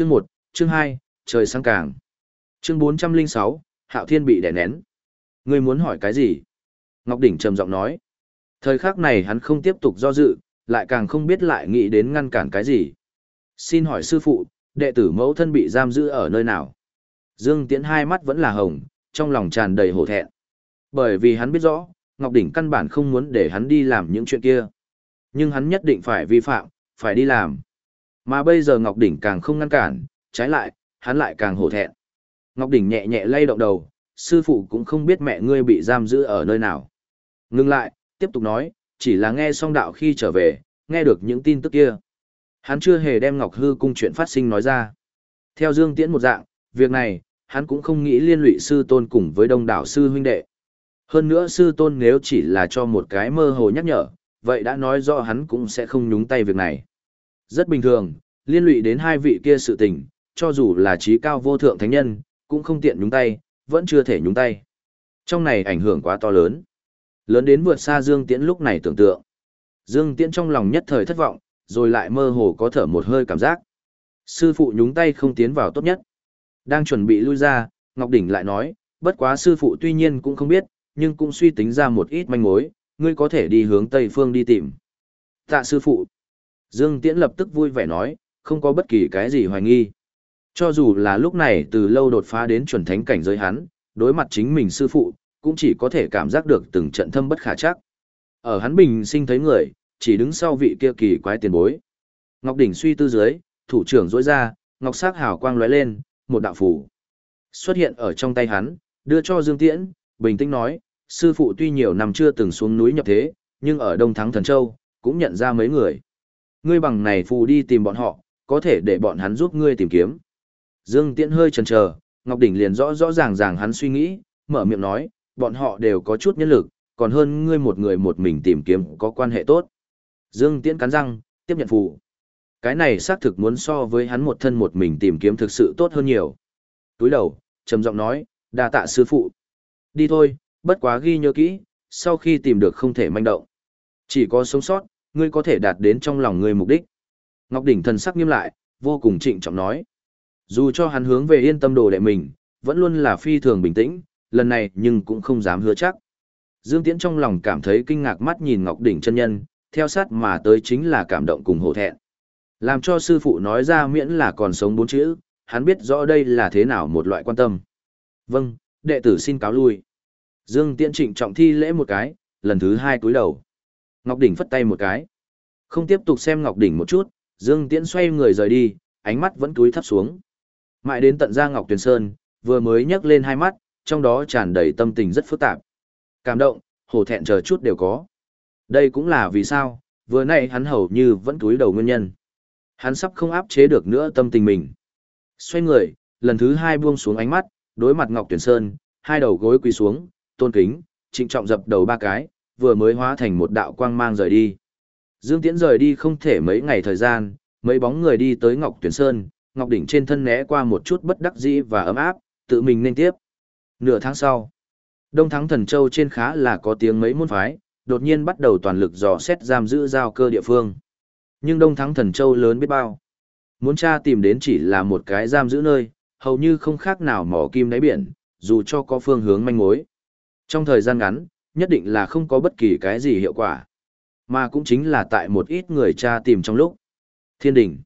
Chương 1, chương 2, trời sáng càng. Chương 406, Hạo Thiên bị đè nén. Ngươi muốn hỏi cái gì? Ngọc Đỉnh trầm giọng nói. Thời khắc này hắn không tiếp tục do dự, lại càng không biết lại nghĩ đến ngăn cản cái gì. Xin hỏi sư phụ, đệ tử mẫu thân bị giam giữ ở nơi nào? Dương Tiễn hai mắt vẫn là hồng, trong lòng tràn đầy hổ thẹn. Bởi vì hắn biết rõ, Ngọc Đỉnh căn bản không muốn để hắn đi làm những chuyện kia. Nhưng hắn nhất định phải vi phạm, phải đi làm. Mà bây giờ Ngọc Đỉnh càng không ngăn cản, trái lại, hắn lại càng hổ thẹn. Ngọc Đỉnh nhẹ nhẹ lay động đầu, sư phụ cũng không biết mẹ ngươi bị giam giữ ở nơi nào. Ngưng lại, tiếp tục nói, chỉ là nghe xong đạo khi trở về, nghe được những tin tức kia. Hắn chưa hề đem Ngọc Hư cung chuyện phát sinh nói ra. Theo Dương Tiễn một dạng, việc này, hắn cũng không nghĩ liên lụy sư tôn cùng với đông đảo sư huynh đệ. Hơn nữa sư tôn nếu chỉ là cho một cái mơ hồ nhắc nhở, vậy đã nói rõ hắn cũng sẽ không nhúng tay việc này. Rất bình thường, liên lụy đến hai vị kia sự tình, cho dù là trí cao vô thượng thánh nhân, cũng không tiện nhúng tay, vẫn chưa thể nhúng tay. Trong này ảnh hưởng quá to lớn. Lớn đến vượt xa Dương Tiễn lúc này tưởng tượng. Dương Tiễn trong lòng nhất thời thất vọng, rồi lại mơ hồ có thở một hơi cảm giác. Sư phụ nhúng tay không tiến vào tốt nhất. Đang chuẩn bị lui ra, Ngọc Đỉnh lại nói, bất quá sư phụ tuy nhiên cũng không biết, nhưng cũng suy tính ra một ít manh mối, ngươi có thể đi hướng Tây Phương đi tìm. Tạ sư phụ. Dương Tiễn lập tức vui vẻ nói, không có bất kỳ cái gì hoài nghi. Cho dù là lúc này từ lâu đột phá đến chuẩn thánh cảnh giới hắn, đối mặt chính mình sư phụ, cũng chỉ có thể cảm giác được từng trận thâm bất khả chắc. Ở hắn bình sinh thấy người, chỉ đứng sau vị kia kỳ quái tiền bối. Ngọc đỉnh suy tư dưới, thủ trưởng rỗi ra, ngọc sắc hào quang lóe lên, một đạo phủ xuất hiện ở trong tay hắn, đưa cho Dương Tiễn, bình tĩnh nói, sư phụ tuy nhiều năm chưa từng xuống núi nhập thế, nhưng ở Đông Thắng Thần Châu, cũng nhận ra mấy người. Ngươi bằng này phù đi tìm bọn họ, có thể để bọn hắn giúp ngươi tìm kiếm. Dương Tiễn hơi chần chờ, Ngọc Đỉnh liền rõ rõ ràng ràng hắn suy nghĩ, mở miệng nói, bọn họ đều có chút nhân lực, còn hơn ngươi một người một mình tìm kiếm có quan hệ tốt. Dương Tiễn cắn răng, tiếp nhận phù. Cái này xác thực muốn so với hắn một thân một mình tìm kiếm thực sự tốt hơn nhiều. Túi đầu, trầm giọng nói, đa tạ sư phụ. Đi thôi, bất quá ghi nhớ kỹ, sau khi tìm được không thể manh động. Chỉ có sống sót, ngươi có thể đạt đến trong lòng ngươi mục đích. Ngọc Đỉnh thần sắc nghiêm lại, vô cùng trịnh trọng nói. Dù cho hắn hướng về yên tâm đồ đệ mình, vẫn luôn là phi thường bình tĩnh, lần này nhưng cũng không dám hứa chắc. Dương Tiễn trong lòng cảm thấy kinh ngạc mắt nhìn Ngọc Đỉnh chân nhân, theo sát mà tới chính là cảm động cùng hổ thẹn. Làm cho sư phụ nói ra miễn là còn sống bốn chữ, hắn biết rõ đây là thế nào một loại quan tâm. Vâng, đệ tử xin cáo lui. Dương Tiễn trịnh trọng thi lễ một cái, lần thứ hai cúi đầu. Ngọc Đỉnh phất tay một cái. Không tiếp tục xem Ngọc Đỉnh một chút, Dương Tiễn xoay người rời đi, ánh mắt vẫn cúi thấp xuống. Mãi đến tận ra Ngọc Tuyền Sơn, vừa mới nhấc lên hai mắt, trong đó tràn đầy tâm tình rất phức tạp. Cảm động, hổ thẹn chờ chút đều có. Đây cũng là vì sao, vừa nãy hắn hầu như vẫn cúi đầu nguyên nhân. Hắn sắp không áp chế được nữa tâm tình mình. Xoay người, lần thứ hai buông xuống ánh mắt, đối mặt Ngọc Tuyển Sơn, hai đầu gối quỳ xuống, tôn kính, trịnh trọng dập đầu ba cái, vừa mới hóa thành một đạo quang mang rời đi. Dương Tiễn rời đi không thể mấy ngày thời gian, mấy bóng người đi tới Ngọc Tuyển Sơn, Ngọc Đỉnh trên thân né qua một chút bất đắc dĩ và ấm áp, tự mình nên tiếp. Nửa tháng sau, Đông Thắng Thần Châu trên khá là có tiếng mấy môn phái, đột nhiên bắt đầu toàn lực dò xét giam giữ giao cơ địa phương. Nhưng Đông Thắng Thần Châu lớn biết bao. Muốn tra tìm đến chỉ là một cái giam giữ nơi, hầu như không khác nào mỏ kim đáy biển, dù cho có phương hướng manh mối. Trong thời gian ngắn, nhất định là không có bất kỳ cái gì hiệu quả. Mà cũng chính là tại một ít người cha tìm trong lúc. Thiên đỉnh.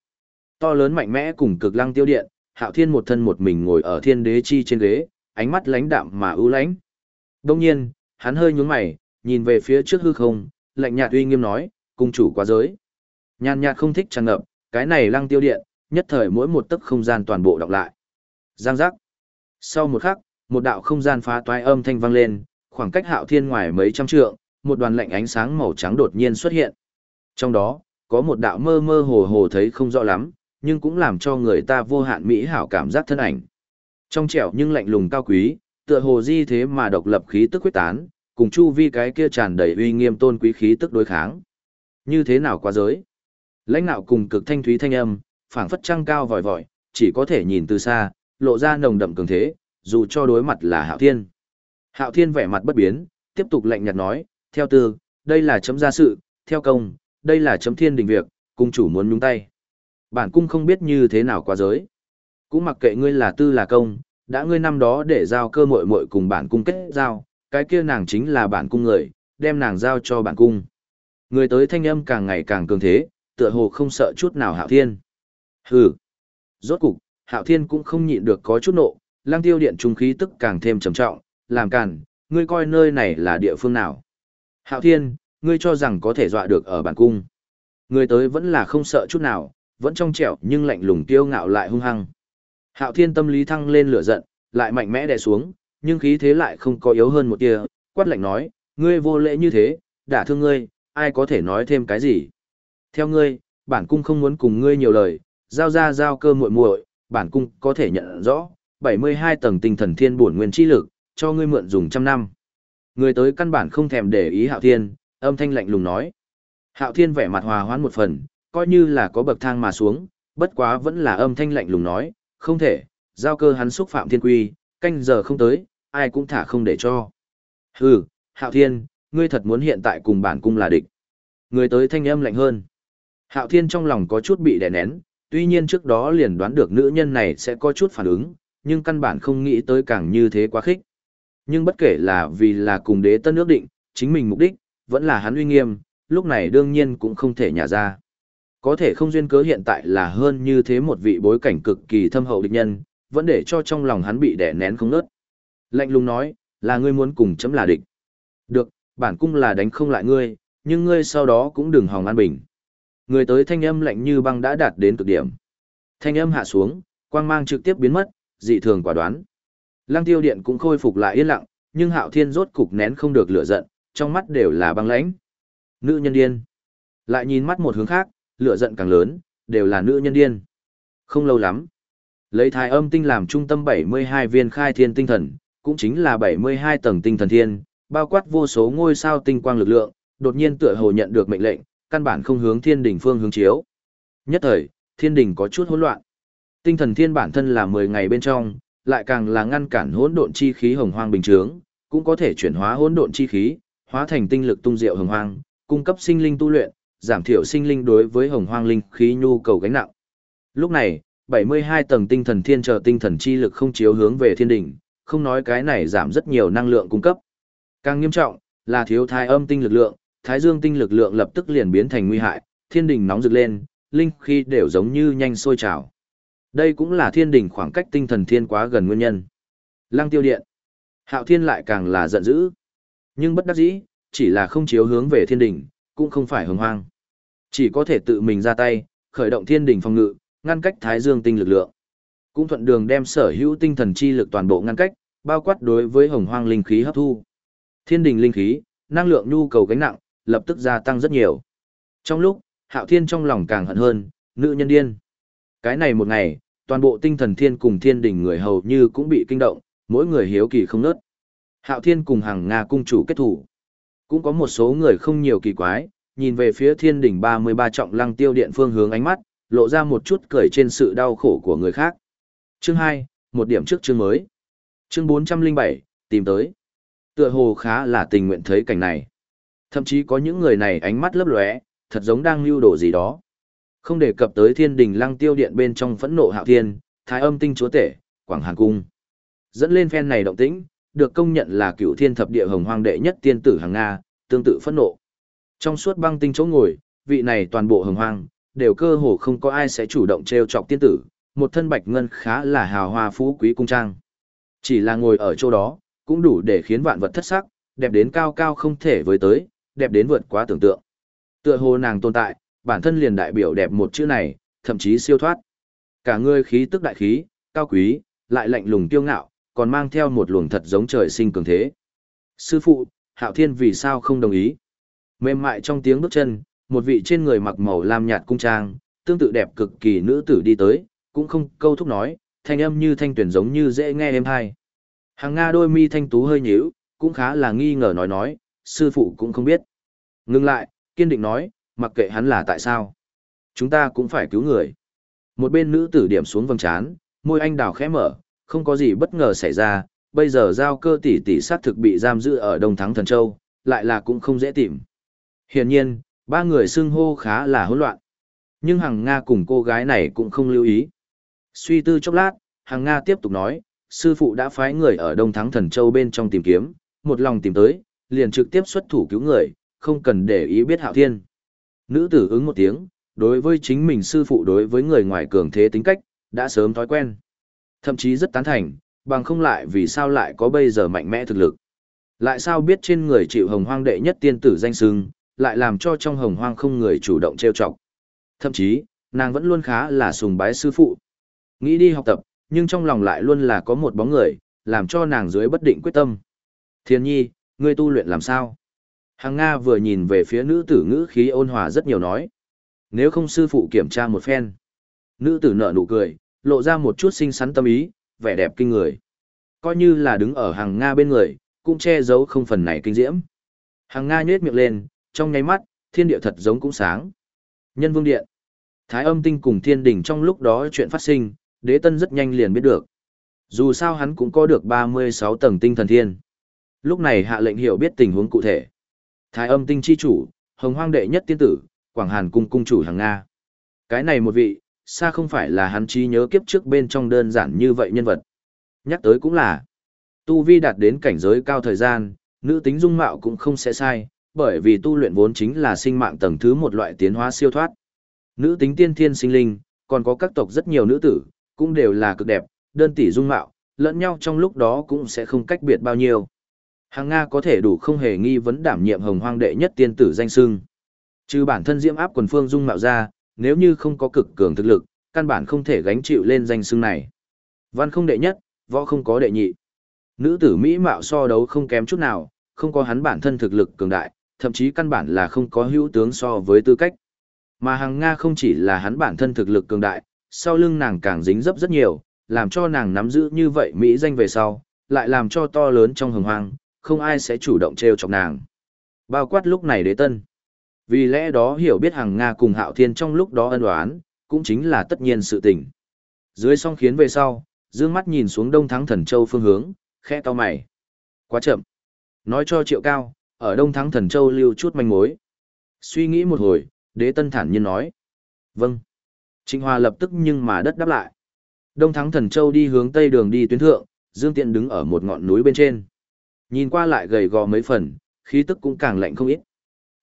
To lớn mạnh mẽ cùng cực lăng tiêu điện, hạo thiên một thân một mình ngồi ở thiên đế chi trên ghế, ánh mắt lánh đạm mà ưu lãnh. Đông nhiên, hắn hơi nhướng mày, nhìn về phía trước hư không, lạnh nhạt uy nghiêm nói, cung chủ quá giới. Nhàn nhạt không thích tràn ngập, cái này lăng tiêu điện, nhất thời mỗi một tấc không gian toàn bộ đọc lại. Giang giác. Sau một khắc, một đạo không gian phá toái âm thanh vang lên, khoảng cách hạo thiên ngoài mấy trăm trượng, một đoàn lạnh ánh sáng màu trắng đột nhiên xuất hiện. Trong đó, có một đạo mơ mơ hồ hồ thấy không rõ lắm, nhưng cũng làm cho người ta vô hạn mỹ hảo cảm giác thân ảnh. Trong trẻo nhưng lạnh lùng cao quý, tựa hồ di thế mà độc lập khí tức quyết tán, cùng chu vi cái kia tràn đầy uy nghiêm tôn quý khí tức đối kháng. Như thế nào qua giới? Lãnh nạo cùng cực thanh thúy thanh âm, phảng phất trăng cao vòi vòi, chỉ có thể nhìn từ xa, lộ ra nồng đậm cường thế, dù cho đối mặt là Hạo Thiên. Hạo Thiên vẻ mặt bất biến, tiếp tục lạnh nhạt nói, theo tư, đây là chấm gia sự, theo công, đây là chấm thiên đình việc, cung chủ muốn nhúng tay. Bản cung không biết như thế nào qua giới. Cũng mặc kệ ngươi là tư là công, đã ngươi năm đó để giao cơ muội muội cùng bản cung kết giao, cái kia nàng chính là bản cung người, đem nàng giao cho bản cung. Người tới thanh âm càng ngày càng cường thế, tựa hồ không sợ chút nào hạo thiên. Hừ. Rốt cục, hạo thiên cũng không nhịn được có chút nộ, lang tiêu điện trung khí tức càng thêm trầm trọng, làm càn, ngươi coi nơi này là địa phương nào. Hạo thiên, ngươi cho rằng có thể dọa được ở bản cung. Ngươi tới vẫn là không sợ chút nào, vẫn trong trẻo nhưng lạnh lùng tiêu ngạo lại hung hăng. Hạo thiên tâm lý thăng lên lửa giận, lại mạnh mẽ đè xuống, nhưng khí thế lại không có yếu hơn một tia, quát lạnh nói, ngươi vô lễ như thế, đả thương ngươi, ai có thể nói thêm cái gì. Theo ngươi, bản cung không muốn cùng ngươi nhiều lời, giao ra giao cơ muội muội, bản cung có thể nhận rõ, 72 tầng tinh thần thiên bổn nguyên chi lực, cho ngươi mượn dùng trăm năm. Người tới căn bản không thèm để ý Hạo Thiên, âm thanh lạnh lùng nói. Hạo Thiên vẻ mặt hòa hoãn một phần, coi như là có bậc thang mà xuống, bất quá vẫn là âm thanh lạnh lùng nói, không thể, giao cơ hắn xúc phạm thiên quy, canh giờ không tới, ai cũng thả không để cho. Hừ, Hạo Thiên, ngươi thật muốn hiện tại cùng bản cung là địch. Người tới thanh âm lạnh hơn. Hạo Thiên trong lòng có chút bị đè nén, tuy nhiên trước đó liền đoán được nữ nhân này sẽ có chút phản ứng, nhưng căn bản không nghĩ tới càng như thế quá khích. Nhưng bất kể là vì là cùng đế tân ước định, chính mình mục đích, vẫn là hắn uy nghiêm, lúc này đương nhiên cũng không thể nhả ra. Có thể không duyên cớ hiện tại là hơn như thế một vị bối cảnh cực kỳ thâm hậu địch nhân, vẫn để cho trong lòng hắn bị đè nén không nớt. Lạnh lùng nói, là ngươi muốn cùng chấm là địch. Được, bản cung là đánh không lại ngươi, nhưng ngươi sau đó cũng đừng hòng an bình. Người tới thanh âm lạnh như băng đã đạt đến cực điểm. Thanh âm hạ xuống, quang mang trực tiếp biến mất, dị thường quả đoán. Lăng tiêu điện cũng khôi phục lại yên lặng, nhưng hạo thiên rốt cục nén không được lửa giận, trong mắt đều là băng lãnh. Nữ nhân điên. Lại nhìn mắt một hướng khác, lửa giận càng lớn, đều là nữ nhân điên. Không lâu lắm. Lấy thái âm tinh làm trung tâm 72 viên khai thiên tinh thần, cũng chính là 72 tầng tinh thần thiên, bao quát vô số ngôi sao tinh quang lực lượng, đột nhiên tựa hồ nhận được mệnh lệnh, căn bản không hướng thiên đỉnh phương hướng chiếu. Nhất thời, thiên đỉnh có chút hỗn loạn. Tinh thần thiên bản thân là 10 ngày bên trong, lại càng là ngăn cản hỗn độn chi khí hồng hoang bình thường, cũng có thể chuyển hóa hỗn độn chi khí, hóa thành tinh lực tung diệu hồng hoang, cung cấp sinh linh tu luyện, giảm thiểu sinh linh đối với hồng hoang linh khí nhu cầu gánh nặng. Lúc này, 72 tầng tinh thần thiên chờ tinh thần chi lực không chiếu hướng về thiên đỉnh, không nói cái này giảm rất nhiều năng lượng cung cấp. Càng nghiêm trọng, là thiếu thái âm tinh lực lượng, thái dương tinh lực lượng lập tức liền biến thành nguy hại, thiên đỉnh nóng rực lên, linh khí đều giống như nhanh sôi trào. Đây cũng là thiên đỉnh khoảng cách tinh thần thiên quá gần nguyên nhân. Lăng tiêu điện. Hạo thiên lại càng là giận dữ. Nhưng bất đắc dĩ, chỉ là không chiếu hướng về thiên đỉnh, cũng không phải hồng hoang. Chỉ có thể tự mình ra tay, khởi động thiên đỉnh phòng ngự, ngăn cách thái dương tinh lực lượng. Cũng thuận đường đem sở hữu tinh thần chi lực toàn bộ ngăn cách, bao quát đối với hồng hoang linh khí hấp thu. Thiên đỉnh linh khí, năng lượng nhu cầu gánh nặng, lập tức gia tăng rất nhiều. Trong lúc, Hạo Thiên trong lòng càng hận hơn, nữ nhân điên. Cái này một ngày, toàn bộ tinh thần thiên cùng thiên đình người hầu như cũng bị kinh động, mỗi người hiếu kỳ không nớt. Hạo Thiên cùng hàng Nga cung chủ kết thủ. Cũng có một số người không nhiều kỳ quái, nhìn về phía thiên đỉnh 33 trọng lăng tiêu điện phương hướng ánh mắt, lộ ra một chút cười trên sự đau khổ của người khác. Chương 2, một điểm trước chương mới. Chương 407, tìm tới. Tựa hồ khá là tình nguyện thấy cảnh này. Thậm chí có những người này ánh mắt lấp lóe, thật giống đang lưu đồ gì đó. Không đề cập tới thiên đình lăng tiêu điện bên trong phẫn nộ hạo thiên, thái âm tinh chúa tể, quảng hàn cung. Dẫn lên phen này động tĩnh, được công nhận là cựu thiên thập địa hồng hoang đệ nhất tiên tử hàng Nga, tương tự phẫn nộ. Trong suốt băng tinh chỗ ngồi, vị này toàn bộ hồng hoang, đều cơ hồ không có ai sẽ chủ động treo chọc tiên tử, một thân bạch ngân khá là hào hoa phú quý cung trang. Chỉ là ngồi ở chỗ đó, cũng đủ để khiến vạn vật thất sắc, đẹp đến cao cao không thể với tới, đẹp đến vượt quá tưởng tượng. Tựa hồ nàng tồn tại, bản thân liền đại biểu đẹp một chữ này, thậm chí siêu thoát. Cả người khí tức đại khí, cao quý, lại lạnh lùng tiêu ngạo, còn mang theo một luồng thật giống trời sinh cường thế. Sư phụ, Hạo Thiên vì sao không đồng ý? Mềm mại trong tiếng bước chân, một vị trên người mặc màu lam nhạt cung trang, tương tự đẹp cực kỳ nữ tử đi tới, cũng không câu thúc nói, thanh âm như thanh tuyển giống như dễ nghe êm hay. Hàng Nga đôi mi thanh tú hơi nhíu, cũng khá là nghi ngờ nói nói, sư phụ cũng không biết. Ngưng lại, kiên định nói, mặc kệ hắn là tại sao. Chúng ta cũng phải cứu người. Một bên nữ tử điểm xuống vầng trán, môi anh đào khẽ mở, không có gì bất ngờ xảy ra, bây giờ giao cơ tỷ tỷ sát thực bị giam giữ ở Đông Thắng Thần Châu, lại là cũng không dễ tìm. Hiển nhiên, ba người xưng hô khá là hỗn loạn. Nhưng hằng Nga cùng cô gái này cũng không lưu ý. Suy tư chốc lát, hằng Nga tiếp tục nói, sư phụ đã phái người ở Đông Thắng Thần Châu bên trong tìm kiếm, một lòng tìm tới, liền trực tiếp xuất thủ cứu người, không cần để ý biết hạo thiên. Nữ tử ứng một tiếng, đối với chính mình sư phụ đối với người ngoài cường thế tính cách, đã sớm thói quen. Thậm chí rất tán thành, bằng không lại vì sao lại có bây giờ mạnh mẽ thực lực. Lại sao biết trên người chịu hồng hoang đệ nhất tiên tử danh sưng, lại làm cho trong hồng hoang không người chủ động trêu chọc. Thậm chí, nàng vẫn luôn khá là sùng bái sư phụ. Nghĩ đi học tập, nhưng trong lòng lại luôn là có một bóng người, làm cho nàng dưới bất định quyết tâm. Thiên nhi, ngươi tu luyện làm sao? Hàng Nga vừa nhìn về phía nữ tử ngữ khí ôn hòa rất nhiều nói. Nếu không sư phụ kiểm tra một phen. Nữ tử nở nụ cười, lộ ra một chút xinh xắn tâm ý, vẻ đẹp kinh người. Coi như là đứng ở hàng Nga bên người, cũng che giấu không phần này kinh diễm. Hàng Nga nhếch miệng lên, trong nháy mắt, thiên địa thật giống cũng sáng. Nhân vương điện. Thái âm tinh cùng thiên đình trong lúc đó chuyện phát sinh, đế tân rất nhanh liền biết được. Dù sao hắn cũng có được 36 tầng tinh thần thiên. Lúc này hạ lệnh hiểu biết tình huống cụ thể. Thái âm tinh chi chủ, hồng hoang đệ nhất tiên tử, Quảng Hàn cung cung chủ hàng Nga. Cái này một vị, xa không phải là hắn trí nhớ kiếp trước bên trong đơn giản như vậy nhân vật. Nhắc tới cũng là, tu vi đạt đến cảnh giới cao thời gian, nữ tính dung mạo cũng không sẽ sai, bởi vì tu luyện vốn chính là sinh mạng tầng thứ một loại tiến hóa siêu thoát. Nữ tính tiên thiên sinh linh, còn có các tộc rất nhiều nữ tử, cũng đều là cực đẹp, đơn tỷ dung mạo, lẫn nhau trong lúc đó cũng sẽ không cách biệt bao nhiêu. Hàng Nga có thể đủ không hề nghi vấn đảm nhiệm hồng hoang đệ nhất tiên tử danh sưng. Trừ bản thân diễm áp quần phương dung mạo ra, nếu như không có cực cường thực lực, căn bản không thể gánh chịu lên danh sưng này. Văn không đệ nhất, võ không có đệ nhị. Nữ tử Mỹ mạo so đấu không kém chút nào, không có hắn bản thân thực lực cường đại, thậm chí căn bản là không có hữu tướng so với tư cách. Mà hàng Nga không chỉ là hắn bản thân thực lực cường đại, sau lưng nàng càng dính dấp rất nhiều, làm cho nàng nắm giữ như vậy Mỹ danh về sau, lại làm cho to lớn trong hồng hoang, không ai sẽ chủ động trêu chọc nàng. Bao quát lúc này đế tân. Vì lẽ đó hiểu biết hàng Nga cùng hạo thiên trong lúc đó ân oán, cũng chính là tất nhiên sự tình. Dưới song khiến về sau, dương mắt nhìn xuống đông thắng thần châu phương hướng, khẽ to mày. Quá chậm. Nói cho triệu cao, ở đông thắng thần châu lưu chút manh mối. Suy nghĩ một hồi, đế tân thản nhiên nói. Vâng. Trịnh Hòa lập tức nhưng mà đất đáp lại. Đông thắng thần châu đi hướng tây đường đi tuyến thượng, Dương Tiện đứng ở một ngọn núi bên trên. Nhìn qua lại gầy gò mấy phần, khí tức cũng càng lạnh không ít.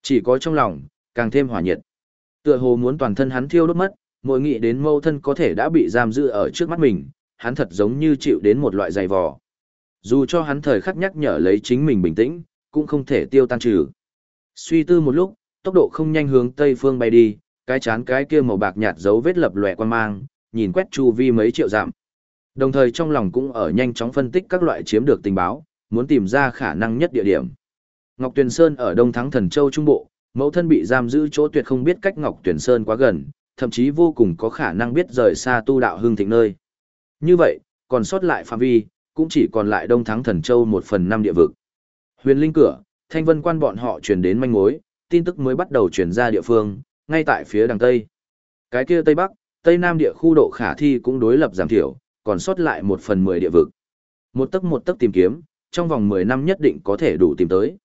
Chỉ có trong lòng, càng thêm hỏa nhiệt. Tựa hồ muốn toàn thân hắn thiêu đốt mất, mỗi nghĩ đến mâu thân có thể đã bị giam giữ ở trước mắt mình, hắn thật giống như chịu đến một loại dày vò. Dù cho hắn thời khắc nhắc nhở lấy chính mình bình tĩnh, cũng không thể tiêu tan trừ. Suy tư một lúc, tốc độ không nhanh hướng tây phương bay đi, cái chán cái kia màu bạc nhạt dấu vết lập lòe quan mang, nhìn quét chu vi mấy triệu dặm. Đồng thời trong lòng cũng ở nhanh chóng phân tích các loại chiếm được tình báo, muốn tìm ra khả năng nhất địa điểm. Ngọc Tuyền Sơn ở Đông Thắng Thần Châu Trung Bộ, mẫu thân bị giam giữ chỗ tuyệt không biết cách Ngọc Tuyền Sơn quá gần, thậm chí vô cùng có khả năng biết rời xa tu đạo hương thịnh nơi. Như vậy, còn sót lại phạm vi, cũng chỉ còn lại Đông Thắng Thần Châu một phần năm địa vực. Huyền Linh Cửa, Thanh Vân Quan bọn họ truyền đến manh mối, tin tức mới bắt đầu truyền ra địa phương, ngay tại phía đằng Tây. Cái kia Tây Bắc, Tây Nam địa khu độ khả thi cũng đối lập giảm thiểu, còn sót lại một phần mười địa vực. Một tấc một tấc tìm kiếm, trong vòng mười năm nhất định có thể đủ tìm tới.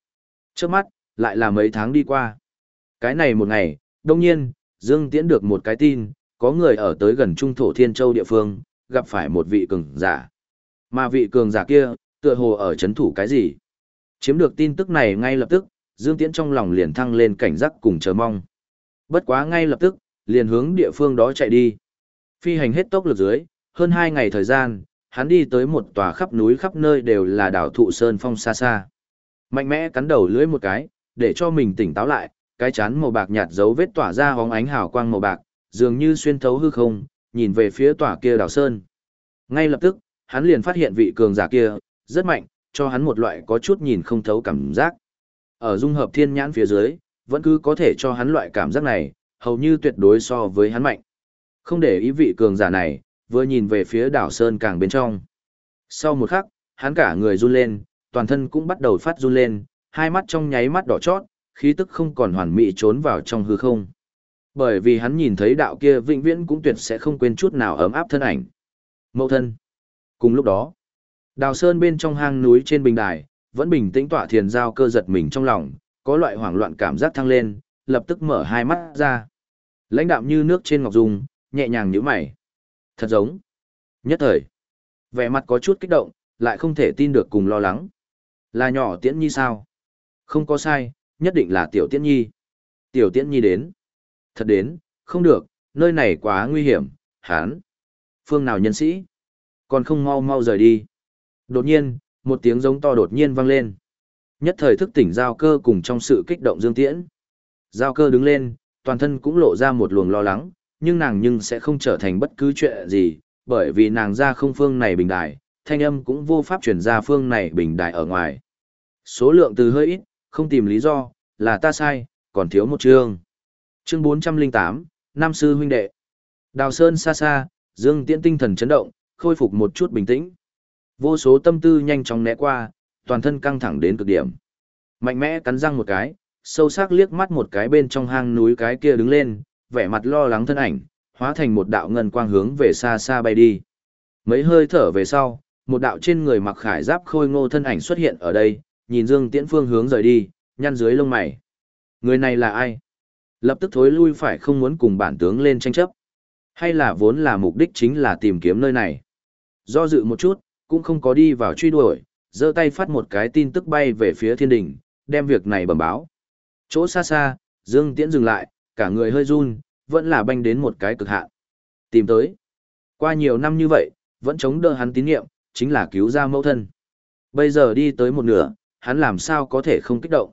Trước mắt, lại là mấy tháng đi qua. Cái này một ngày, đông nhiên, Dương Tiễn được một cái tin, có người ở tới gần Trung Thổ Thiên Châu địa phương, gặp phải một vị cường giả. Mà vị cường giả kia, tựa hồ ở chấn thủ cái gì? Chiếm được tin tức này ngay lập tức, Dương Tiễn trong lòng liền thăng lên cảnh giác cùng chờ mong. Bất quá ngay lập tức, liền hướng địa phương đó chạy đi. Phi hành hết tốc lực dưới, hơn 2 ngày thời gian, hắn đi tới một tòa khắp núi khắp nơi đều là đảo thụ sơn phong xa xa. Mạnh mẽ cắn đầu lưỡi một cái, để cho mình tỉnh táo lại, cái chán màu bạc nhạt dấu vết tỏa ra hóng ánh hào quang màu bạc, dường như xuyên thấu hư không, nhìn về phía tòa kia đảo sơn. Ngay lập tức, hắn liền phát hiện vị cường giả kia, rất mạnh, cho hắn một loại có chút nhìn không thấu cảm giác. Ở dung hợp thiên nhãn phía dưới, vẫn cứ có thể cho hắn loại cảm giác này, hầu như tuyệt đối so với hắn mạnh. Không để ý vị cường giả này, vừa nhìn về phía đảo Sơn càng bên trong. Sau một khắc, hắn cả người run lên, toàn thân cũng bắt đầu phát run lên, hai mắt trong nháy mắt đỏ chót, khí tức không còn hoàn mỹ trốn vào trong hư không. Bởi vì hắn nhìn thấy đạo kia vĩnh viễn cũng tuyệt sẽ không quên chút nào ấm áp thân ảnh. Mậu thân. Cùng lúc đó, đào sơn bên trong hang núi trên bình đài, vẫn bình tĩnh tỏa thiền giao cơ giật mình trong lòng, có loại hoảng loạn cảm giác thăng lên, lập tức mở hai mắt ra. Lãnh đạm như nước trên ngọc dung, nhẹ nhàng nhíu mày. Thật giống, Nhất thời, vẻ mặt có chút kích động, lại không thể tin được cùng lo lắng. Là nhỏ tiễn nhi sao? Không có sai, nhất định là tiểu tiễn nhi. Tiểu tiễn nhi đến. Thật đến, không được, nơi này quá nguy hiểm, hán. Phương nào nhân sĩ? Còn không mau mau rời đi. Đột nhiên, một tiếng giống to đột nhiên vang lên. Nhất thời thức tỉnh giao cơ cùng trong sự kích động dương tiễn. Giao cơ đứng lên, toàn thân cũng lộ ra một luồng lo lắng, nhưng nàng nhưng sẽ không trở thành bất cứ chuyện gì, bởi vì nàng ra không phương này bình đài, thanh âm cũng vô pháp chuyển ra phương này bình đài ở ngoài. Số lượng từ hơi ít, không tìm lý do, là ta sai, còn thiếu một chương. Chương 408, Nam Sư huynh đệ. Đào Sơn xa xa, Dương Tiễn tinh thần chấn động, khôi phục một chút bình tĩnh. Vô số tâm tư nhanh chóng né qua, toàn thân căng thẳng đến cực điểm. Mạnh mẽ cắn răng một cái, sâu sắc liếc mắt một cái bên trong hang núi cái kia đứng lên, vẻ mặt lo lắng thân ảnh, hóa thành một đạo ngân quang hướng về xa xa bay đi. Mấy hơi thở về sau, một đạo trên người mặc khải giáp khôi ngô thân ảnh xuất hiện ở đây, nhìn Dương Tiễn phương hướng rời đi, nhăn dưới lông mày. Người này là ai? Lập tức thối lui phải không muốn cùng bản tướng lên tranh chấp. Hay là vốn là mục đích chính là tìm kiếm nơi này? Do dự một chút, cũng không có đi vào truy đuổi, giơ tay phát một cái tin tức bay về phía thiên đình, đem việc này bẩm báo. Chỗ xa xa, Dương Tiễn dừng lại, cả người hơi run, vẫn là banh đến một cái cực hạn. Tìm tới. Qua nhiều năm như vậy, vẫn chống đỡ hắn tín nhiệm, chính là cứu ra mẫu thân. Bây giờ đi tới một nửa, hắn làm sao có thể không kích động.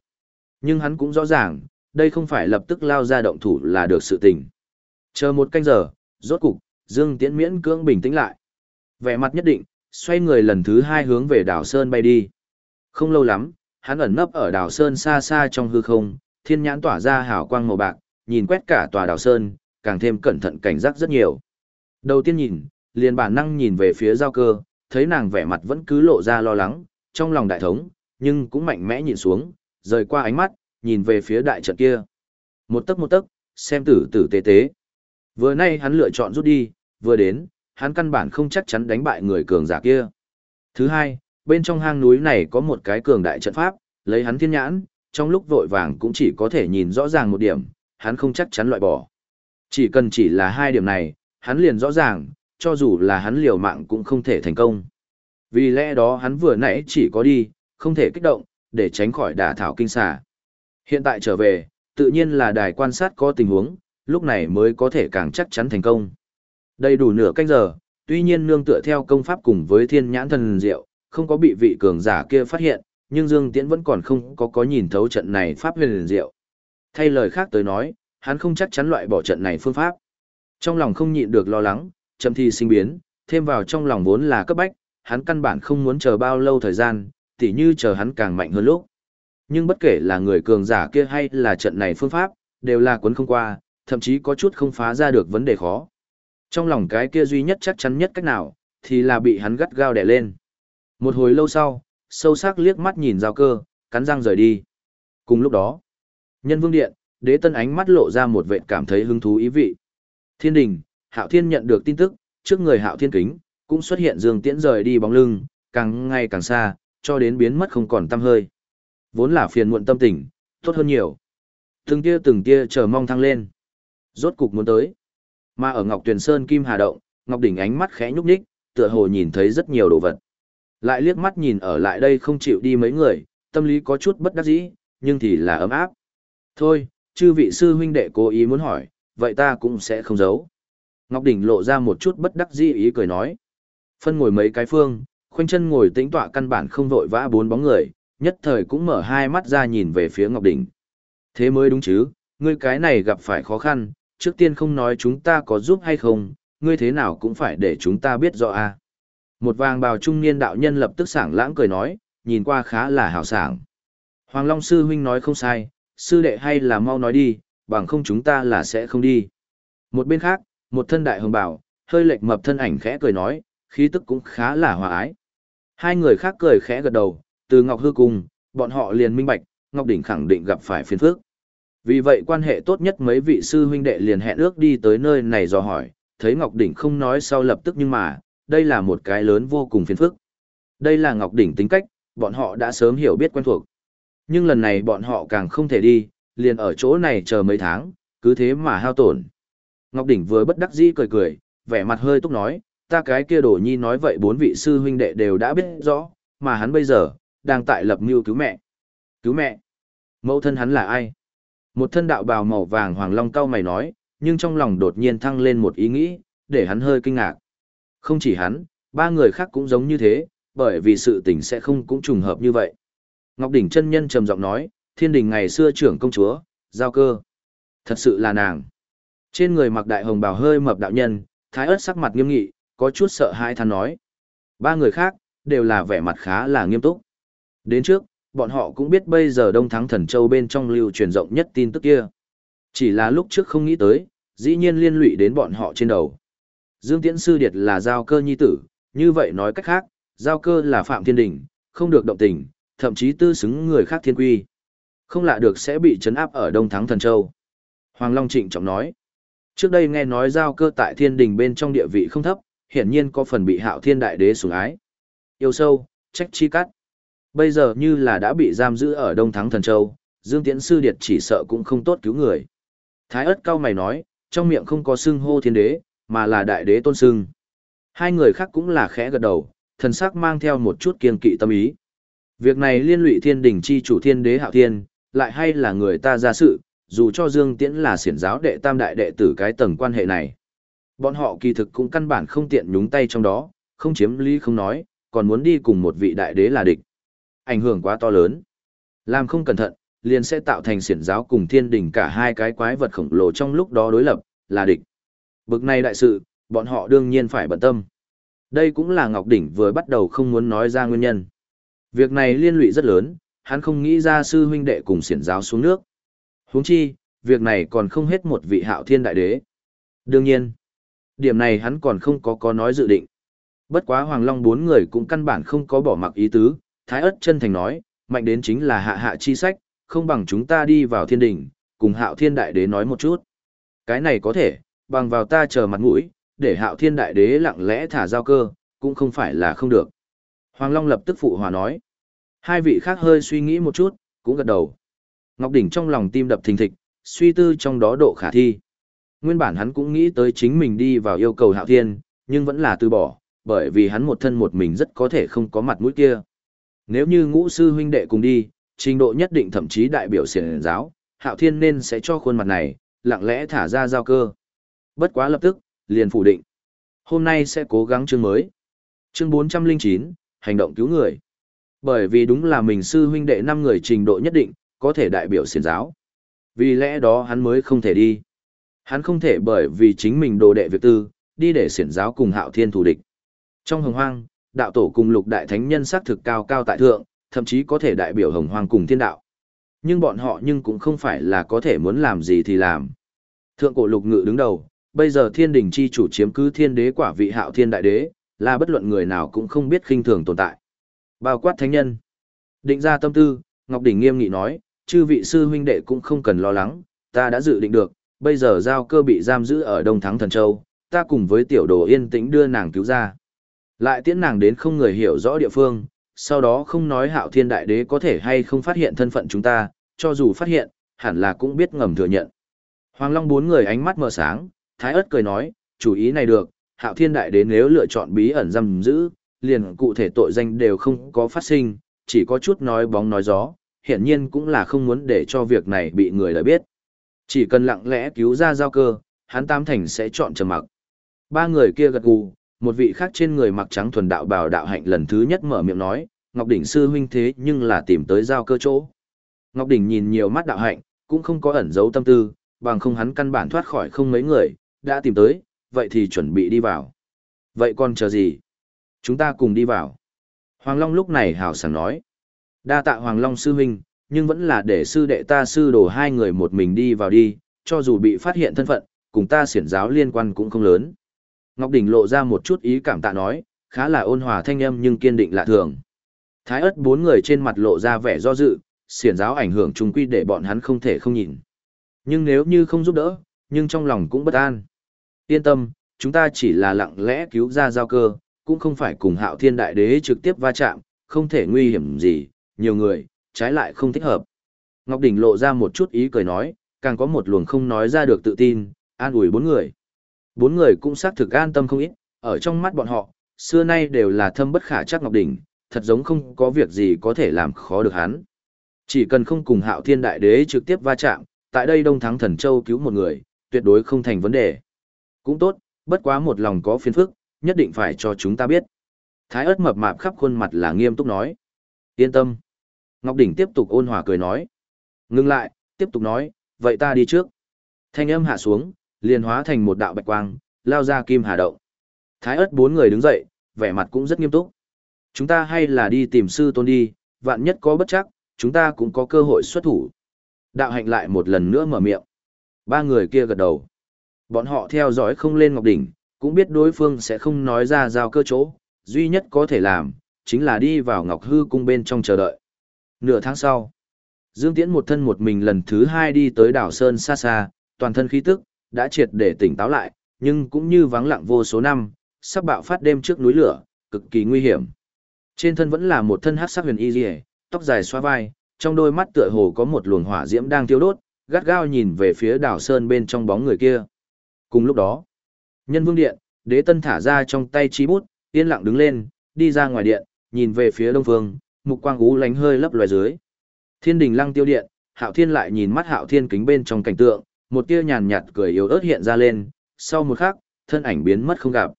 Nhưng hắn cũng rõ ràng, đây không phải lập tức lao ra động thủ là được sự tình. Chờ một canh giờ, rốt cục, Dương Tiễn miễn cưỡng bình tĩnh lại. Vẻ mặt nhất định, xoay người lần thứ hai hướng về đảo Sơn bay đi. Không lâu lắm, hắn ẩn nấp ở đảo Sơn xa xa trong hư không, thiên nhãn tỏa ra hào quang màu bạc, nhìn quét cả tòa đảo Sơn, càng thêm cẩn thận cảnh giác rất nhiều. Đầu tiên nhìn, liền bản năng nhìn về phía giao cơ, thấy nàng vẻ mặt vẫn cứ lộ ra lo lắng, trong lòng đại thống, nhưng cũng mạnh mẽ nhìn xuống, rời qua ánh mắt, nhìn về phía đại trận kia. Một tấc một tấc, xem tử tử tế tế. Vừa nay hắn lựa chọn rút đi, vừa đến, hắn căn bản không chắc chắn đánh bại người cường giả kia. Thứ hai, bên trong hang núi này có một cái cường đại trận pháp, lấy hắn thiên nhãn, trong lúc vội vàng cũng chỉ có thể nhìn rõ ràng một điểm, hắn không chắc chắn loại bỏ. Chỉ cần chỉ là hai điểm này, hắn liền rõ ràng, cho dù là hắn liều mạng cũng không thể thành công. Vì lẽ đó hắn vừa nãy chỉ có đi, không thể kích động, để tránh khỏi đả thảo kinh xà. Hiện tại trở về, tự nhiên là đài quan sát có tình huống, lúc này mới có thể càng chắc chắn thành công. Đầy đủ nửa canh giờ, tuy nhiên nương tựa theo công pháp cùng với thiên nhãn thần diệu, không có bị vị cường giả kia phát hiện, nhưng Dương Tiễn vẫn còn không có có nhìn thấu trận này pháp huyền diệu. Thay lời khác tới nói, hắn không chắc chắn loại bỏ trận này phương pháp. Trong lòng không nhịn được lo lắng, chậm thi sinh biến, thêm vào trong lòng vốn là cấp bách, hắn căn bản không muốn chờ bao lâu thời gian, tỉ như chờ hắn càng mạnh hơn lúc. Nhưng bất kể là người cường giả kia hay là trận này phương pháp, đều là cuốn không qua, thậm chí có chút không phá ra được vấn đề khó. Trong lòng cái kia duy nhất chắc chắn nhất cách nào, thì là bị hắn gắt gao đè lên. Một hồi lâu sau, sâu sắc liếc mắt nhìn giao cơ, cắn răng rời đi. Cùng lúc đó, nhân vương điện, đế tân ánh mắt lộ ra một vệ cảm thấy hứng thú ý vị. Thiên đình, hạo thiên nhận được tin tức, trước người hạo thiên kính, cũng xuất hiện dương tiễn rời đi bóng lưng, càng ngày càng xa, cho đến biến mất không còn tăm hơi. Vốn là phiền muộn tâm tình, tốt hơn nhiều. Từng tia từng tia chờ mong thăng lên. Rốt cục muốn tới. Mà ở Ngọc Tuyền Sơn Kim Hà Động, Ngọc Đỉnh ánh mắt khẽ nhúc nhích, tựa hồ nhìn thấy rất nhiều đồ vật. Lại liếc mắt nhìn ở lại đây không chịu đi mấy người, tâm lý có chút bất đắc dĩ, nhưng thì là ấm áp. Thôi, chư vị sư huynh đệ cố ý muốn hỏi, vậy ta cũng sẽ không giấu. Ngọc Đỉnh lộ ra một chút bất đắc dĩ ý cười nói. Phân ngồi mấy cái phương, khoanh chân ngồi tĩnh tọa căn bản không vội vã bốn bóng người, nhất thời cũng mở hai mắt ra nhìn về phía Ngọc Đỉnh. Thế mới đúng chứ, ngươi cái này gặp phải khó khăn, trước tiên không nói chúng ta có giúp hay không, ngươi thế nào cũng phải để chúng ta biết rõ a. Một vàng bào trung niên đạo nhân lập tức sảng lãng cười nói, nhìn qua khá là hào sảng. Hoàng Long sư huynh nói không sai, sư đệ hay là mau nói đi, bằng không chúng ta là sẽ không đi. Một bên khác, một thân đại hồng bảo, hơi lệch mập thân ảnh khẽ cười nói, khí tức cũng khá là hòa ái. Hai người khác cười khẽ gật đầu, từ Ngọc Hư cùng, bọn họ liền minh bạch, Ngọc Đỉnh khẳng định gặp phải phiền phức. Vì vậy quan hệ tốt nhất mấy vị sư huynh đệ liền hẹn ước đi tới nơi này dò hỏi, thấy Ngọc Đỉnh không nói sau lập tức nhưng mà, đây là một cái lớn vô cùng phiền phức. Đây là Ngọc Đỉnh tính cách, bọn họ đã sớm hiểu biết quen thuộc. Nhưng lần này bọn họ càng không thể đi, liền ở chỗ này chờ mấy tháng, cứ thế mà hao tổn. Ngọc Đỉnh vừa bất đắc dĩ cười cười, vẻ mặt hơi túc nói, ta cái kia đồ nhi nói vậy bốn vị sư huynh đệ đều đã biết rõ, mà hắn bây giờ, đang tại lập mưu cứu mẹ. Cứu mẹ? Mẫu thân hắn là ai? Một thân đạo bào màu vàng hoàng long cao mày nói, nhưng trong lòng đột nhiên thăng lên một ý nghĩ, để hắn hơi kinh ngạc. Không chỉ hắn, ba người khác cũng giống như thế, bởi vì sự tình sẽ không cũng trùng hợp như vậy. Ngọc Đỉnh chân nhân trầm giọng nói, thiên đình ngày xưa trưởng công chúa, giao cơ. Thật sự là nàng. Trên người mặc đại hồng bào hơi mập đạo nhân, thái ớt sắc mặt nghiêm nghị, có chút sợ hãi than nói. Ba người khác, đều là vẻ mặt khá là nghiêm túc. Đến trước, bọn họ cũng biết bây giờ Đông Thắng Thần Châu bên trong lưu truyền rộng nhất tin tức kia. Chỉ là lúc trước không nghĩ tới, dĩ nhiên liên lụy đến bọn họ trên đầu. Dương Tiễn Sư Điệt là giao cơ nhi tử, như vậy nói cách khác, giao cơ là Phạm Thiên Đình, không được động tình, thậm chí tư xứng người khác thiên quy. Không lạ được sẽ bị chấn áp ở Đông Thắng Thần Châu. Hoàng Long Trịnh trọng nói. Trước đây nghe nói giao cơ tại thiên đình bên trong địa vị không thấp, hiển nhiên có phần bị hạo thiên đại đế sủng ái. Yêu sâu, trách chi cắt. Bây giờ như là đã bị giam giữ ở Đông Thắng Thần Châu, Dương Tiễn Sư Điệt chỉ sợ cũng không tốt cứu người. Thái ớt cao mày nói, trong miệng không có xưng hô thiên đế, mà là đại đế tôn xưng. Hai người khác cũng là khẽ gật đầu, thần sắc mang theo một chút kiên kỵ tâm ý. Việc này liên lụy thiên đình chi chủ thiên đế hạo thiên, lại hay là người ta ra sự, dù cho Dương Tiễn là siển giáo đệ tam đại đệ tử cái tầng quan hệ này. Bọn họ kỳ thực cũng căn bản không tiện nhúng tay trong đó, không chiếm lý không nói, còn muốn đi cùng một vị đại đế là địch. Ảnh hưởng quá to lớn. Làm không cẩn thận, liền sẽ tạo thành siển giáo cùng thiên đình cả hai cái quái vật khổng lồ trong lúc đó đối lập, là địch. Bực này đại sự, bọn họ đương nhiên phải bận tâm. Đây cũng là Ngọc Đỉnh vừa bắt đầu không muốn nói ra nguyên nhân. Việc này liên lụy rất lớn, hắn không nghĩ ra sư huynh đệ cùng xiển giáo xuống nước. huống chi, việc này còn không hết một vị hạo thiên đại đế. Đương nhiên, điểm này hắn còn không có có nói dự định. Bất quá Hoàng Long bốn người cũng căn bản không có bỏ mặc ý tứ, Thái ất chân thành nói, mạnh đến chính là hạ hạ chi sách, không bằng chúng ta đi vào thiên đỉnh, cùng hạo thiên đại đế nói một chút. Cái này có thể, bằng vào ta chờ mặt mũi, để hạo thiên đại đế lặng lẽ thả giao cơ, cũng không phải là không được. Hoàng Long lập tức phụ hòa nói. Hai vị khác hơi suy nghĩ một chút, cũng gật đầu. Ngọc Đỉnh trong lòng tim đập thình thịch, suy tư trong đó độ khả thi. Nguyên bản hắn cũng nghĩ tới chính mình đi vào yêu cầu hạo thiên, nhưng vẫn là từ bỏ, bởi vì hắn một thân một mình rất có thể không có mặt mũi kia. Nếu như ngũ sư huynh đệ cùng đi, trình độ nhất định thậm chí đại biểu xiển giáo, hạo thiên nên sẽ cho khuôn mặt này, lặng lẽ thả ra giao cơ. Bất quá lập tức, liền phủ định. Hôm nay sẽ cố gắng chương mới. Chương 409, hành động cứu người. Bởi vì đúng là mình sư huynh đệ năm người trình độ nhất định, có thể đại biểu xiển giáo. Vì lẽ đó hắn mới không thể đi. Hắn không thể bởi vì chính mình đồ đệ việc tư, đi để xiển giáo cùng hạo thiên thủ địch. Trong hồng hoang, đạo tổ cùng lục đại thánh nhân sắc thực cao cao tại thượng, thậm chí có thể đại biểu hồng hoang cùng thiên đạo. Nhưng bọn họ nhưng cũng không phải là có thể muốn làm gì thì làm. Thượng cổ lục ngự đứng đầu, bây giờ thiên đình chi chủ chiếm cứ thiên đế quả vị hạo thiên đại đế, là bất luận người nào cũng không biết khinh thường tồn tại. Bao quát thánh nhân. Định ra tâm tư, Ngọc Đỉnh nghiêm nghị nói, chư vị sư huynh đệ cũng không cần lo lắng, ta đã dự định được, bây giờ giao cơ bị giam giữ ở Đông Thắng Thần Châu, ta cùng với tiểu đồ yên tĩnh đưa nàng cứu ra. Lại tiễn nàng đến không người hiểu rõ địa phương, sau đó không nói hạo thiên đại đế có thể hay không phát hiện thân phận chúng ta, cho dù phát hiện, hẳn là cũng biết ngầm thừa nhận. Hoàng Long bốn người ánh mắt mở sáng, Thái ớt cười nói, chủ ý này được, hạo thiên đại đế nếu lựa chọn bí ẩn giam giữ, liền cụ thể tội danh đều không có phát sinh, chỉ có chút nói bóng nói gió, hiển nhiên cũng là không muốn để cho việc này bị người lời biết. Chỉ cần lặng lẽ cứu ra giao cơ, hắn tam thành sẽ chọn trầm mặc. Ba người kia gật gù, một vị khác trên người mặc trắng thuần đạo bào đạo hạnh lần thứ nhất mở miệng nói, Ngọc Đỉnh sư huynh thế nhưng là tìm tới giao cơ chỗ. Ngọc Đỉnh nhìn nhiều mắt đạo hạnh, cũng không có ẩn giấu tâm tư, bằng không hắn căn bản thoát khỏi không mấy người, đã tìm tới, vậy thì chuẩn bị đi vào. Vậy còn chờ gì? Chúng ta cùng đi vào. Hoàng Long lúc này hào sảng nói. Đa tạ Hoàng Long sư huynh, nhưng vẫn là để sư đệ ta sư đồ hai người một mình đi vào đi, cho dù bị phát hiện thân phận, cùng ta xiển giáo liên quan cũng không lớn. Ngọc Đỉnh lộ ra một chút ý cảm tạ nói, khá là ôn hòa thanh âm nhưng kiên định lạ thường. Thái ớt bốn người trên mặt lộ ra vẻ do dự, xiển giáo ảnh hưởng chung quy để bọn hắn không thể không nhìn. Nhưng nếu như không giúp đỡ, nhưng trong lòng cũng bất an. Yên tâm, chúng ta chỉ là lặng lẽ cứu ra giao cơ, cũng không phải cùng hạo thiên đại đế trực tiếp va chạm, không thể nguy hiểm gì, nhiều người, trái lại không thích hợp. Ngọc Đỉnh lộ ra một chút ý cười nói, càng có một luồng không nói ra được tự tin, an ủi bốn người. Bốn người cũng xác thực an tâm không ít, ở trong mắt bọn họ, xưa nay đều là thâm bất khả chắc Ngọc Đỉnh, thật giống không có việc gì có thể làm khó được hắn. Chỉ cần không cùng hạo thiên đại đế trực tiếp va chạm, tại đây Đông Thắng Thần Châu cứu một người, tuyệt đối không thành vấn đề. Cũng tốt, bất quá một lòng có phiền phức, nhất định phải cho chúng ta biết. Thái ớt mập mạp khắp khuôn mặt là nghiêm túc nói. Yên tâm. Ngọc Đỉnh tiếp tục ôn hòa cười nói. Ngưng lại, tiếp tục nói, vậy ta đi trước. Thanh âm hạ xuống, liền hóa thành một đạo bạch quang, lao ra kim hà động. Thái ớt bốn người đứng dậy, vẻ mặt cũng rất nghiêm túc. Chúng ta hay là đi tìm sư tôn đi, vạn nhất có bất chắc, chúng ta cũng có cơ hội xuất thủ. Đạo hạnh lại một lần nữa mở miệng. Ba người kia gật đầu. Bọn họ theo dõi không lên Ngọc Đỉnh, cũng biết đối phương sẽ không nói ra giao cơ chỗ, duy nhất có thể làm, chính là đi vào Ngọc Hư cung bên trong chờ đợi. Nửa tháng sau, Dương Tiễn một thân một mình lần thứ hai đi tới đảo Sơn xa xa, toàn thân khí tức, đã triệt để tỉnh táo lại, nhưng cũng như vắng lặng vô số năm, sắp bạo phát đêm trước núi lửa, cực kỳ nguy hiểm. Trên thân vẫn là một thân hát sắc huyền y rìa, tóc dài xoa vai, trong đôi mắt tựa hồ có một luồng hỏa diễm đang thiêu đốt, gắt gao nhìn về phía đảo Sơn bên trong bóng người kia. Cùng lúc đó, nhân vương điện, đế tân thả ra trong tay chi bút, yên lặng đứng lên, đi ra ngoài điện, nhìn về phía đông phương, mục quang ú lánh hơi lấp loài dưới. Thiên đình lăng tiêu điện, hạo thiên lại nhìn mắt hạo thiên kính bên trong cảnh tượng, một tia nhàn nhạt cười yếu ớt hiện ra lên, sau một khắc, thân ảnh biến mất không gặp.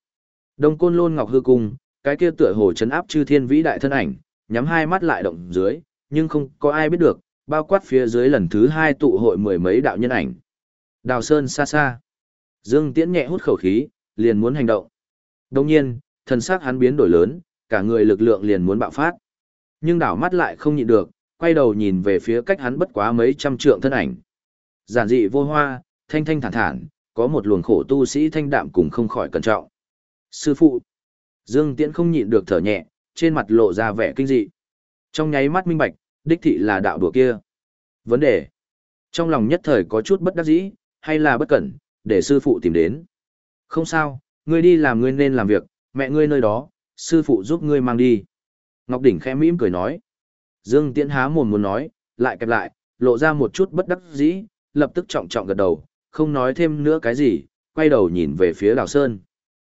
Đông côn lôn ngọc hư cung, cái kia tựa hồ chấn áp chư thiên vĩ đại thân ảnh, nhắm hai mắt lại động dưới, nhưng không có ai biết được, bao quát phía dưới lần thứ hai tụ hội mười mấy đạo nhân ảnh. Đào Sơn xa xa. Dương Tiễn nhẹ hút khẩu khí, liền muốn hành động. Đồng nhiên, thần sắc hắn biến đổi lớn, cả người lực lượng liền muốn bạo phát. Nhưng đảo mắt lại không nhịn được, quay đầu nhìn về phía cách hắn bất quá mấy trăm trượng thân ảnh. Giản dị vô hoa, thanh thanh thản thản, có một luồng khổ tu sĩ thanh đạm cùng không khỏi cẩn trọng. Sư phụ. Dương Tiễn không nhịn được thở nhẹ, trên mặt lộ ra vẻ kinh dị. Trong nháy mắt minh bạch, đích thị là đạo đùa kia. Vấn đề. Trong lòng nhất thời có chút bất đắc dĩ, hay là bất cẩn, để sư phụ tìm đến. Không sao, ngươi đi làm ngươi nên làm việc, mẹ ngươi nơi đó, sư phụ giúp ngươi mang đi. Ngọc Đỉnh khẽ mỉm cười nói. Dương Tiễn há mồm muốn nói, lại kẹp lại, lộ ra một chút bất đắc dĩ, lập tức trọng trọng gật đầu, không nói thêm nữa cái gì, quay đầu nhìn về phía Đào Sơn.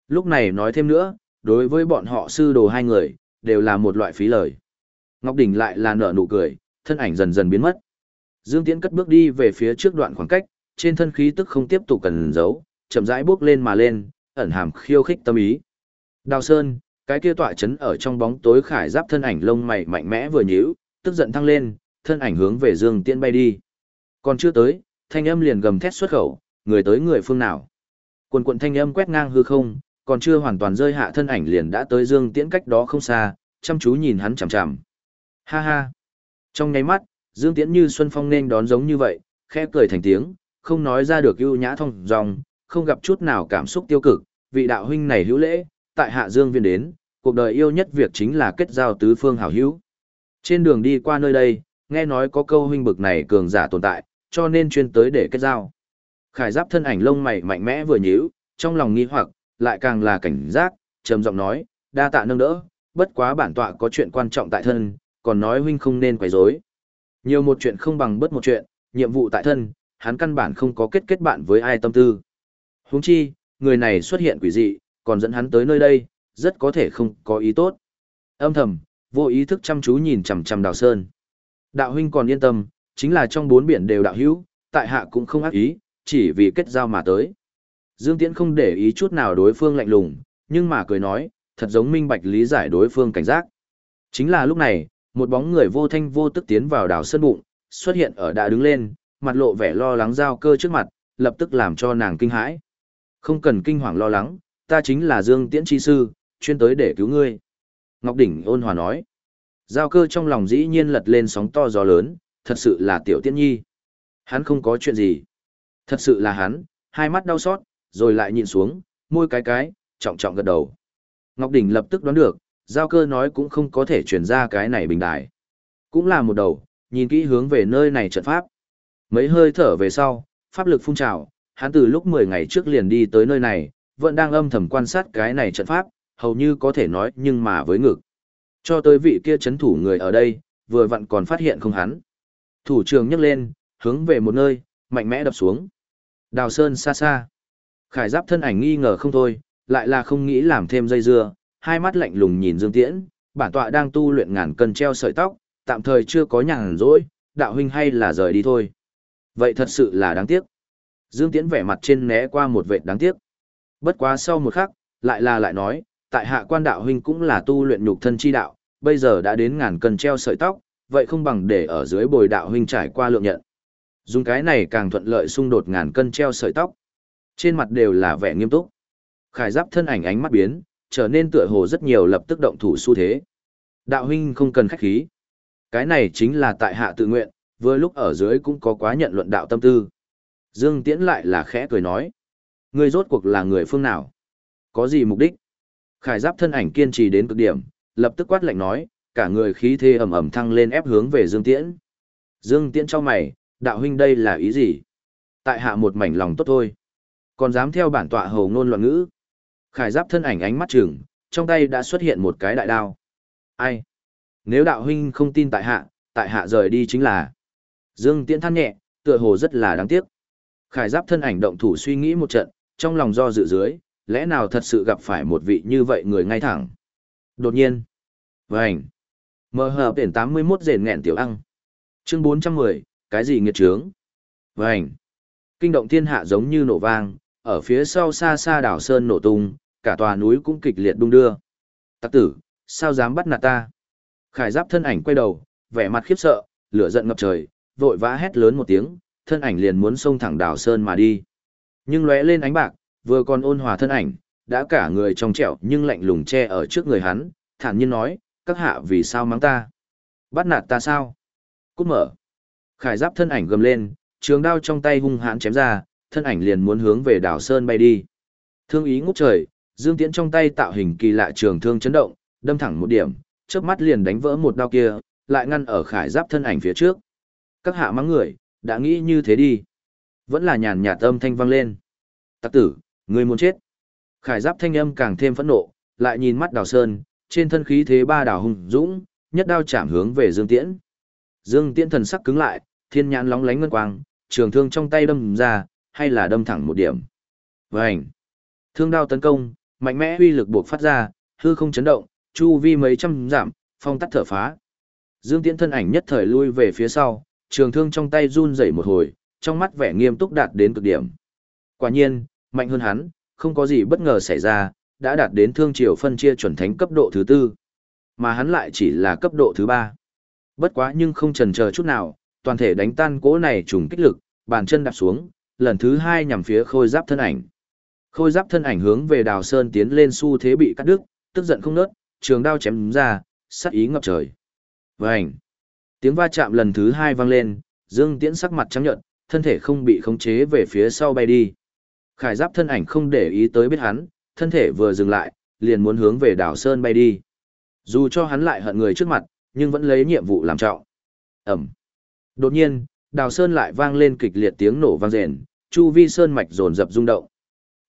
Lúc này nói thêm nữa, đối với bọn họ sư đồ hai người, đều là một loại phí lời. Ngọc Đỉnh lại là nở nụ cười, thân ảnh dần dần biến mất. Dương Tiễn cất bước đi về phía trước đoạn khoảng cách, trên thân khí tức không tiếp tục cần giấu, chậm rãi bước lên mà lên, ẩn hàm khiêu khích tâm ý. Đào Sơn, cái kia tọa chấn ở trong bóng tối khải giáp thân ảnh lông mày mạnh mẽ vừa nhíu, tức giận thăng lên, thân ảnh hướng về Dương Tiễn bay đi. Còn chưa tới, thanh âm liền gầm thét xuất khẩu, người tới người phương nào. Quần quần thanh âm quét ngang hư không, còn chưa hoàn toàn rơi hạ thân ảnh liền đã tới Dương Tiễn cách đó không xa, chăm chú nhìn hắn chằm chằm. Ha ha. Trong nháy mắt, Dương Tiễn như xuân phong nên đón giống như vậy, khẽ cười thành tiếng, không nói ra được ưu nhã thông dòng, không gặp chút nào cảm xúc tiêu cực, vị đạo huynh này hữu lễ, tại hạ Dương Viên đến, cuộc đời yêu nhất việc chính là kết giao tứ phương hảo hữu. Trên đường đi qua nơi đây, nghe nói có câu huynh bực này cường giả tồn tại, cho nên chuyên tới để kết giao. Khải giáp thân ảnh lông mày mạnh mẽ vừa nhíu, trong lòng nghi hoặc, lại càng là cảnh giác, trầm giọng nói, đa tạ nâng đỡ, bất quá bản tọa có chuyện quan trọng tại thân, còn nói huynh không nên quấy rối. Nhiều một chuyện không bằng bất một chuyện, nhiệm vụ tại thân, hắn căn bản không có kết kết bạn với ai tâm tư. Huống chi, người này xuất hiện quỷ dị, còn dẫn hắn tới nơi đây, rất có thể không có ý tốt. Âm thầm, vô ý thức chăm chú nhìn chằm chằm Đào Sơn. Đạo huynh còn yên tâm, chính là trong bốn biển đều đạo hữu, tại hạ cũng không ác ý, chỉ vì kết giao mà tới. Dương Tiễn không để ý chút nào đối phương lạnh lùng, nhưng mà cười nói, thật giống minh bạch lý giải đối phương cảnh giác. Chính là lúc này, một bóng người vô thanh vô tức tiến vào đào sơn bụng, xuất hiện ở đã đứng lên, mặt lộ vẻ lo lắng giao cơ trước mặt, lập tức làm cho nàng kinh hãi. Không cần kinh hoàng lo lắng, ta chính là Dương Tiễn Chi Sư, chuyên tới để cứu ngươi. Ngọc Đỉnh ôn hòa nói. Giao cơ trong lòng dĩ nhiên lật lên sóng to gió lớn, thật sự là tiểu tiễn nhi. Hắn không có chuyện gì. Thật sự là hắn, hai mắt đau xót, rồi lại nhìn xuống, môi cái cái, trọng trọng gật đầu. Ngọc Đỉnh lập tức đoán được, giao cơ nói cũng không có thể chuyển ra cái này bình đài. Cũng là một đầu, nhìn kỹ hướng về nơi này trận pháp. Mấy hơi thở về sau, pháp lực phun trào, hắn từ lúc 10 ngày trước liền đi tới nơi này, vẫn đang âm thầm quan sát cái này trận pháp, hầu như có thể nói nhưng mà với ngực. Cho tới vị kia chấn thủ người ở đây, vừa vặn còn phát hiện không hắn. Thủ trường nhấc lên, hướng về một nơi, mạnh mẽ đập xuống. Đào Sơn xa xa. Khải giáp thân ảnh nghi ngờ không thôi, lại là không nghĩ làm thêm dây dưa, hai mắt lạnh lùng nhìn Dương Tiễn, bản tọa đang tu luyện ngàn cân treo sợi tóc, tạm thời chưa có nhàn rỗi, đạo huynh hay là rời đi thôi. Vậy thật sự là đáng tiếc. Dương Tiễn vẻ mặt trên né qua một vệt đáng tiếc. Bất quá sau một khắc, lại là lại nói, tại hạ quan đạo huynh cũng là tu luyện nhục thân chi đạo, bây giờ đã đến ngàn cân treo sợi tóc, vậy không bằng để ở dưới bồi đạo huynh trải qua lượng nhận. Dùng cái này càng thuận lợi xung đột ngàn cân treo sợi tóc. Trên mặt đều là vẻ nghiêm túc. Khải giáp thân ảnh ánh mắt biến, trở nên tựa hồ rất nhiều lập tức động thủ xu thế. Đạo huynh không cần khách khí. Cái này chính là tại hạ tự nguyện, vừa lúc ở dưới cũng có quá nhận luận đạo tâm tư. Dương Tiễn lại là khẽ cười nói. Người rốt cuộc là người phương nào? Có gì mục đích? Khải giáp thân ảnh kiên trì đến cực điểm, lập tức quát lạnh nói, cả người khí thế ầm ầm thăng lên ép hướng về Dương Tiễn. Dương Tiễn cho mày, đạo huynh đây là ý gì? Tại hạ một mảnh lòng tốt thôi. Còn dám theo bản tọa hầu ngôn loạn ngữ. Khải giáp thân ảnh ánh mắt trừng, trong tay đã xuất hiện một cái đại đao. Ai? Nếu đạo huynh không tin tại hạ, tại hạ rời đi chính là. Dương Tiễn than nhẹ, tựa hồ rất là đáng tiếc. Khải giáp thân ảnh động thủ suy nghĩ một trận, trong lòng do dự dưới, lẽ nào thật sự gặp phải một vị như vậy người ngay thẳng. Đột nhiên. vành, Mờ hờ biển 81 rền nghẹn tiểu ăn. Chương 410, cái gì nghiệt trướng? Vành, Kinh động thiên hạ giống như nổ vang, ở phía sau xa xa đảo Sơn nổ tung, cả tòa núi cũng kịch liệt đung đưa. Tặc tử, sao dám bắt nạt ta? Khải giáp thân ảnh quay đầu, vẻ mặt khiếp sợ, lửa giận ngập trời, vội vã hét lớn một tiếng, thân ảnh liền muốn xông thẳng đảo Sơn mà đi. Nhưng lóe lên ánh bạc, vừa còn ôn hòa thân ảnh, đã cả người trong trẻo nhưng lạnh lùng che ở trước người hắn, thản nhiên nói, các hạ vì sao mắng ta? Bắt nạt ta sao? Cút mở. Khải giáp thân ảnh gầm lên, trường đao trong tay hung hãn chém ra, thân ảnh liền muốn hướng về đảo Sơn bay đi. Thương ý ngút trời, Dương Tiễn trong tay tạo hình kỳ lạ trường thương chấn động, đâm thẳng một điểm, chớp mắt liền đánh vỡ một đao kia, lại ngăn ở khải giáp thân ảnh phía trước. Các hạ mắng người, đã nghĩ như thế đi. Vẫn là nhàn nhạt âm thanh vang lên. Tặc tử, người muốn chết. Khải giáp thanh âm càng thêm phẫn nộ, lại nhìn mắt đào sơn, trên thân khí thế ba đào hùng dũng, nhất đao chạm hướng về Dương Tiễn. Dương Tiễn thần sắc cứng lại, thiên nhãn lóng lánh ngân quang, trường thương trong tay đâm ra, hay là đâm thẳng một điểm. Vành. Thương đao tấn công, mạnh mẽ uy lực buộc phát ra, hư không chấn động, chu vi mấy trăm giảm, phong tắt thở phá. Dương Tiễn thân ảnh nhất thời lui về phía sau, trường thương trong tay run rẩy một hồi, trong mắt vẻ nghiêm túc đạt đến cực điểm. Quả nhiên, mạnh hơn hắn, không có gì bất ngờ xảy ra, đã đạt đến thương triều phân chia chuẩn thánh cấp độ thứ tư, mà hắn lại chỉ là cấp độ thứ ba. Bất quá nhưng không chần chờ chút nào, toàn thể đánh tan cỗ này trùng kích lực, bàn chân đạp xuống, lần thứ hai nhằm phía khôi giáp thân ảnh. Khôi giáp thân ảnh hướng về đào sơn tiến lên xu thế bị cắt đứt, tức giận không nớt, trường đao chém ra, sát ý ngập trời. Vành! Tiếng va chạm lần thứ hai vang lên, Dương Tiễn sắc mặt trắng nhợt, thân thể không bị khống chế về phía sau bay đi. Khải giáp thân ảnh không để ý tới biết hắn, thân thể vừa dừng lại, liền muốn hướng về đảo Sơn bay đi. Dù cho hắn lại hận người trước mặt, nhưng vẫn lấy nhiệm vụ làm trọng. Ẩm. Đột nhiên, đào Sơn lại vang lên kịch liệt tiếng nổ vang rền, chu vi Sơn mạch rồn rập rung động.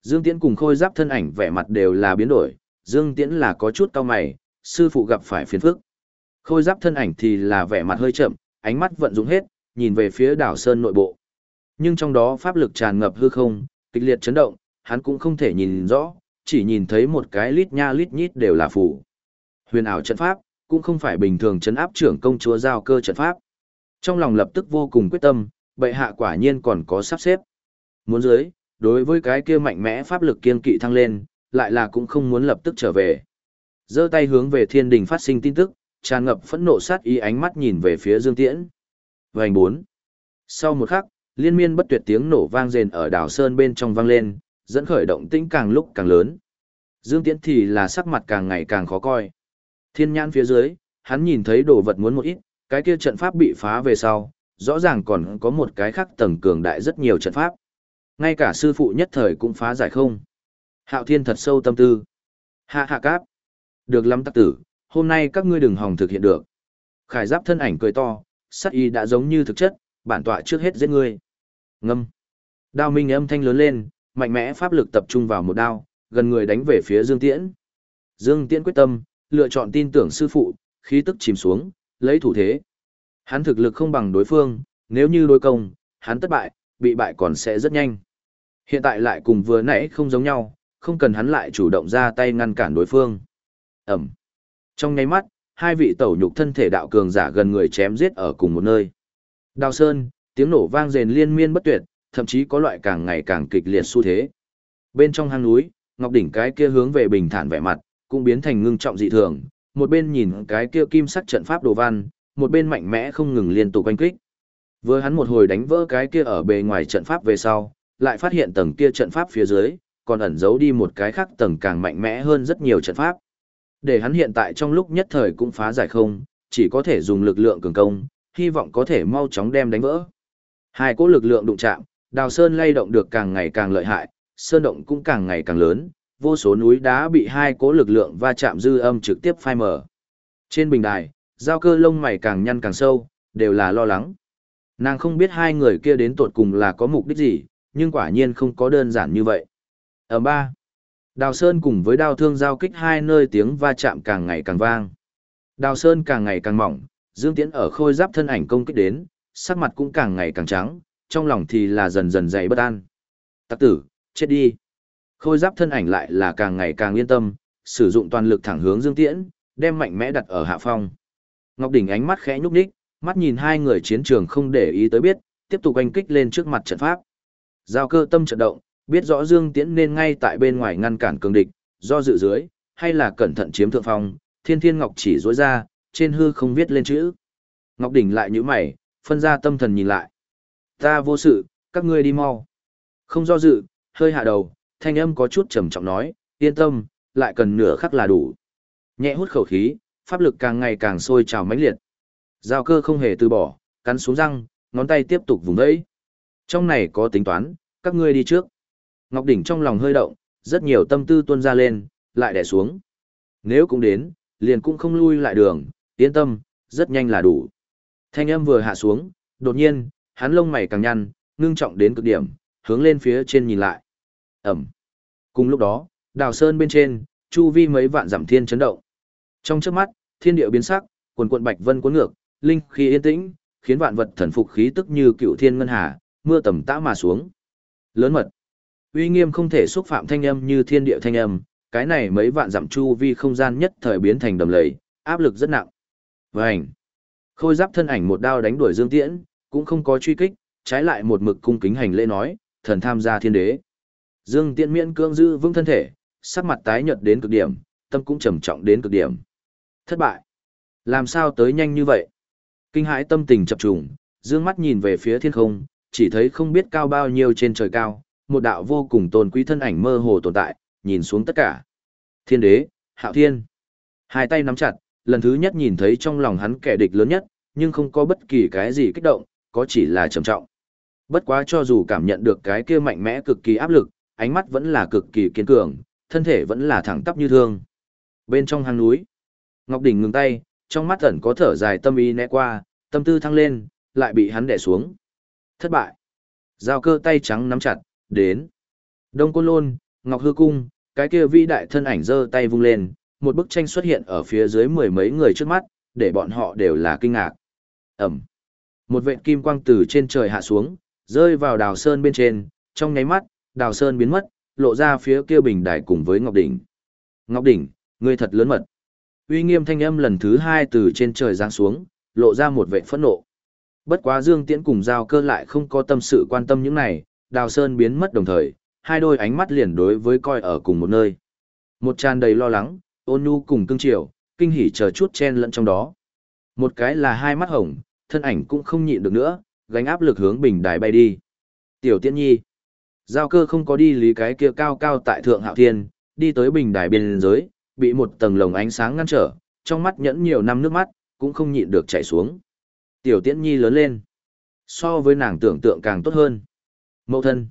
Dương Tiễn cùng khôi giáp thân ảnh vẻ mặt đều là biến đổi, Dương Tiễn là có chút cao mày, sư phụ gặp phải phiền phức. Khôi giáp thân ảnh thì là vẻ mặt hơi chậm, ánh mắt vận dụng hết, nhìn về phía đảo Sơn nội bộ. Nhưng trong đó pháp lực tràn ngập hư không, kịch liệt chấn động, hắn cũng không thể nhìn rõ, chỉ nhìn thấy một cái lít nha lít nhít đều là phủ. Huyền ảo trận pháp, cũng không phải bình thường chấn áp trưởng công chúa giao cơ trận pháp. Trong lòng lập tức vô cùng quyết tâm, bệ hạ quả nhiên còn có sắp xếp. Muốn dưới, đối với cái kia mạnh mẽ pháp lực kiên kỵ thăng lên, lại là cũng không muốn lập tức trở về. giơ tay hướng về thiên đình phát sinh tin tức, tràn ngập phẫn nộ sát ý ánh mắt nhìn về phía Dương Tiễn. Vành bốn. Sau một khắc, liên miên bất tuyệt tiếng nổ vang rền ở đảo Sơn bên trong vang lên, dẫn khởi động tĩnh càng lúc càng lớn. Dương Tiễn thì là sắc mặt càng ngày càng khó coi. Thiên nhãn phía dưới, hắn nhìn thấy đồ vật muốn một ít, cái kia trận pháp bị phá về sau, rõ ràng còn có một cái khác tầng cường đại rất nhiều trận pháp. Ngay cả sư phụ nhất thời cũng phá giải không. Hạo Thiên thật sâu tâm tư. Hạ hạ cáp. Được lắm tắc tử, hôm nay các ngươi đừng hòng thực hiện được. Khải giáp thân ảnh cười to, sắc y đã giống như thực chất, bản tọa trước hết giết ngươi. Ngâm. Đao minh âm thanh lớn lên, mạnh mẽ pháp lực tập trung vào một đao, gần người đánh về phía Dương Tiễn. Dương Tiễn quyết tâm, lựa chọn tin tưởng sư phụ, khí tức chìm xuống, lấy thủ thế. Hắn thực lực không bằng đối phương, nếu như đối công, hắn thất bại, bị bại còn sẽ rất nhanh. Hiện tại lại cùng vừa nãy không giống nhau, không cần hắn lại chủ động ra tay ngăn cản đối phương. Ẩm. Trong nháy mắt, hai vị tẩu nhục thân thể đạo cường giả gần người chém giết ở cùng một nơi. Đào Sơn, tiếng nổ vang rền liên miên bất tuyệt, thậm chí có loại càng ngày càng kịch liệt xu thế. Bên trong hang núi, Ngọc đỉnh cái kia hướng về bình thản vẻ mặt, cũng biến thành ngưng trọng dị thường, một bên nhìn cái kia kim sắc trận pháp đồ văn, một bên mạnh mẽ không ngừng liên tục quanh kích. Vừa hắn một hồi đánh vỡ cái kia ở bề ngoài trận pháp về sau, lại phát hiện tầng kia trận pháp phía dưới, còn ẩn giấu đi một cái khác tầng càng mạnh mẽ hơn rất nhiều trận pháp. Để hắn hiện tại trong lúc nhất thời cũng phá giải không, chỉ có thể dùng lực lượng cường công, hy vọng có thể mau chóng đem đánh vỡ. Hai cỗ lực lượng đụng chạm, đào sơn lay động được càng ngày càng lợi hại, sơn động cũng càng ngày càng lớn, vô số núi đá bị hai cỗ lực lượng va chạm dư âm trực tiếp phai mở. Trên bình đài, giao cơ lông mày càng nhăn càng sâu, đều là lo lắng. Nàng không biết hai người kia đến tột cùng là có mục đích gì, nhưng quả nhiên không có đơn giản như vậy. Ở ba, Đào Sơn cùng với đao thương giao kích hai nơi tiếng va chạm càng ngày càng vang. Đào Sơn càng ngày càng mỏng, Dương Tiễn ở khôi giáp thân ảnh công kích đến, sắc mặt cũng càng ngày càng trắng, trong lòng thì là dần dần dày bất an. Tắc tử, chết đi. Khôi giáp thân ảnh lại là càng ngày càng yên tâm, sử dụng toàn lực thẳng hướng Dương Tiễn, đem mạnh mẽ đặt ở hạ phong. Ngọc Đỉnh ánh mắt khẽ nhúc nhích, mắt nhìn hai người chiến trường không để ý tới biết, tiếp tục anh kích lên trước mặt trận pháp. Giao cơ tâm trận động, biết rõ Dương Tiễn nên ngay tại bên ngoài ngăn cản cường địch, do dự dưới, hay là cẩn thận chiếm thượng phong, thiên thiên ngọc chỉ dối ra, trên hư không viết lên chữ. Ngọc Đỉnh lại nhíu mày, phân ra tâm thần nhìn lại. Ta vô sự, các ngươi đi mau. Không do dự, hơi hạ đầu, thanh âm có chút trầm trọng nói, yên tâm, lại cần nửa khắc là đủ. Nhẹ hút khẩu khí, pháp lực càng ngày càng sôi trào mãnh liệt. Giao cơ không hề từ bỏ, cắn xuống răng, ngón tay tiếp tục vùng vẫy, Trong này có tính toán, các ngươi đi trước. Ngọc Đỉnh trong lòng hơi động, rất nhiều tâm tư tuôn ra lên, lại đè xuống. Nếu cũng đến, liền cũng không lui lại đường, yên tâm, rất nhanh là đủ. Thanh âm vừa hạ xuống, đột nhiên, hắn lông mày càng nhăn, ngưng trọng đến cực điểm, hướng lên phía trên nhìn lại. Ẩm. Cùng lúc đó, đào sơn bên trên, chu vi mấy vạn giảm thiên chấn động. Trong trước mắt, thiên địa biến sắc, quần quận bạch vân cuốn ngược, linh khí yên tĩnh, khiến vạn vật thần phục khí tức như cựu thiên ngân hà, mưa tầm tã mà xuống. Lớn mật. Uy nghiêm không thể xúc phạm thanh âm như thiên địa thanh âm, cái này mấy vạn dặm chu vi không gian nhất thời biến thành đầm lầy, áp lực rất nặng. Vành. Khôi giáp thân ảnh một đao đánh đuổi Dương Tiễn, cũng không có truy kích, trái lại một mực cung kính hành lễ nói, thần tham gia thiên đế. Dương Tiễn miễn cưỡng giữ vững thân thể, sắc mặt tái nhợt đến cực điểm, tâm cũng trầm trọng đến cực điểm. Thất bại. Làm sao tới nhanh như vậy? Kinh hãi tâm tình chập trùng, dương mắt nhìn về phía thiên không, chỉ thấy không biết cao bao nhiêu trên trời cao, một đạo vô cùng tôn quý thân ảnh mơ hồ tồn tại, nhìn xuống tất cả. Thiên đế, hạo thiên. Hai tay nắm chặt, lần thứ nhất nhìn thấy trong lòng hắn kẻ địch lớn nhất, nhưng không có bất kỳ cái gì kích động, có chỉ là trầm trọng. Bất quá cho dù cảm nhận được cái kia mạnh mẽ cực kỳ áp lực, ánh mắt vẫn là cực kỳ kiên cường, thân thể vẫn là thẳng tắp như thương. Bên trong hang núi, Ngọc Đỉnh ngừng tay, trong mắt ẩn có thở dài tâm ý né qua, tâm tư thăng lên, lại bị hắn đè xuống. Thất bại. Giao cơ tay trắng nắm chặt, đến. Đông Côn Lôn, Ngọc Hư Cung, cái kia vĩ đại thân ảnh giơ tay vung lên, một bức tranh xuất hiện ở phía dưới mười mấy người trước mắt, để bọn họ đều là kinh ngạc. Ẩm. Một vệt kim quang từ trên trời hạ xuống, rơi vào đào sơn bên trên, trong nháy mắt, đào sơn biến mất, lộ ra phía kia bình đài cùng với Ngọc Đỉnh. Ngọc Đỉnh, ngươi thật lớn mật. Uy nghiêm thanh âm lần thứ hai từ trên trời giáng xuống, lộ ra một vệ phẫn nộ. Bất quá Dương Tiễn cùng Giao Cơ lại không có tâm sự quan tâm những này, Đào Sơn biến mất đồng thời, hai đôi ánh mắt liền đối với coi ở cùng một nơi. Một tràn đầy lo lắng, ôn nhu cùng cương triều, kinh hỉ chờ chút chen lẫn trong đó. Một cái là hai mắt hồng, thân ảnh cũng không nhịn được nữa, gánh áp lực hướng bình đài bay đi. Tiểu Tiễn Nhi. Giao cơ không có đi lý cái kia cao cao tại thượng hạo thiên, đi tới bình đài biên giới, bị một tầng lồng ánh sáng ngăn trở, trong mắt nhẫn nhiều năm nước mắt, cũng không nhịn được chảy xuống. Tiểu Tiễn Nhi lớn lên, so với nàng tưởng tượng càng tốt hơn. Mậu thân.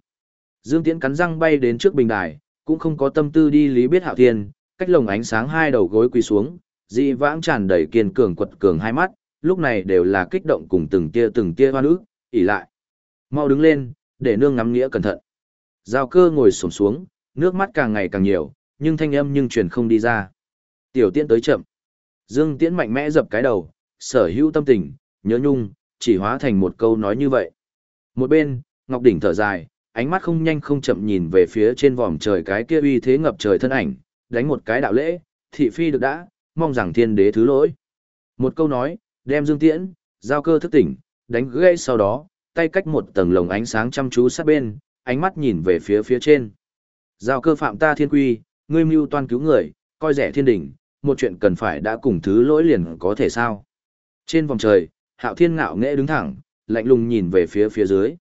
Dương Tiễn cắn răng bay đến trước bình đài, cũng không có tâm tư đi lý biết hạo thiên, cách lồng ánh sáng hai đầu gối quỳ xuống, dị vãng tràn đầy kiên cường quật cường hai mắt, lúc này đều là kích động cùng từng tia từng tia hoa nữ, ỉ lại. Mau đứng lên, để nương ngắm nghĩa cẩn thận. Giao cơ ngồi xổm xuống, nước mắt càng ngày càng nhiều, nhưng thanh âm nhưng truyền không đi ra. Tiểu tiễn tới chậm. Dương tiễn mạnh mẽ dập cái đầu, sở hữu tâm tình, nhớ nhung, chỉ hóa thành một câu nói như vậy. Một bên, Ngọc Đỉnh thở dài, ánh mắt không nhanh không chậm nhìn về phía trên vòm trời cái kia uy thế ngập trời thân ảnh, đánh một cái đạo lễ, thị phi được đã, mong rằng thiên đế thứ lỗi. Một câu nói, đem Dương Tiễn, giao cơ thức tỉnh, đánh gây sau đó, tay cách một tầng lồng ánh sáng chăm chú sát bên, ánh mắt nhìn về phía phía trên. Giao cơ phạm ta thiên quy, ngươi mưu toan cứu người, coi rẻ thiên đỉnh, một chuyện cần phải đã cùng thứ lỗi liền có thể sao. Trên vòng trời, hạo thiên ngạo nghễ đứng thẳng, lạnh lùng nhìn về phía phía dưới.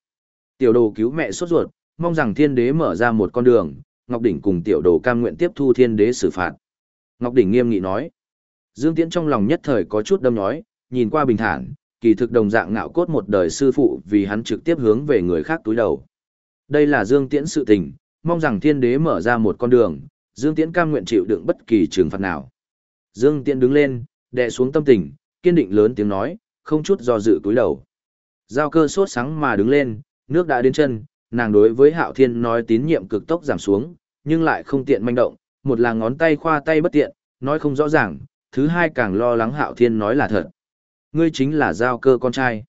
Tiểu đồ cứu mẹ sốt ruột, mong rằng thiên đế mở ra một con đường, Ngọc Đỉnh cùng tiểu đồ cam nguyện tiếp thu thiên đế xử phạt. Ngọc Đỉnh nghiêm nghị nói. Dương Tiễn trong lòng nhất thời có chút đâm nhói, nhìn qua bình thản, kỳ thực đồng dạng ngạo cốt một đời sư phụ vì hắn trực tiếp hướng về người khác túi đầu. Đây là Dương Tiễn sự tình, mong rằng thiên đế mở ra một con đường, Dương Tiễn cam nguyện chịu đựng bất kỳ trừng phạt nào. Dương Tiễn đứng lên, đè xuống tâm tình, kiên định lớn tiếng nói, không chút do dự túi đầu. Giao cơ sốt sáng mà đứng lên, nước đã đến chân, nàng đối với Hạo Thiên nói tín nhiệm cực tốc giảm xuống, nhưng lại không tiện manh động, một là ngón tay khoa tay bất tiện, nói không rõ ràng, thứ hai càng lo lắng Hạo Thiên nói là thật. Ngươi chính là giao cơ con trai.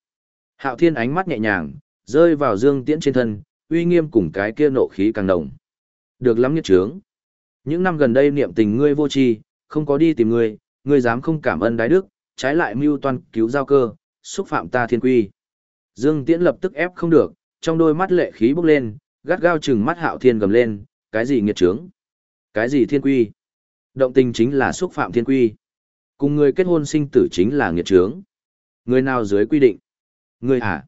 Hạo Thiên ánh mắt nhẹ nhàng, rơi vào Dương Tiễn trên thân, uy nghiêm cùng cái kia nộ khí càng nồng. Được lắm nhiệt trướng. Những năm gần đây niệm tình ngươi vô tri, không có đi tìm ngươi, ngươi dám không cảm ơn đái đức, trái lại mưu toan cứu giao cơ, xúc phạm ta thiên quy. Dương Tiễn lập tức ép không được, trong đôi mắt lệ khí bốc lên, gắt gao chừng mắt Hạo Thiên gầm lên, cái gì nghiệt trướng? Cái gì thiên quy? Động tình chính là xúc phạm thiên quy. Cùng người kết hôn sinh tử chính là nghiệt trướng. Người nào dưới quy định? Người hả?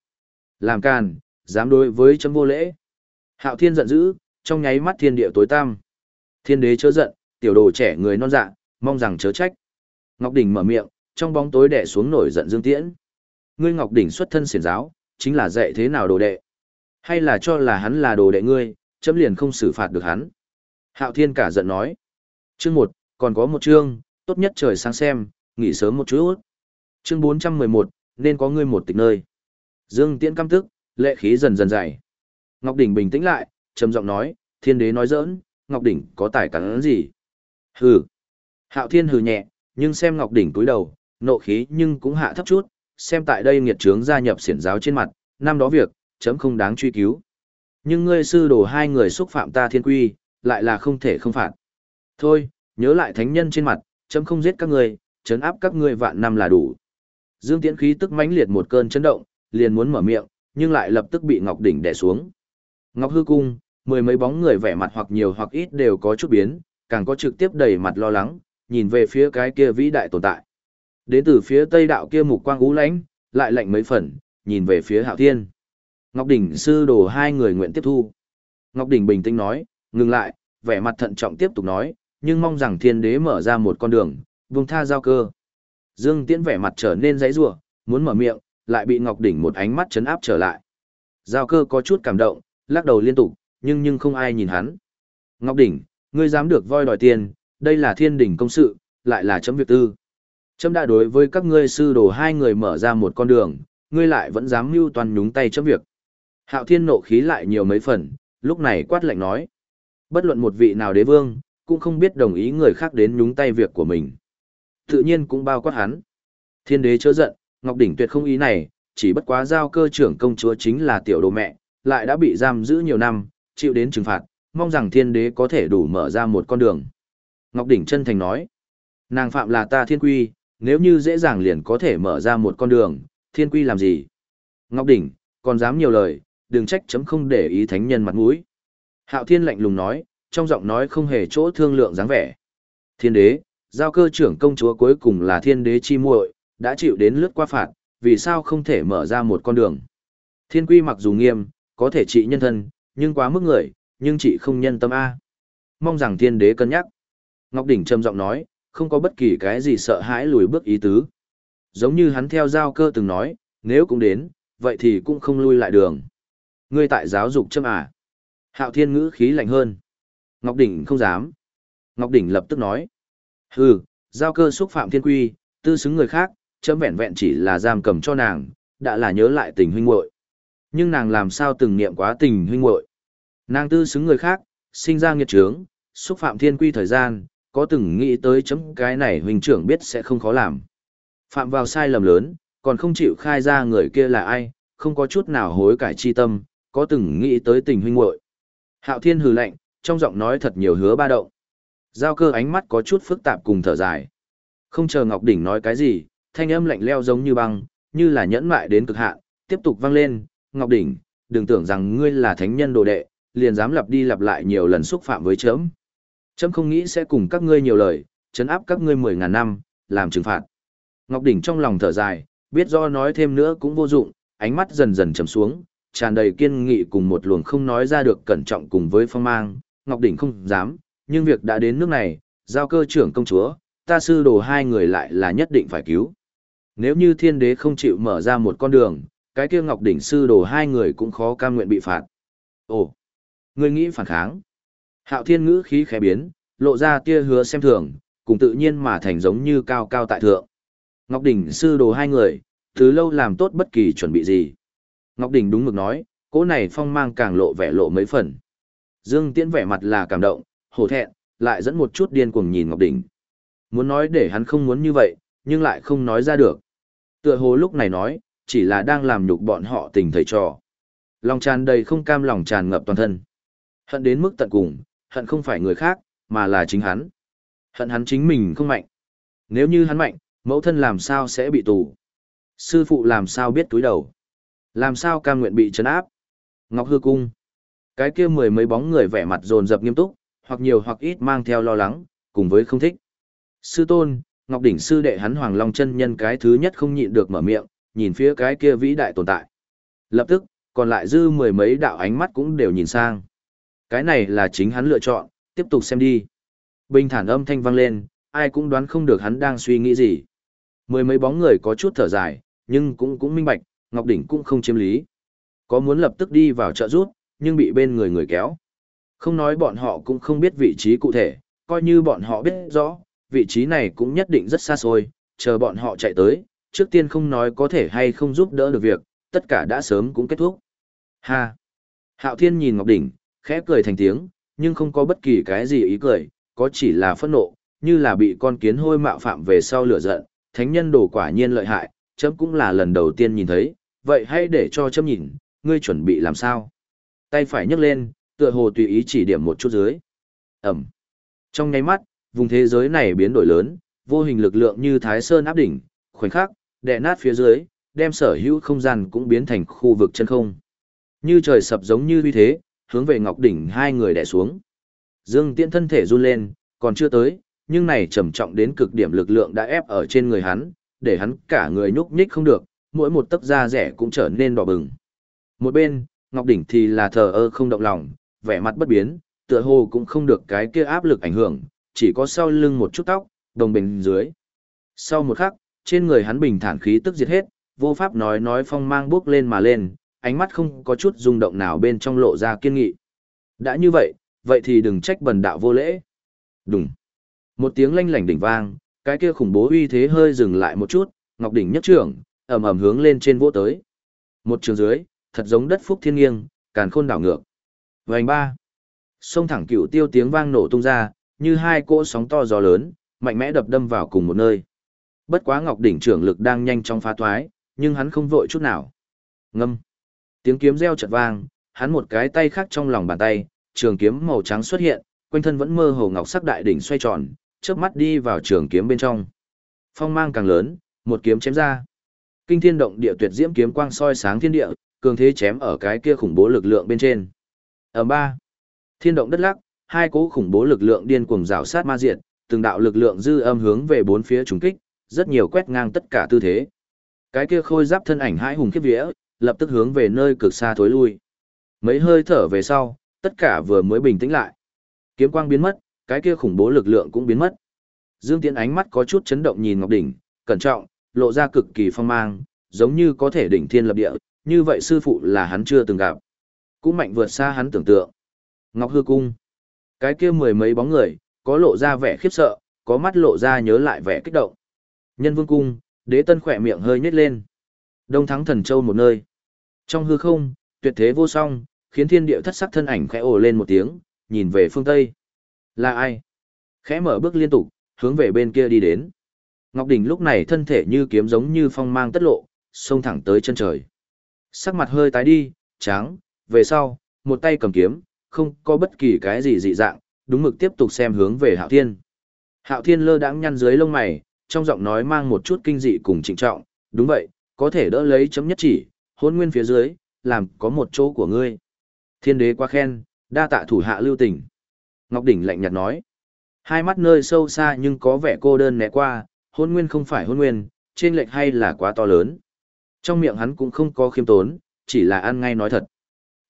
Làm càn, dám đối với chấm vô lễ. Hạo Thiên giận dữ, trong nháy mắt thiên địa tối tăm. Thiên đế chớ giận, tiểu đồ trẻ người non dạ, mong rằng chớ trách. Ngọc Đỉnh mở miệng, trong bóng tối đè xuống nổi giận Dương Tiễn. Ngươi Ngọc Đỉnh xuất thân xiển giáo, chính là dạy thế nào đồ đệ? Hay là cho là hắn là đồ đệ ngươi, chấm liền không xử phạt được hắn? Hạo Thiên cả giận nói. Chương một, còn có một chương, tốt nhất trời sáng xem, nghỉ sớm một chút. Chương 411, nên có ngươi một tịch nơi. Dương Tiễn căm tức, lệ khí dần dần dày. Ngọc Đỉnh bình tĩnh lại, trầm giọng nói, thiên đế nói giỡn, Ngọc Đỉnh có tài cắn gì? Hừ. Hạo Thiên hừ nhẹ, nhưng xem Ngọc Đỉnh túi đầu, nộ khí nhưng cũng hạ thấp chút, xem tại đây nghiệt trướng gia nhập xiển giáo trên mặt, năm đó việc, chấm không đáng truy cứu. Nhưng ngươi sư đồ hai người xúc phạm ta thiên quy, lại là không thể không phạt. Thôi, nhớ lại thánh nhân trên mặt, chấm không giết các ngươi, chấn áp các ngươi vạn năm là đủ. Dương Tiễn khí tức mãnh liệt một cơn chấn động, liền muốn mở miệng, nhưng lại lập tức bị Ngọc đỉnh đè xuống. Ngọc hư cung, mười mấy bóng người vẻ mặt hoặc nhiều hoặc ít đều có chút biến, càng có trực tiếp đầy mặt lo lắng, nhìn về phía cái kia vĩ đại tồn tại. Đến từ phía tây đạo kia mục quang ú lãnh, lại lạnh mấy phần, nhìn về phía Hạo Thiên. Ngọc Đỉnh sư đồ hai người nguyện tiếp thu. Ngọc Đỉnh bình tĩnh nói, ngừng lại, vẻ mặt thận trọng tiếp tục nói, nhưng mong rằng thiên đế mở ra một con đường, vùng tha giao cơ. Dương Tiễn vẻ mặt trở nên dãy rủa, muốn mở miệng, lại bị Ngọc Đỉnh một ánh mắt chấn áp trở lại. Giao cơ có chút cảm động, lắc đầu liên tục, nhưng nhưng không ai nhìn hắn. Ngọc Đỉnh, ngươi dám được voi đòi tiền, đây là thiên đỉnh công sự, lại là chấm việc tư. Chấm đã đối với các ngươi sư đồ hai người mở ra một con đường, ngươi lại vẫn dám mưu toàn nhúng tay chấm việc. Hạo thiên nộ khí lại nhiều mấy phần, lúc này quát lạnh nói. Bất luận một vị nào đế vương, cũng không biết đồng ý người khác đến nhúng tay việc của mình. Tự nhiên cũng bao quát hắn. Thiên đế chớ giận, Ngọc Đỉnh tuyệt không ý này, chỉ bất quá giao cơ trưởng công chúa chính là tiểu đồ mẹ, lại đã bị giam giữ nhiều năm, chịu đến trừng phạt, mong rằng thiên đế có thể đủ mở ra một con đường. Ngọc Đỉnh chân thành nói, nàng phạm là ta thiên quy, nếu như dễ dàng liền có thể mở ra một con đường, thiên quy làm gì? Ngọc Đỉnh, còn dám nhiều lời, đừng trách chấm không để ý thánh nhân mặt mũi. Hạo Thiên lạnh lùng nói, trong giọng nói không hề chỗ thương lượng dáng vẻ. Thiên đế, giao cơ trưởng công chúa cuối cùng là thiên đế chi muội, đã chịu đến lướt qua phạt, vì sao không thể mở ra một con đường? Thiên quy mặc dù nghiêm, có thể trị nhân thân, nhưng quá mức người, nhưng trị không nhân tâm A. Mong rằng thiên đế cân nhắc. Ngọc Đỉnh trầm giọng nói, không có bất kỳ cái gì sợ hãi lùi bước ý tứ. Giống như hắn theo giao cơ từng nói, nếu cũng đến, vậy thì cũng không lui lại đường. Ngươi tại giáo dục châm à. Hạo thiên ngữ khí lạnh hơn. Ngọc Đỉnh không dám. Ngọc Đỉnh lập tức nói. Hừ, giao cơ xúc phạm thiên quy, tư xứng người khác, chấm vẹn vẹn chỉ là giam cầm cho nàng, đã là nhớ lại tình huynh muội. Nhưng nàng làm sao từng niệm quá tình huynh muội? Nàng tư xứng người khác, sinh ra nghiệt trướng, xúc phạm thiên quy thời gian, có từng nghĩ tới chấm cái này huynh trưởng biết sẽ không khó làm. Phạm vào sai lầm lớn, còn không chịu khai ra người kia là ai, không có chút nào hối cải chi tâm, có từng nghĩ tới tình huynh muội. Hạo Thiên hừ lạnh, trong giọng nói thật nhiều hứa ba động. Giao cơ ánh mắt có chút phức tạp cùng thở dài. Không chờ Ngọc Đỉnh nói cái gì, thanh âm lạnh leo giống như băng, như là nhẫn mại đến cực hạn, tiếp tục vang lên, "Ngọc Đỉnh, đừng tưởng rằng ngươi là thánh nhân đồ đệ, liền dám lặp đi lặp lại nhiều lần xúc phạm với chấm. Chấm không nghĩ sẽ cùng các ngươi nhiều lời, chấn áp các ngươi mười ngàn năm, làm trừng phạt." Ngọc Đỉnh trong lòng thở dài, biết do nói thêm nữa cũng vô dụng, ánh mắt dần dần trầm xuống, tràn đầy kiên nghị cùng một luồng không nói ra được cẩn trọng cùng với phong mang, Ngọc Đỉnh không dám, nhưng việc đã đến nước này, giao cơ trưởng công chúa, ta sư đồ hai người lại là nhất định phải cứu. Nếu như thiên đế không chịu mở ra một con đường, cái kia Ngọc Đỉnh sư đồ hai người cũng khó cam nguyện bị phạt. Ồ, ngươi nghĩ phản kháng. Hạo thiên ngữ khí khẽ biến, lộ ra tia hứa xem thường, cùng tự nhiên mà thành giống như cao cao tại thượng. Ngọc Đỉnh sư đồ hai người, từ lâu làm tốt bất kỳ chuẩn bị gì. Ngọc Đình đúng mực nói, cỗ này phong mang càng lộ vẻ lộ mấy phần. Dương Tiễn vẻ mặt là cảm động, hổ thẹn, lại dẫn một chút điên cuồng nhìn Ngọc Đình, Muốn nói để hắn không muốn như vậy, nhưng lại không nói ra được. Tựa hồ lúc này nói, chỉ là đang làm nhục bọn họ tình thầy trò. Lòng tràn đầy không cam lòng tràn ngập toàn thân. Hận đến mức tận cùng, hận không phải người khác, mà là chính hắn. Hận hắn chính mình không mạnh. Nếu như hắn mạnh, mẫu thân làm sao sẽ bị tù? Sư phụ làm sao biết túi đầu? Làm sao cam nguyện bị trấn áp? Ngọc Hư Cung. Cái kia mười mấy bóng người vẻ mặt dồn dập nghiêm túc, hoặc nhiều hoặc ít mang theo lo lắng, cùng với không thích. Sư tôn, Ngọc Đỉnh sư đệ hắn Hoàng Long chân nhân cái thứ nhất không nhịn được mở miệng, nhìn phía cái kia vĩ đại tồn tại. Lập tức, còn lại dư mười mấy đạo ánh mắt cũng đều nhìn sang. Cái này là chính hắn lựa chọn, tiếp tục xem đi. Bình thản âm thanh vang lên, ai cũng đoán không được hắn đang suy nghĩ gì. Mười mấy bóng người có chút thở dài, nhưng cũng cũng minh bạch, Ngọc Đỉnh cũng không chiếm lý. Có muốn lập tức đi vào trợ rút, nhưng bị bên người người kéo. Không nói bọn họ cũng không biết vị trí cụ thể, coi như bọn họ biết rõ, vị trí này cũng nhất định rất xa xôi, chờ bọn họ chạy tới, trước tiên không nói có thể hay không giúp đỡ được việc, tất cả đã sớm cũng kết thúc. Ha! Hạo Thiên nhìn Ngọc Đỉnh, khẽ cười thành tiếng, nhưng không có bất kỳ cái gì ý cười, có chỉ là phẫn nộ, như là bị con kiến hôi mạo phạm về sau lửa giận, thánh nhân đồ quả nhiên lợi hại, chấm cũng là lần đầu tiên nhìn thấy, vậy hãy để cho châm nhìn, ngươi chuẩn bị làm sao? Tay phải nhấc lên, tựa hồ tùy ý chỉ điểm một chút dưới. Ẩm. Trong nháy mắt, vùng thế giới này biến đổi lớn, vô hình lực lượng như Thái Sơn áp đỉnh, khoảnh khắc, đè nát phía dưới, đem sở hữu không gian cũng biến thành khu vực chân không. Như trời sập giống như uy thế, hướng về Ngọc đỉnh hai người đè xuống. Dương Tiễn thân thể run lên, còn chưa tới, nhưng này trầm trọng đến cực điểm lực lượng đã ép ở trên người hắn, để hắn cả người nhúc nhích không được, mỗi một tấc da rẻ cũng trở nên đỏ bừng. Một bên, Ngọc Đỉnh thì là thờ ơ không động lòng, vẻ mặt bất biến, tựa hồ cũng không được cái kia áp lực ảnh hưởng, chỉ có sau lưng một chút tóc, đồng bình dưới. Sau một khắc, trên người hắn bình thản khí tức diệt hết, vô pháp nói nói phong mang bước lên mà lên, ánh mắt không có chút rung động nào bên trong lộ ra kiên nghị. Đã như vậy, vậy thì đừng trách bần đạo vô lễ. Đúng. Một tiếng lanh lảnh đỉnh vang, cái kia khủng bố uy thế hơi dừng lại một chút, Ngọc đỉnh nhất trưởng, ầm ầm hướng lên trên vỗ tới. Một trường dưới, thật giống đất phúc thiên nghiêng, càn khôn đảo ngược. Vành ba. Sông thẳng cựu tiêu tiếng vang nổ tung ra, như hai cỗ sóng to gió lớn, mạnh mẽ đập đâm vào cùng một nơi. Bất quá Ngọc đỉnh trưởng lực đang nhanh chóng phá thoái, nhưng hắn không vội chút nào. Ngâm. Tiếng kiếm reo chợt vang, hắn một cái tay khác trong lòng bàn tay, trường kiếm màu trắng xuất hiện, quanh thân vẫn mơ hồ ngọc sắc đại đỉnh xoay tròn, chớp mắt đi vào trường kiếm bên trong. Phong mang càng lớn, một kiếm chém ra. Kinh thiên động địa tuyệt diễm kiếm quang soi sáng thiên địa, cường thế chém ở cái kia khủng bố lực lượng bên trên. Ở ba, thiên động đất lắc, hai cỗ khủng bố lực lượng điên cuồng rào sát ma diệt, từng đạo lực lượng dư âm hướng về bốn phía trùng kích, rất nhiều quét ngang tất cả tư thế. Cái kia khôi giáp thân ảnh hãi hùng khiếp vía, lập tức hướng về nơi cực xa thối lui. Mấy hơi thở về sau, tất cả vừa mới bình tĩnh lại. Kiếm quang biến mất, cái kia khủng bố lực lượng cũng biến mất. Dương Tiễn ánh mắt có chút chấn động nhìn Ngọc Đỉnh, cẩn trọng, lộ ra cực kỳ phong mang, giống như có thể đỉnh thiên lập địa, như vậy sư phụ là hắn chưa từng gặp. Cũng mạnh vượt xa hắn tưởng tượng. Ngọc Hư Cung. Cái kia mười mấy bóng người, có lộ ra vẻ khiếp sợ, có mắt lộ ra nhớ lại vẻ kích động. Nhân Vương Cung, đế tân khỏe miệng hơi nhếch lên. Đông thắng thần châu một nơi. Trong hư không, tuyệt thế vô song, khiến thiên địa thất sắc thân ảnh khẽ ồ lên một tiếng, nhìn về phương Tây. Là ai? Khẽ mở bước liên tục, hướng về bên kia đi đến. Ngọc Đình lúc này thân thể như kiếm giống như phong mang tất lộ, xông thẳng tới chân trời. Sắc mặt hơi tái đi, trắng, về sau, một tay cầm kiếm, không có bất kỳ cái gì dị dạng, đúng mực tiếp tục xem hướng về Hạo Thiên. Hạo Thiên lơ đãng nhăn dưới lông mày, trong giọng nói mang một chút kinh dị cùng trịnh trọng, đúng vậy, có thể đỡ lấy chấm nhất chỉ, hôn nguyên phía dưới, làm có một chỗ của ngươi. Thiên đế quá khen, đa tạ thủ hạ lưu tình. Ngọc Đỉnh lạnh nhạt nói, hai mắt nơi sâu xa nhưng có vẻ cô đơn né qua, hôn nguyên không phải hôn nguyên, trên lệch hay là quá to lớn. Trong miệng hắn cũng không có khiêm tốn, chỉ là ăn ngay nói thật.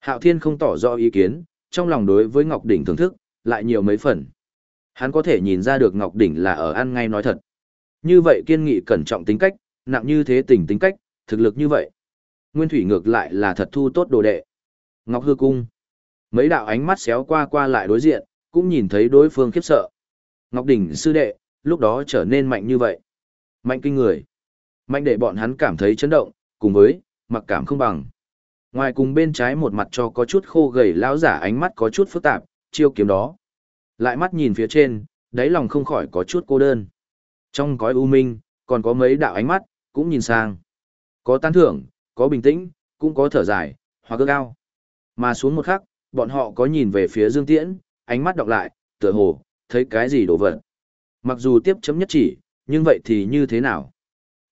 Hạo Thiên không tỏ rõ ý kiến, trong lòng đối với Ngọc Đỉnh thưởng thức, lại nhiều mấy phần. Hắn có thể nhìn ra được Ngọc Đỉnh là ở ăn ngay nói thật. Như vậy kiên nghị cẩn trọng tính cách, nặng như thế tình tính cách, thực lực như vậy. Nguyên Thủy ngược lại là thật thu tốt đồ đệ. Ngọc Hư Cung. Mấy đạo ánh mắt xéo qua qua lại đối diện, cũng nhìn thấy đối phương khiếp sợ. Ngọc Đỉnh sư đệ, lúc đó trở nên mạnh như vậy. Mạnh kinh người. Mạnh để bọn hắn cảm thấy chấn động, cùng với, mặc cảm không bằng. Ngoài cùng bên trái một mặt cho có chút khô gầy lão giả ánh mắt có chút phức tạp, chiêu kiếm đó. Lại mắt nhìn phía trên, đáy lòng không khỏi có chút cô đơn. Trong cõi u minh, còn có mấy đạo ánh mắt, cũng nhìn sang. Có tán thưởng, có bình tĩnh, cũng có thở dài, hoặc ước cao. Mà xuống một khắc, bọn họ có nhìn về phía Dương Tiễn, ánh mắt đọc lại, tựa hồ, thấy cái gì đổ vật. Mặc dù tiếp chấm nhất chỉ, nhưng vậy thì như thế nào?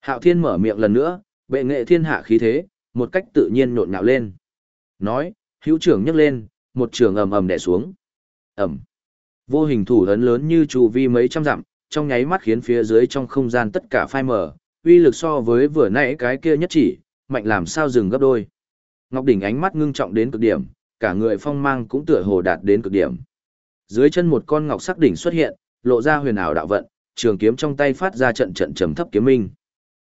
Hạo Thiên mở miệng lần nữa, bệ nghệ thiên hạ khí thế, một cách tự nhiên nhộn nhạo lên. Nói, hữu trưởng nhấc lên, một trường ầm ầm đè xuống. Ầm. Vô hình thủ ấn lớn như chu vi mấy trăm dặm, trong nháy mắt khiến phía dưới trong không gian tất cả phai mờ, uy lực so với vừa nãy cái kia nhất chỉ, mạnh làm sao dừng gấp đôi. Ngọc đỉnh ánh mắt ngưng trọng đến cực điểm, cả người phong mang cũng tựa hồ đạt đến cực điểm. Dưới chân một con ngọc sắc đỉnh xuất hiện, lộ ra huyền ảo đạo vận, trường kiếm trong tay phát ra trận trận trầm thấp kiếm minh.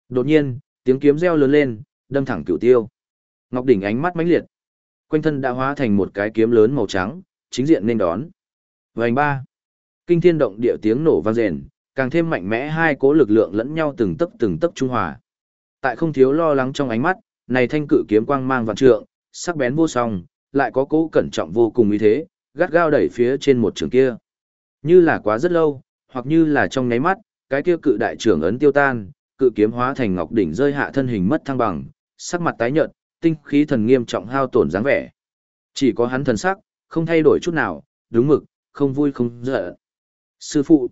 Đột nhiên, tiếng kiếm reo lớn lên, đâm thẳng cửu tiêu. Ngọc đỉnh ánh mắt mãnh liệt, quanh thân đã hóa thành một cái kiếm lớn màu trắng, chính diện nên đón. Vành ba, kinh thiên động địa tiếng nổ vang rền, càng thêm mạnh mẽ hai cố lực lượng lẫn nhau từng tấc từng tấc trung hòa. Tại không thiếu lo lắng trong ánh mắt, này thanh cự kiếm quang mang vạn trượng, sắc bén vô song, lại có cố cẩn trọng vô cùng ý thế, gắt gao đẩy phía trên một trường kia. Như là quá rất lâu, hoặc như là trong nháy mắt, cái kia cự đại trưởng ấn tiêu tan, cự kiếm hóa thành ngọc đỉnh rơi hạ thân hình mất thăng bằng, sắc mặt tái nhợt, tinh khí thần nghiêm trọng hao tổn dáng vẻ. Chỉ có hắn thần sắc, không thay đổi chút nào, đúng mực, không vui không giận. Sư phụ.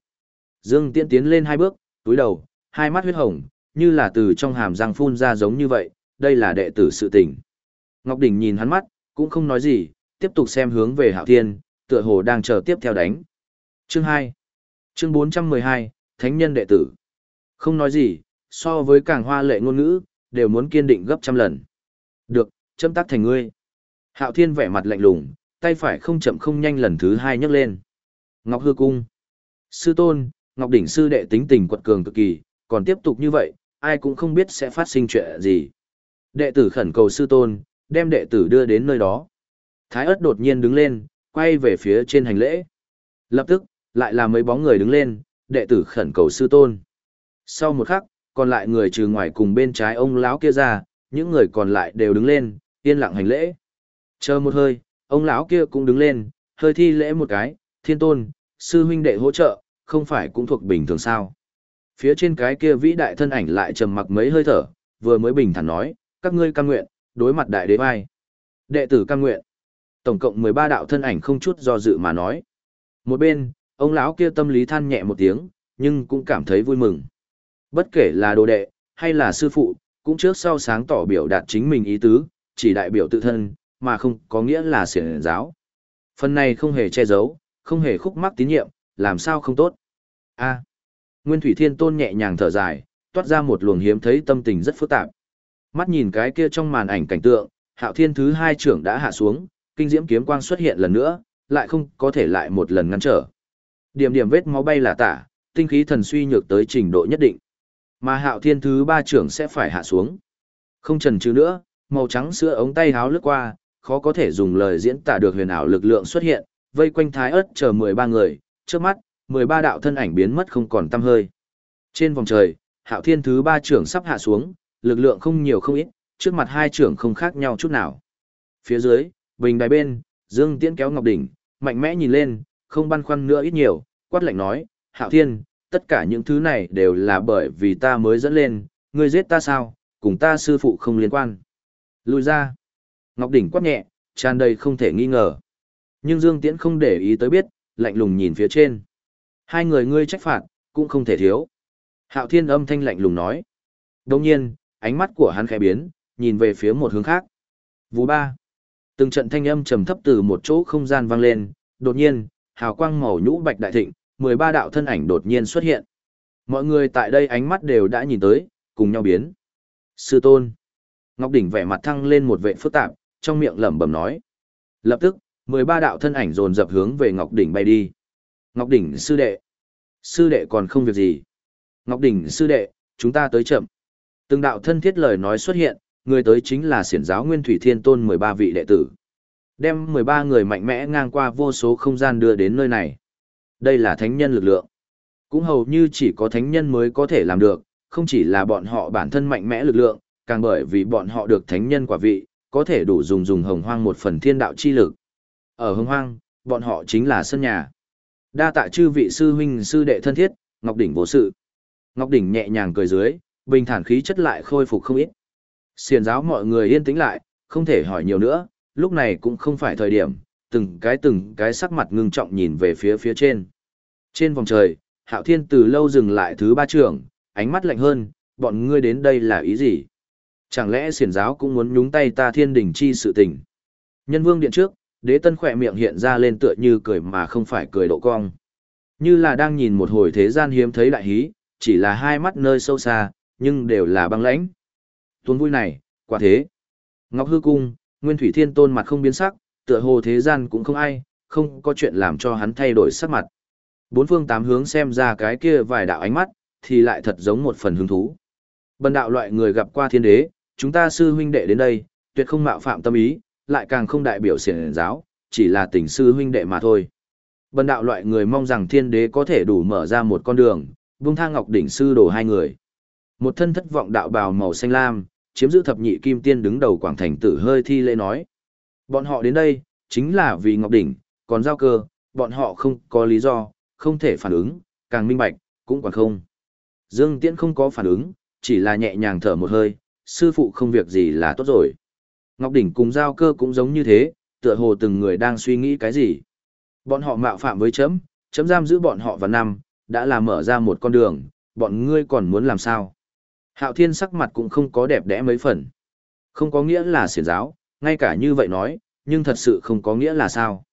Dương Tiễn tiến lên hai bước, túi đầu, hai mắt huyết hồng, như là từ trong hàm răng phun ra giống như vậy, đây là đệ tử sự tình. Ngọc Đỉnh nhìn hắn mắt, cũng không nói gì, tiếp tục xem hướng về Hạo Thiên, tựa hồ đang chờ tiếp theo đánh. Chương 2 Chương 412, Thánh nhân đệ tử. Không nói gì, so với càng hoa lệ ngôn ngữ, đều muốn kiên định gấp trăm lần. Được, châm tác thành ngươi. Hạo Thiên vẻ mặt lạnh lùng, tay phải không chậm không nhanh lần thứ hai nhấc lên. Ngọc Hư Cung. Sư tôn, Ngọc Đỉnh sư đệ tính tình quật cường cực kỳ, còn tiếp tục như vậy, ai cũng không biết sẽ phát sinh chuyện gì. Đệ tử khẩn cầu sư tôn, đem đệ tử đưa đến nơi đó. Thái ớt đột nhiên đứng lên, quay về phía trên hành lễ. Lập tức, lại là mấy bóng người đứng lên, đệ tử khẩn cầu sư tôn. Sau một khắc, còn lại người trừ ngoài cùng bên trái ông lão kia ra, những người còn lại đều đứng lên, yên lặng hành lễ. Chờ một hơi, ông lão kia cũng đứng lên, hơi thi lễ một cái, thiên tôn, sư huynh đệ hỗ trợ, không phải cũng thuộc bình thường sao. Phía trên cái kia vĩ đại thân ảnh lại trầm mặc mấy hơi thở, vừa mới bình thản nói, các ngươi cam nguyện, đối mặt đại đế vai. Đệ tử cam nguyện. Tổng cộng 13 đạo thân ảnh không chút do dự mà nói. Một bên, ông lão kia tâm lý than nhẹ một tiếng, nhưng cũng cảm thấy vui mừng. Bất kể là đồ đệ, hay là sư phụ, cũng trước sau sáng tỏ biểu đạt chính mình ý tứ, chỉ đại biểu tự thân, mà không có nghĩa là siển giáo. Phần này không hề che giấu, không hề khúc mắc tín nhiệm, làm sao không tốt. a Nguyên Thủy Thiên Tôn nhẹ nhàng thở dài, toát ra một luồng hiếm thấy tâm tình rất phức tạp. Mắt nhìn cái kia trong màn ảnh cảnh tượng, Hạo Thiên thứ hai trưởng đã hạ xuống, kinh diễm kiếm quang xuất hiện lần nữa, lại không có thể lại một lần ngăn trở. Điểm điểm vết máu bay là tả, tinh khí thần suy nhược tới trình độ nhất định. Mà Hạo Thiên thứ ba trưởng sẽ phải hạ xuống. Không chần chừ nữa, màu trắng sữa ống tay háo lướt qua, khó có thể dùng lời diễn tả được huyền ảo lực lượng xuất hiện, vây quanh Thái ớt chờ 13 người, trước mắt, 13 đạo thân ảnh biến mất không còn tăm hơi. Trên vòng trời, Hạo Thiên thứ ba trưởng sắp hạ xuống, lực lượng không nhiều không ít, trước mặt hai trưởng không khác nhau chút nào. Phía dưới, bình đài bên, Dương Tiễn kéo Ngọc Đỉnh, mạnh mẽ nhìn lên, không băn khoăn nữa ít nhiều, quát lạnh nói, Hạo Thiên, tất cả những thứ này đều là bởi vì ta mới dẫn lên, ngươi giết ta sao, cùng ta sư phụ không liên quan. Lùi ra. Ngọc Đỉnh quát nhẹ, tràn đầy không thể nghi ngờ. Nhưng Dương Tiễn không để ý tới biết, lạnh lùng nhìn phía trên. Hai người ngươi trách phạt, cũng không thể thiếu. Hạo Thiên âm thanh lạnh lùng nói. Đồng nhiên, ánh mắt của hắn khẽ biến, nhìn về phía một hướng khác. Vú ba. Từng trận thanh âm trầm thấp từ một chỗ không gian vang lên, đột nhiên, hào quang màu nhũ bạch đại thịnh, 13 đạo thân ảnh đột nhiên xuất hiện. Mọi người tại đây ánh mắt đều đã nhìn tới, cùng nhau biến. Sư tôn. Ngọc Đỉnh vẻ mặt thăng lên một vệ phức tạp, trong miệng lẩm bẩm nói. Lập tức, 13 đạo thân ảnh dồn dập hướng về Ngọc Đỉnh bay đi. Ngọc Đỉnh sư đệ. Sư đệ còn không việc gì. Ngọc Đỉnh sư đệ, chúng ta tới chậm. Từng đạo thân thiết lời nói xuất hiện, người tới chính là siển giáo Nguyên Thủy Thiên Tôn 13 vị đệ tử. Đem 13 người mạnh mẽ ngang qua vô số không gian đưa đến nơi này. Đây là thánh nhân lực lượng. Cũng hầu như chỉ có thánh nhân mới có thể làm được, không chỉ là bọn họ bản thân mạnh mẽ lực lượng, càng bởi vì bọn họ được thánh nhân quả vị, có thể đủ dùng dùng hồng hoang một phần thiên đạo chi lực. Ở hồng hoang, bọn họ chính là sân nhà. Đa tạ chư vị sư huynh sư đệ thân thiết, Ngọc Đỉnh vô sự. Ngọc Đỉnh nhẹ nhàng cười dưới, bình thản khí chất lại khôi phục không ít. Xiền giáo mọi người yên tĩnh lại, không thể hỏi nhiều nữa, lúc này cũng không phải thời điểm, từng cái từng cái sắc mặt ngưng trọng nhìn về phía phía trên. Trên vòng trời, Hạo Thiên từ lâu dừng lại thứ ba trường, ánh mắt lạnh hơn, bọn ngươi đến đây là ý gì? Chẳng lẽ xiển giáo cũng muốn nhúng tay ta thiên đình chi sự tình? Nhân vương điện trước, đế tân khỏe miệng hiện ra lên tựa như cười mà không phải cười độ cong. Như là đang nhìn một hồi thế gian hiếm thấy đại hí, chỉ là hai mắt nơi sâu xa, nhưng đều là băng lãnh. Tuôn vui này, quả thế. Ngọc hư cung, Nguyên Thủy Thiên Tôn mặt không biến sắc, tựa hồ thế gian cũng không ai, không có chuyện làm cho hắn thay đổi sắc mặt. Bốn phương tám hướng xem ra cái kia vài đạo ánh mắt, thì lại thật giống một phần hứng thú. Bần đạo loại người gặp qua thiên đế, chúng ta sư huynh đệ đến đây, tuyệt không mạo phạm tâm ý, lại càng không đại biểu xiển giáo, chỉ là tình sư huynh đệ mà thôi. Bần đạo loại người mong rằng thiên đế có thể đủ mở ra một con đường, vung thang ngọc đỉnh sư đồ hai người. Một thân thất vọng đạo bào màu xanh lam, chiếm giữ thập nhị kim tiên đứng đầu quảng thành tử hơi thi lễ nói. Bọn họ đến đây, chính là vì ngọc đỉnh, còn giao cơ, bọn họ không có lý do, không thể phản ứng, càng minh bạch, cũng còn không. Dương Tiễn không có phản ứng, chỉ là nhẹ nhàng thở một hơi, sư phụ không việc gì là tốt rồi. Ngọc Đỉnh cùng giao cơ cũng giống như thế, tựa hồ từng người đang suy nghĩ cái gì. Bọn họ mạo phạm với chấm, chấm giam giữ bọn họ vào năm, đã làm mở ra một con đường, bọn ngươi còn muốn làm sao? Hạo Thiên sắc mặt cũng không có đẹp đẽ mấy phần. Không có nghĩa là xiển giáo, ngay cả như vậy nói, nhưng thật sự không có nghĩa là sao.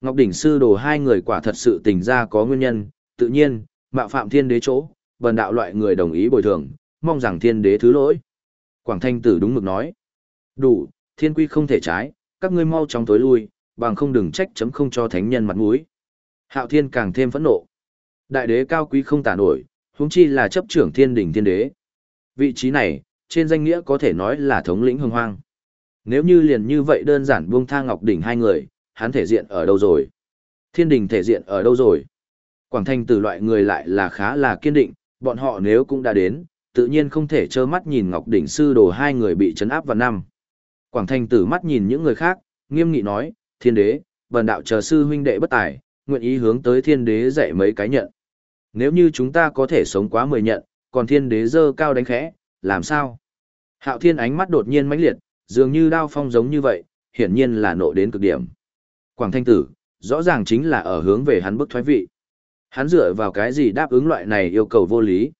Ngọc Đỉnh sư đồ hai người quả thật sự tình ra có nguyên nhân, tự nhiên, mạo phạm thiên đế chỗ, bần đạo loại người đồng ý bồi thường, mong rằng thiên đế thứ lỗi. Quảng Thanh Tử đúng mực nói. Đủ, thiên quy không thể trái, các ngươi mau chóng tối lui, bằng không đừng trách chấm không cho thánh nhân mặt mũi. Hạo Thiên càng thêm phẫn nộ. Đại đế cao quý không tả nổi, huống chi là chấp trưởng thiên đỉnh thiên đế. Vị trí này, trên danh nghĩa có thể nói là thống lĩnh hưng hoang. Nếu như liền như vậy đơn giản buông tha ngọc đỉnh hai người, hắn thể diện ở đâu rồi? Thiên đình thể diện ở đâu rồi? Quảng Thanh từ loại người lại là khá là kiên định, bọn họ nếu cũng đã đến, tự nhiên không thể trơ mắt nhìn Ngọc Đỉnh sư đồ hai người bị chấn áp vào năm. Quảng Thanh tử mắt nhìn những người khác, nghiêm nghị nói, thiên đế, bần đạo chờ sư huynh đệ bất tài, nguyện ý hướng tới thiên đế dạy mấy cái nhận. Nếu như chúng ta có thể sống quá mười nhận, còn thiên đế dơ cao đánh khẽ, làm sao? Hạo thiên ánh mắt đột nhiên mãnh liệt, dường như đao phong giống như vậy, hiển nhiên là nộ đến cực điểm. Quảng Thanh tử, rõ ràng chính là ở hướng về hắn bức thoái vị. Hắn dựa vào cái gì đáp ứng loại này yêu cầu vô lý.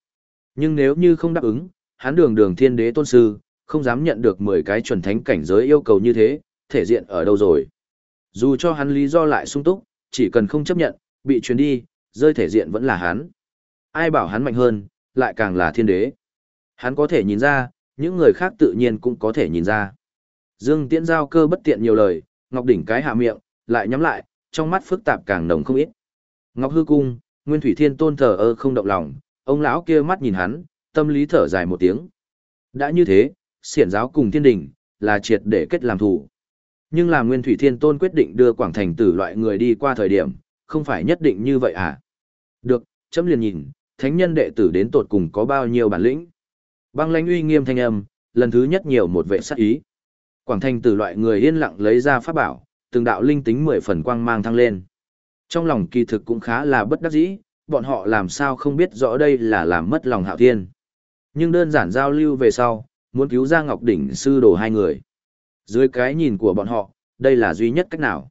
Nhưng nếu như không đáp ứng, hắn đường đường thiên đế tôn sư, không dám nhận được 10 cái chuẩn thánh cảnh giới yêu cầu như thế, thể diện ở đâu rồi. Dù cho hắn lý do lại sung túc, chỉ cần không chấp nhận, bị truyền đi, rơi thể diện vẫn là hắn. Ai bảo hắn mạnh hơn, lại càng là thiên đế. Hắn có thể nhìn ra, những người khác tự nhiên cũng có thể nhìn ra. Dương Tiễn giao cơ bất tiện nhiều lời, Ngọc Đỉnh cái hạ miệng, lại nhắm lại, trong mắt phức tạp càng nồng không ít. Ngọc Hư Cung, Nguyên Thủy Thiên Tôn thờ ơ không động lòng, ông lão kia mắt nhìn hắn, tâm lý thở dài một tiếng. Đã như thế, xiển giáo cùng thiên đình, là triệt để kết làm thủ. Nhưng là Nguyên Thủy Thiên Tôn quyết định đưa Quảng Thành tử loại người đi qua thời điểm, không phải nhất định như vậy à? Được, chấm liền nhìn, thánh nhân đệ tử đến tột cùng có bao nhiêu bản lĩnh. Băng lãnh uy nghiêm thanh âm, lần thứ nhất nhiều một vệ sát ý. Quảng Thành tử loại người yên lặng lấy ra pháp bảo, từng đạo linh tính mười phần quang mang thăng lên. Trong lòng kỳ thực cũng khá là bất đắc dĩ, bọn họ làm sao không biết rõ đây là làm mất lòng hạo thiên. Nhưng đơn giản giao lưu về sau, muốn cứu ra Ngọc Đỉnh sư đồ hai người. Dưới cái nhìn của bọn họ, đây là duy nhất cách nào.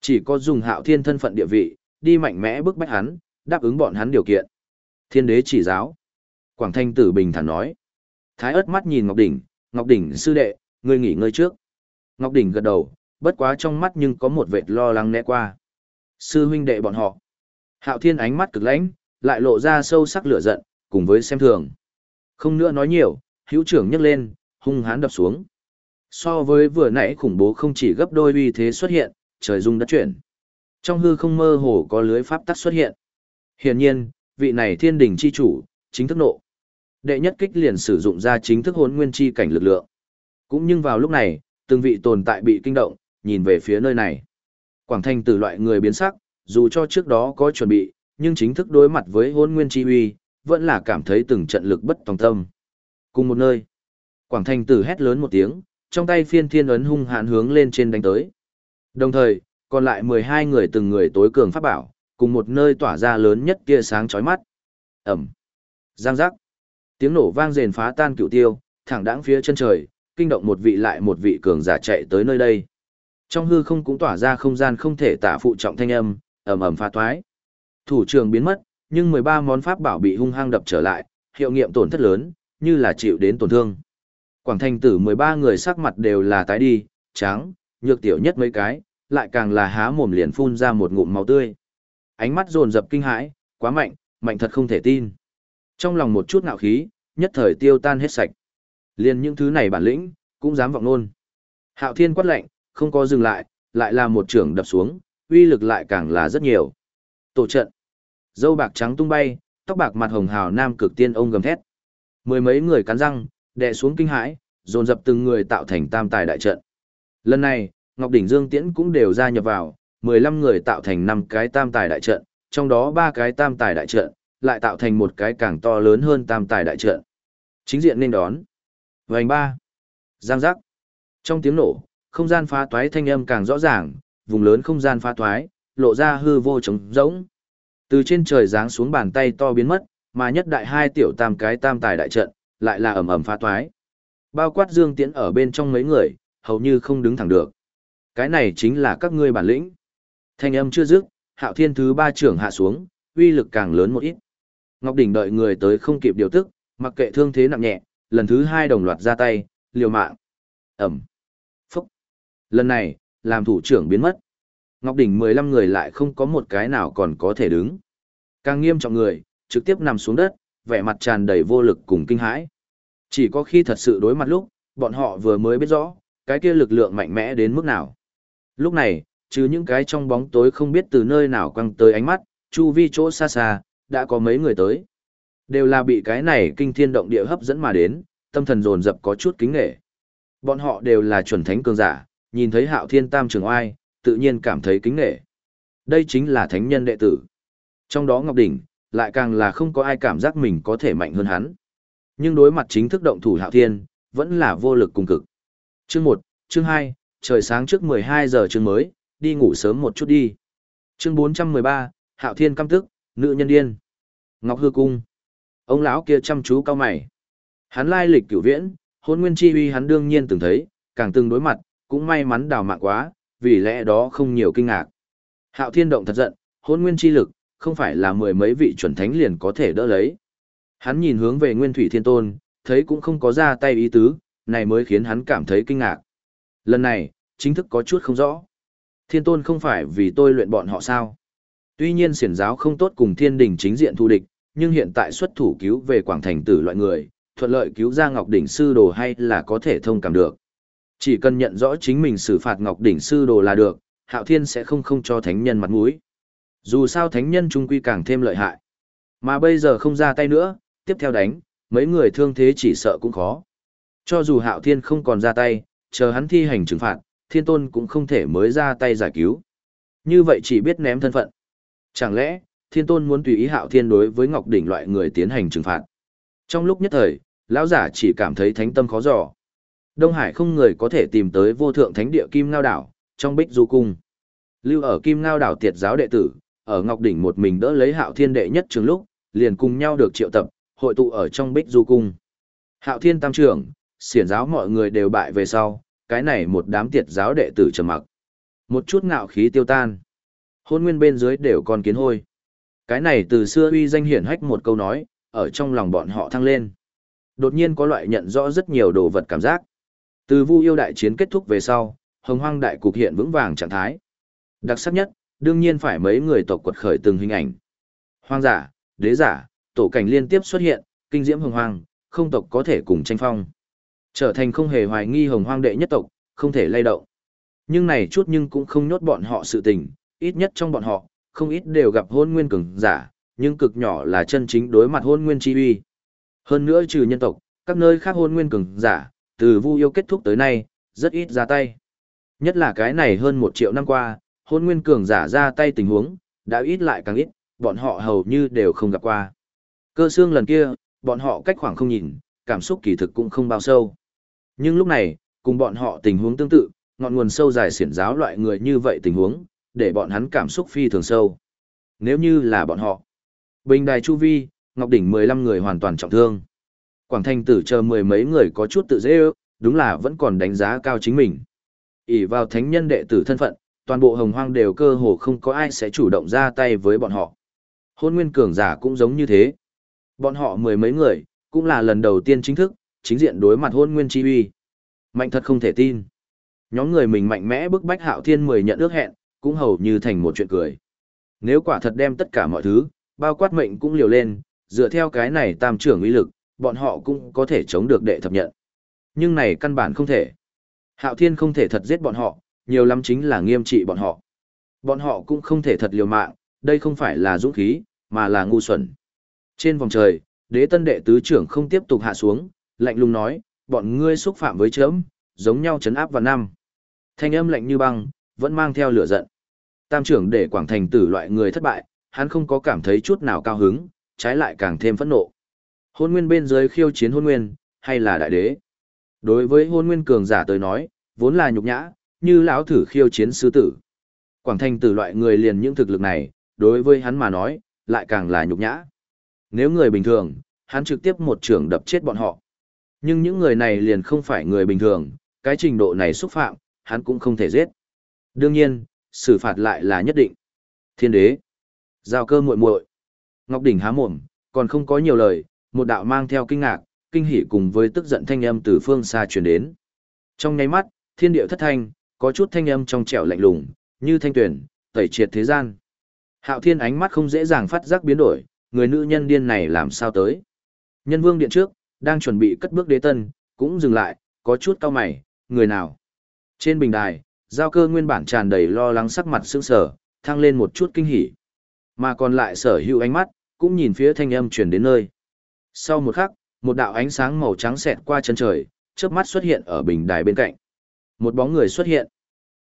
Chỉ có dùng hạo thiên thân phận địa vị, đi mạnh mẽ bức bách hắn, đáp ứng bọn hắn điều kiện. Thiên đế chỉ giáo. Quảng Thanh tử bình thản nói. Thái ớt mắt nhìn Ngọc Đỉnh, Ngọc Đỉnh sư đệ, ngươi nghỉ ngơi trước. Ngọc Đỉnh gật đầu, bất quá trong mắt nhưng có một vệt lo lắng né qua. Sư huynh đệ bọn họ. Hạo thiên ánh mắt cực lãnh, lại lộ ra sâu sắc lửa giận, cùng với xem thường. Không nữa nói nhiều, hữu trưởng nhấc lên, hung hãn đập xuống. So với vừa nãy khủng bố không chỉ gấp đôi uy thế xuất hiện, trời rung đất chuyển. Trong hư không mơ hồ có lưới pháp tắc xuất hiện. Hiển nhiên, vị này thiên đình chi chủ, chính thức nộ. Đệ nhất kích liền sử dụng ra chính thức hốn nguyên chi cảnh lực lượng. Cũng nhưng vào lúc này, từng vị tồn tại bị kinh động, nhìn về phía nơi này. Quảng thanh từ loại người biến sắc, dù cho trước đó có chuẩn bị, nhưng chính thức đối mặt với hôn nguyên chi uy, vẫn là cảm thấy từng trận lực bất tòng tâm. Cùng một nơi, Quảng thanh tử hét lớn một tiếng, trong tay phiên thiên ấn hung hãn hướng lên trên đánh tới. Đồng thời, còn lại 12 người từng người tối cường pháp bảo, cùng một nơi tỏa ra lớn nhất tia sáng chói mắt. Ẩm. Giang giác. Tiếng nổ vang rền phá tan cựu tiêu, thẳng đãng phía chân trời, kinh động một vị lại một vị cường giả chạy tới nơi đây. Trong hư không cũng tỏa ra không gian không thể tả phụ trọng thanh âm, ầm ầm phá toái. Thủ trường biến mất, nhưng 13 món pháp bảo bị hung hăng đập trở lại, hiệu nghiệm tổn thất lớn, như là chịu đến tổn thương. Quảng thành tử 13 người sắc mặt đều là tái đi, trắng, nhược tiểu nhất mấy cái, lại càng là há mồm liền phun ra một ngụm máu tươi. Ánh mắt dồn dập kinh hãi, quá mạnh, mạnh thật không thể tin. Trong lòng một chút ngạo khí, nhất thời tiêu tan hết sạch. Liền những thứ này bản lĩnh, cũng dám vọng luôn. Hạo thiên quát lạnh, không có dừng lại, lại là một trưởng đập xuống, uy lực lại càng là rất nhiều. Tổ trận. Dâu bạc trắng tung bay, tóc bạc mặt hồng hào nam cực tiên ông gầm thét. Mười mấy người cắn răng, đè xuống kinh hãi, dồn dập từng người tạo thành tam tài đại trận. Lần này, Ngọc Đỉnh Dương Tiễn cũng đều gia nhập vào, 15 người tạo thành 5 cái tam tài đại trận, trong đó 3 cái tam tài đại trận, lại tạo thành một cái càng to lớn hơn tam tài đại trận. Chính diện nên đón. Vành ba. Giang giác. Trong tiếng nổ, không gian phá toái thanh âm càng rõ ràng, vùng lớn không gian phá toái, lộ ra hư vô trống rỗng. Từ trên trời giáng xuống bàn tay to biến mất, mà nhất đại hai tiểu tam cái tam tài đại trận, lại là ầm ầm phá toái. Bao quát Dương Tiễn ở bên trong mấy người, hầu như không đứng thẳng được. Cái này chính là các ngươi bản lĩnh. Thanh âm chưa dứt, Hạo Thiên thứ ba trưởng hạ xuống, uy lực càng lớn một ít. Ngọc Đỉnh đợi người tới không kịp điều tức, mặc kệ thương thế nặng nhẹ, lần thứ hai đồng loạt ra tay, liều mạng. Ẩm. Phúc. Lần này, làm thủ trưởng biến mất. Ngọc Đỉnh 15 người lại không có một cái nào còn có thể đứng. Càng nghiêm trọng người, trực tiếp nằm xuống đất, vẻ mặt tràn đầy vô lực cùng kinh hãi. Chỉ có khi thật sự đối mặt lúc, bọn họ vừa mới biết rõ, cái kia lực lượng mạnh mẽ đến mức nào. Lúc này, trừ những cái trong bóng tối không biết từ nơi nào quăng tới ánh mắt, chu vi chỗ xa xa, đã có mấy người tới. Đều là bị cái này kinh thiên động địa hấp dẫn mà đến, tâm thần dồn dập có chút kính nghệ. Bọn họ đều là chuẩn thánh cường giả, nhìn thấy hạo thiên tam trường oai, tự nhiên cảm thấy kính nghệ. Đây chính là thánh nhân đệ tử. Trong đó Ngọc Đỉnh, lại càng là không có ai cảm giác mình có thể mạnh hơn hắn. Nhưng đối mặt chính thức động thủ hạo thiên, vẫn là vô lực cùng cực. Chương 1, chương 2, trời sáng trước 12 giờ chương mới, đi ngủ sớm một chút đi. Chương 413, Hạo Thiên căm tức, nữ nhân điên. Ngọc Hư Cung. Ông lão kia chăm chú cao mày. Hắn lai lịch cửu viễn, hôn nguyên chi uy hắn đương nhiên từng thấy, càng từng đối mặt, cũng may mắn đào mạng quá, vì lẽ đó không nhiều kinh ngạc. Hạo Thiên động thật giận, hôn nguyên chi lực, không phải là mười mấy vị chuẩn thánh liền có thể đỡ lấy. Hắn nhìn hướng về Nguyên Thủy Thiên Tôn, thấy cũng không có ra tay ý tứ, này mới khiến hắn cảm thấy kinh ngạc. Lần này, chính thức có chút không rõ. Thiên Tôn không phải vì tôi luyện bọn họ sao? Tuy nhiên siển giáo không tốt cùng thiên đình chính diện thù địch, nhưng hiện tại xuất thủ cứu về Quảng Thành tử loại người, thuận lợi cứu ra Ngọc Đỉnh Sư Đồ hay là có thể thông cảm được. Chỉ cần nhận rõ chính mình xử phạt Ngọc Đỉnh Sư Đồ là được, Hạo Thiên sẽ không không cho thánh nhân mặt mũi. Dù sao thánh nhân trung quy càng thêm lợi hại. Mà bây giờ không ra tay nữa, tiếp theo đánh, mấy người thương thế chỉ sợ cũng khó. Cho dù Hạo Thiên không còn ra tay, chờ hắn thi hành trừng phạt, Thiên Tôn cũng không thể mới ra tay giải cứu. Như vậy chỉ biết ném thân phận. Chẳng lẽ, Thiên Tôn muốn tùy ý Hạo Thiên đối với Ngọc Đỉnh loại người tiến hành trừng phạt? Trong lúc nhất thời, lão giả chỉ cảm thấy thánh tâm khó dò. Đông Hải không người có thể tìm tới vô thượng thánh địa Kim Ngao đảo, trong Bích Du cung. Lưu ở Kim Ngao đảo tiệt giáo đệ tử, ở Ngọc Đỉnh một mình đỡ lấy Hạo Thiên đệ nhất trường lúc, liền cùng nhau được triệu tập, hội tụ ở trong Bích Du cung. Hạo Thiên tam trưởng, xiển giáo mọi người đều bại về sau, cái này một đám tiệt giáo đệ tử trầm mặc. Một chút ngạo khí tiêu tan. Hôn nguyên bên dưới đều còn kiến hôi. Cái này từ xưa uy danh hiển hách một câu nói, ở trong lòng bọn họ thăng lên. Đột nhiên có loại nhận rõ rất nhiều đồ vật cảm giác. Từ vu yêu đại chiến kết thúc về sau, hồng hoang đại cục hiện vững vàng trạng thái. Đặc sắc nhất, đương nhiên phải mấy người tộc quật khởi từng hình ảnh. Hoang giả, đế giả, tổ cảnh liên tiếp xuất hiện, kinh diễm hồng hoang, không tộc có thể cùng tranh phong. Trở thành không hề hoài nghi hồng hoang đệ nhất tộc, không thể lay động. Nhưng này chút nhưng cũng không nhốt bọn họ sự tình, ít nhất trong bọn họ, không ít đều gặp hôn nguyên cường giả, nhưng cực nhỏ là chân chính đối mặt hôn nguyên chi uy. Hơn nữa trừ nhân tộc, các nơi khác hôn nguyên cường giả, từ vu yêu kết thúc tới nay, rất ít ra tay. Nhất là cái này hơn một triệu năm qua, hôn nguyên cường giả ra tay tình huống, đã ít lại càng ít, bọn họ hầu như đều không gặp qua. Cơ xương lần kia, bọn họ cách khoảng không nhìn, cảm xúc kỳ thực cũng không bao sâu. Nhưng lúc này, cùng bọn họ tình huống tương tự, ngọn nguồn sâu dài xiển giáo loại người như vậy tình huống, để bọn hắn cảm xúc phi thường sâu. Nếu như là bọn họ, Bình đài chu vi, Ngọc Đỉnh 15 người hoàn toàn trọng thương. Quảng Thanh tử chờ mười mấy người có chút tự dễ ước, đúng là vẫn còn đánh giá cao chính mình. ỷ vào thánh nhân đệ tử thân phận, toàn bộ hồng hoang đều cơ hồ không có ai sẽ chủ động ra tay với bọn họ. Hôn nguyên cường giả cũng giống như thế. Bọn họ mười mấy người, cũng là lần đầu tiên chính thức, chính diện đối mặt hôn nguyên chi uy. Mạnh thật không thể tin. Nhóm người mình mạnh mẽ bức bách hạo thiên mười nhận ước hẹn, cũng hầu như thành một chuyện cười. Nếu quả thật đem tất cả mọi thứ, bao quát mệnh cũng liều lên, dựa theo cái này tam trưởng uy lực, bọn họ cũng có thể chống được đệ thập nhận. Nhưng này căn bản không thể. Hạo thiên không thể thật giết bọn họ, nhiều lắm chính là nghiêm trị bọn họ. Bọn họ cũng không thể thật liều mạng, đây không phải là dũng khí, mà là ngu xuẩn. Trên vòng trời, đế tân đệ tứ trưởng không tiếp tục hạ xuống, lạnh lùng nói, bọn ngươi xúc phạm với chớm, giống nhau chấn áp vào năm. Thanh âm lạnh như băng, vẫn mang theo lửa giận. Tam trưởng để quảng thành tử loại người thất bại, hắn không có cảm thấy chút nào cao hứng, trái lại càng thêm phẫn nộ. Hôn nguyên bên dưới khiêu chiến hôn nguyên, hay là đại đế? Đối với hôn nguyên cường giả tới nói, vốn là nhục nhã, như lão thử khiêu chiến sư tử. Quảng thành tử loại người liền những thực lực này, đối với hắn mà nói, lại càng là nhục nhã. Nếu người bình thường, hắn trực tiếp một trường đập chết bọn họ. Nhưng những người này liền không phải người bình thường, cái trình độ này xúc phạm, hắn cũng không thể giết. Đương nhiên, xử phạt lại là nhất định. Thiên đế. Giao cơ muội muội. Ngọc Đỉnh há mồm, còn không có nhiều lời, một đạo mang theo kinh ngạc, kinh hỉ cùng với tức giận thanh âm từ phương xa truyền đến. Trong nháy mắt, thiên địa thất thanh, có chút thanh âm trong trẻo lạnh lùng, như thanh tuyển, tẩy triệt thế gian. Hạo Thiên ánh mắt không dễ dàng phát giác biến đổi, người nữ nhân điên này làm sao tới? Nhân Vương điện trước, đang chuẩn bị cất bước đế tân, cũng dừng lại, có chút cao mày, người nào? Trên bình đài, giao cơ nguyên bản tràn đầy lo lắng sắc mặt sững sờ, thăng lên một chút kinh hỉ. Mà còn lại sở hữu ánh mắt, cũng nhìn phía thanh âm truyền đến nơi. Sau một khắc, một đạo ánh sáng màu trắng xẹt qua chân trời, chớp mắt xuất hiện ở bình đài bên cạnh. Một bóng người xuất hiện.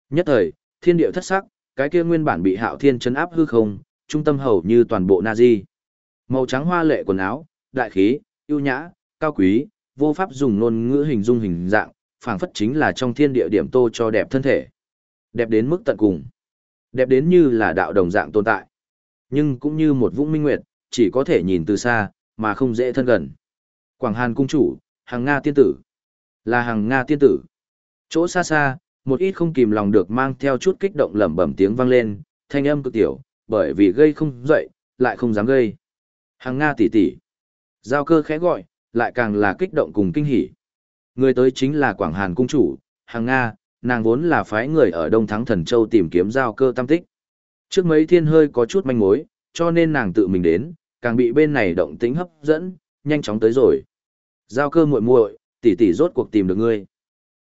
Nhất thời, thiên điệu thất sắc, cái kia nguyên bản bị hạo thiên chấn áp hư không, trung tâm hầu như toàn bộ Nazi. Màu trắng hoa lệ quần áo, đại khí, ưu nhã, cao quý, vô pháp dùng ngôn ngữ hình dung hình dạng, phảng phất chính là trong thiên địa điểm tô cho đẹp thân thể. Đẹp đến mức tận cùng. Đẹp đến như là đạo đồng dạng tồn tại. Nhưng cũng như một vũng minh nguyệt, chỉ có thể nhìn từ xa, mà không dễ thân gần. Quảng Hàn cung chủ, hàng Nga tiên tử. Là hàng Nga tiên tử. Chỗ xa xa, một ít không kìm lòng được mang theo chút kích động lẩm bẩm tiếng vang lên, thanh âm cực tiểu, bởi vì gây không dậy, lại không dám gây. Hàng Nga tỷ tỷ. Giao cơ khẽ gọi, lại càng là kích động cùng kinh hỉ. Người tới chính là Quảng Hàn cung chủ, hàng Nga, nàng vốn là phái người ở Đông Thắng Thần Châu tìm kiếm giao cơ tam tích. Trước mấy thiên hơi có chút manh mối, cho nên nàng tự mình đến, càng bị bên này động tính hấp dẫn, nhanh chóng tới rồi. Giao cơ muội muội, tỷ tỷ rốt cuộc tìm được ngươi.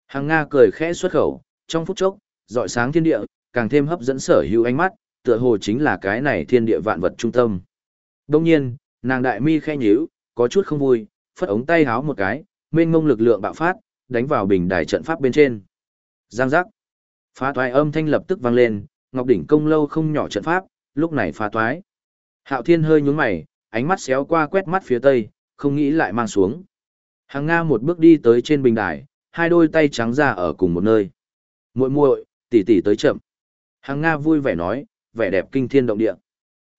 Hàng Nga cười khẽ xuất khẩu, trong phút chốc, dọi sáng thiên địa, càng thêm hấp dẫn sở hữu ánh mắt, tựa hồ chính là cái này thiên địa vạn vật trung tâm. Đông nhiên, nàng đại mi khẽ nhíu, có chút không vui, phất ống tay háo một cái, mênh mông lực lượng bạo phát, đánh vào bình đài trận pháp bên trên. Giang giác. Phá toái âm thanh lập tức vang lên, Ngọc đỉnh công lâu không nhỏ trận pháp, lúc này phá toái. Hạo Thiên hơi nhướng mày, ánh mắt xéo qua quét mắt phía tây, không nghĩ lại mang xuống. Hàng Nga một bước đi tới trên bình đài, hai đôi tay trắng ra ở cùng một nơi. Muội muội, tỷ tỷ tới chậm. Hàng Nga vui vẻ nói, vẻ đẹp kinh thiên động địa.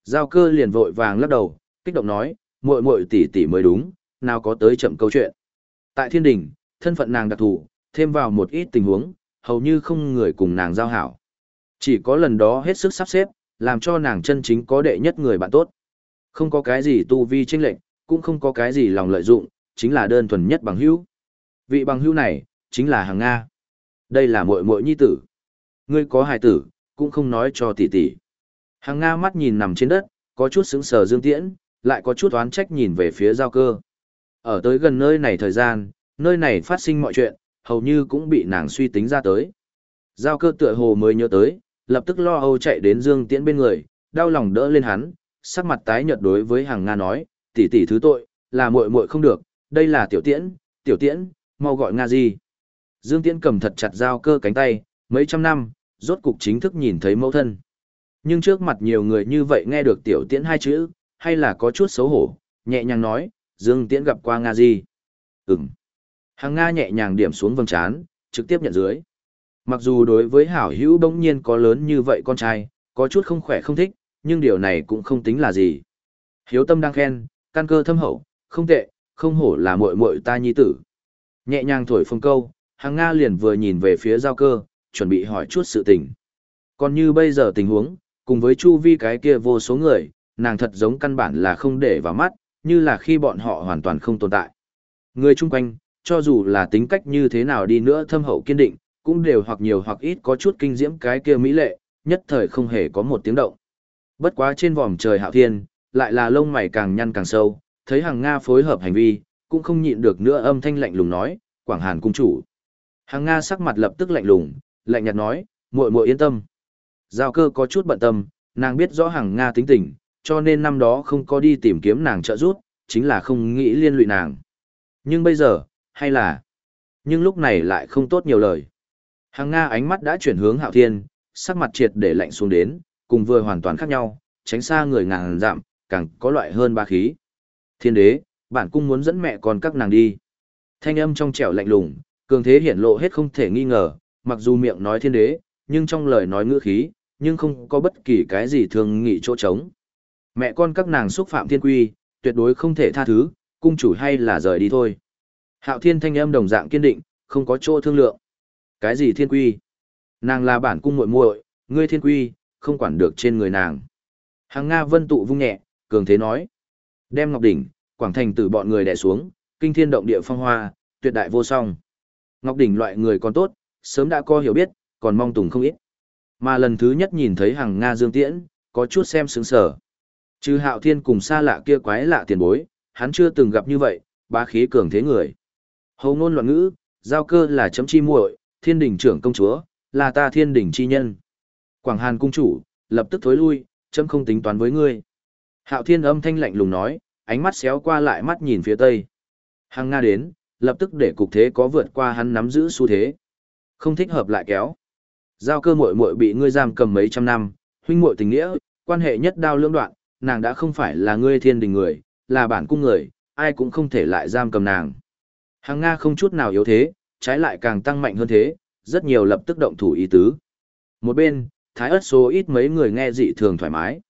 Giao cơ liền vội vàng lắc đầu, kích động nói, muội muội tỷ tỷ mới đúng, nào có tới chậm câu chuyện. Tại thiên đình, thân phận nàng đặc thù, thêm vào một ít tình huống, hầu như không người cùng nàng giao hảo. Chỉ có lần đó hết sức sắp xếp, làm cho nàng chân chính có đệ nhất người bạn tốt. Không có cái gì tu vi chênh lệnh, cũng không có cái gì lòng lợi dụng, chính là đơn thuần nhất bằng hữu. Vị bằng hữu này, chính là hàng Nga. Đây là muội muội nhi tử. Ngươi có hài tử, cũng không nói cho tỷ tỷ. Hàng Nga mắt nhìn nằm trên đất, có chút sững sờ dương tiễn, lại có chút oán trách nhìn về phía giao cơ. Ở tới gần nơi này thời gian, nơi này phát sinh mọi chuyện, hầu như cũng bị nàng suy tính ra tới. Giao cơ tựa hồ mới nhớ tới, lập tức lo âu chạy đến Dương Tiễn bên người, đau lòng đỡ lên hắn, sắc mặt tái nhợt đối với hàng Nga nói, tỷ tỷ thứ tội, là muội muội không được, đây là tiểu tiễn, tiểu tiễn, mau gọi Nga gì. Dương Tiễn cầm thật chặt giao cơ cánh tay, mấy trăm năm, rốt cục chính thức nhìn thấy mẫu thân. Nhưng trước mặt nhiều người như vậy nghe được tiểu tiễn hai chữ, hay là có chút xấu hổ, nhẹ nhàng nói, Dương Tiễn gặp qua Nga gì. Ừm. Hàng Nga nhẹ nhàng điểm xuống vầng trán, trực tiếp nhận dưới. Mặc dù đối với hảo hữu bỗng nhiên có lớn như vậy con trai, có chút không khỏe không thích, nhưng điều này cũng không tính là gì. Hiếu tâm đang khen, căn cơ thâm hậu, không tệ, không hổ là muội muội ta nhi tử. Nhẹ nhàng thổi phong câu, hàng Nga liền vừa nhìn về phía giao cơ, chuẩn bị hỏi chút sự tình. Còn như bây giờ tình huống, cùng với chu vi cái kia vô số người, nàng thật giống căn bản là không để vào mắt, như là khi bọn họ hoàn toàn không tồn tại. Người chung quanh, cho dù là tính cách như thế nào đi nữa thâm hậu kiên định, cũng đều hoặc nhiều hoặc ít có chút kinh diễm cái kia mỹ lệ, nhất thời không hề có một tiếng động. Bất quá trên vòm trời hạo thiên, lại là lông mày càng nhăn càng sâu, thấy hàng Nga phối hợp hành vi, cũng không nhịn được nữa âm thanh lạnh lùng nói, Quảng Hàn cung chủ. Hàng Nga sắc mặt lập tức lạnh lùng, lạnh nhạt nói, muội muội yên tâm. Giao cơ có chút bận tâm, nàng biết rõ hàng Nga tính tình, cho nên năm đó không có đi tìm kiếm nàng trợ giúp, chính là không nghĩ liên lụy nàng. Nhưng bây giờ, hay là... Nhưng lúc này lại không tốt nhiều lời. Hàng Nga ánh mắt đã chuyển hướng Hạo Thiên, sắc mặt triệt để lạnh xuống đến, cùng vừa hoàn toàn khác nhau, tránh xa người ngàn dặm, càng có loại hơn ba khí. Thiên đế, bản cung muốn dẫn mẹ con các nàng đi. Thanh âm trong trẻo lạnh lùng, cường thế hiển lộ hết không thể nghi ngờ, mặc dù miệng nói thiên đế, nhưng trong lời nói ngữ khí, nhưng không có bất kỳ cái gì thường nghị chỗ trống. Mẹ con các nàng xúc phạm thiên quy, tuyệt đối không thể tha thứ, cung chủ hay là rời đi thôi. Hạo thiên thanh âm đồng dạng kiên định, không có chỗ thương lượng. Cái gì thiên quy? Nàng là bản cung muội muội, ngươi thiên quy, không quản được trên người nàng. Hàng Nga vân tụ vung nhẹ, cường thế nói. Đem Ngọc Đỉnh, Quảng Thành từ bọn người đè xuống, kinh thiên động địa phong hoa, tuyệt đại vô song. Ngọc Đỉnh loại người còn tốt, sớm đã có hiểu biết, còn mong tùng không ít. Mà lần thứ nhất nhìn thấy hàng Nga Dương Tiễn, có chút xem sướng sở. Trừ hạo thiên cùng xa lạ kia quái lạ tiền bối, hắn chưa từng gặp như vậy, bá khí cường thế người. Hầu ngôn loạn ngữ, giao cơ là chấm chi muội, thiên đình trưởng công chúa, là ta thiên đình chi nhân. Quảng Hàn cung chủ, lập tức thối lui, chấm không tính toán với ngươi. Hạo thiên âm thanh lạnh lùng nói, ánh mắt xéo qua lại mắt nhìn phía tây. Hàng Nga đến, lập tức để cục thế có vượt qua hắn nắm giữ xu thế. Không thích hợp lại kéo. Giao cơ muội muội bị ngươi giam cầm mấy trăm năm, huynh muội tình nghĩa, quan hệ nhất đao lưỡng đoạn, nàng đã không phải là ngươi thiên đình người, là bản cung người, ai cũng không thể lại giam cầm nàng. Hàng Nga không chút nào yếu thế, trái lại càng tăng mạnh hơn thế, rất nhiều lập tức động thủ ý tứ. Một bên, thái ớt số ít mấy người nghe dị thường thoải mái.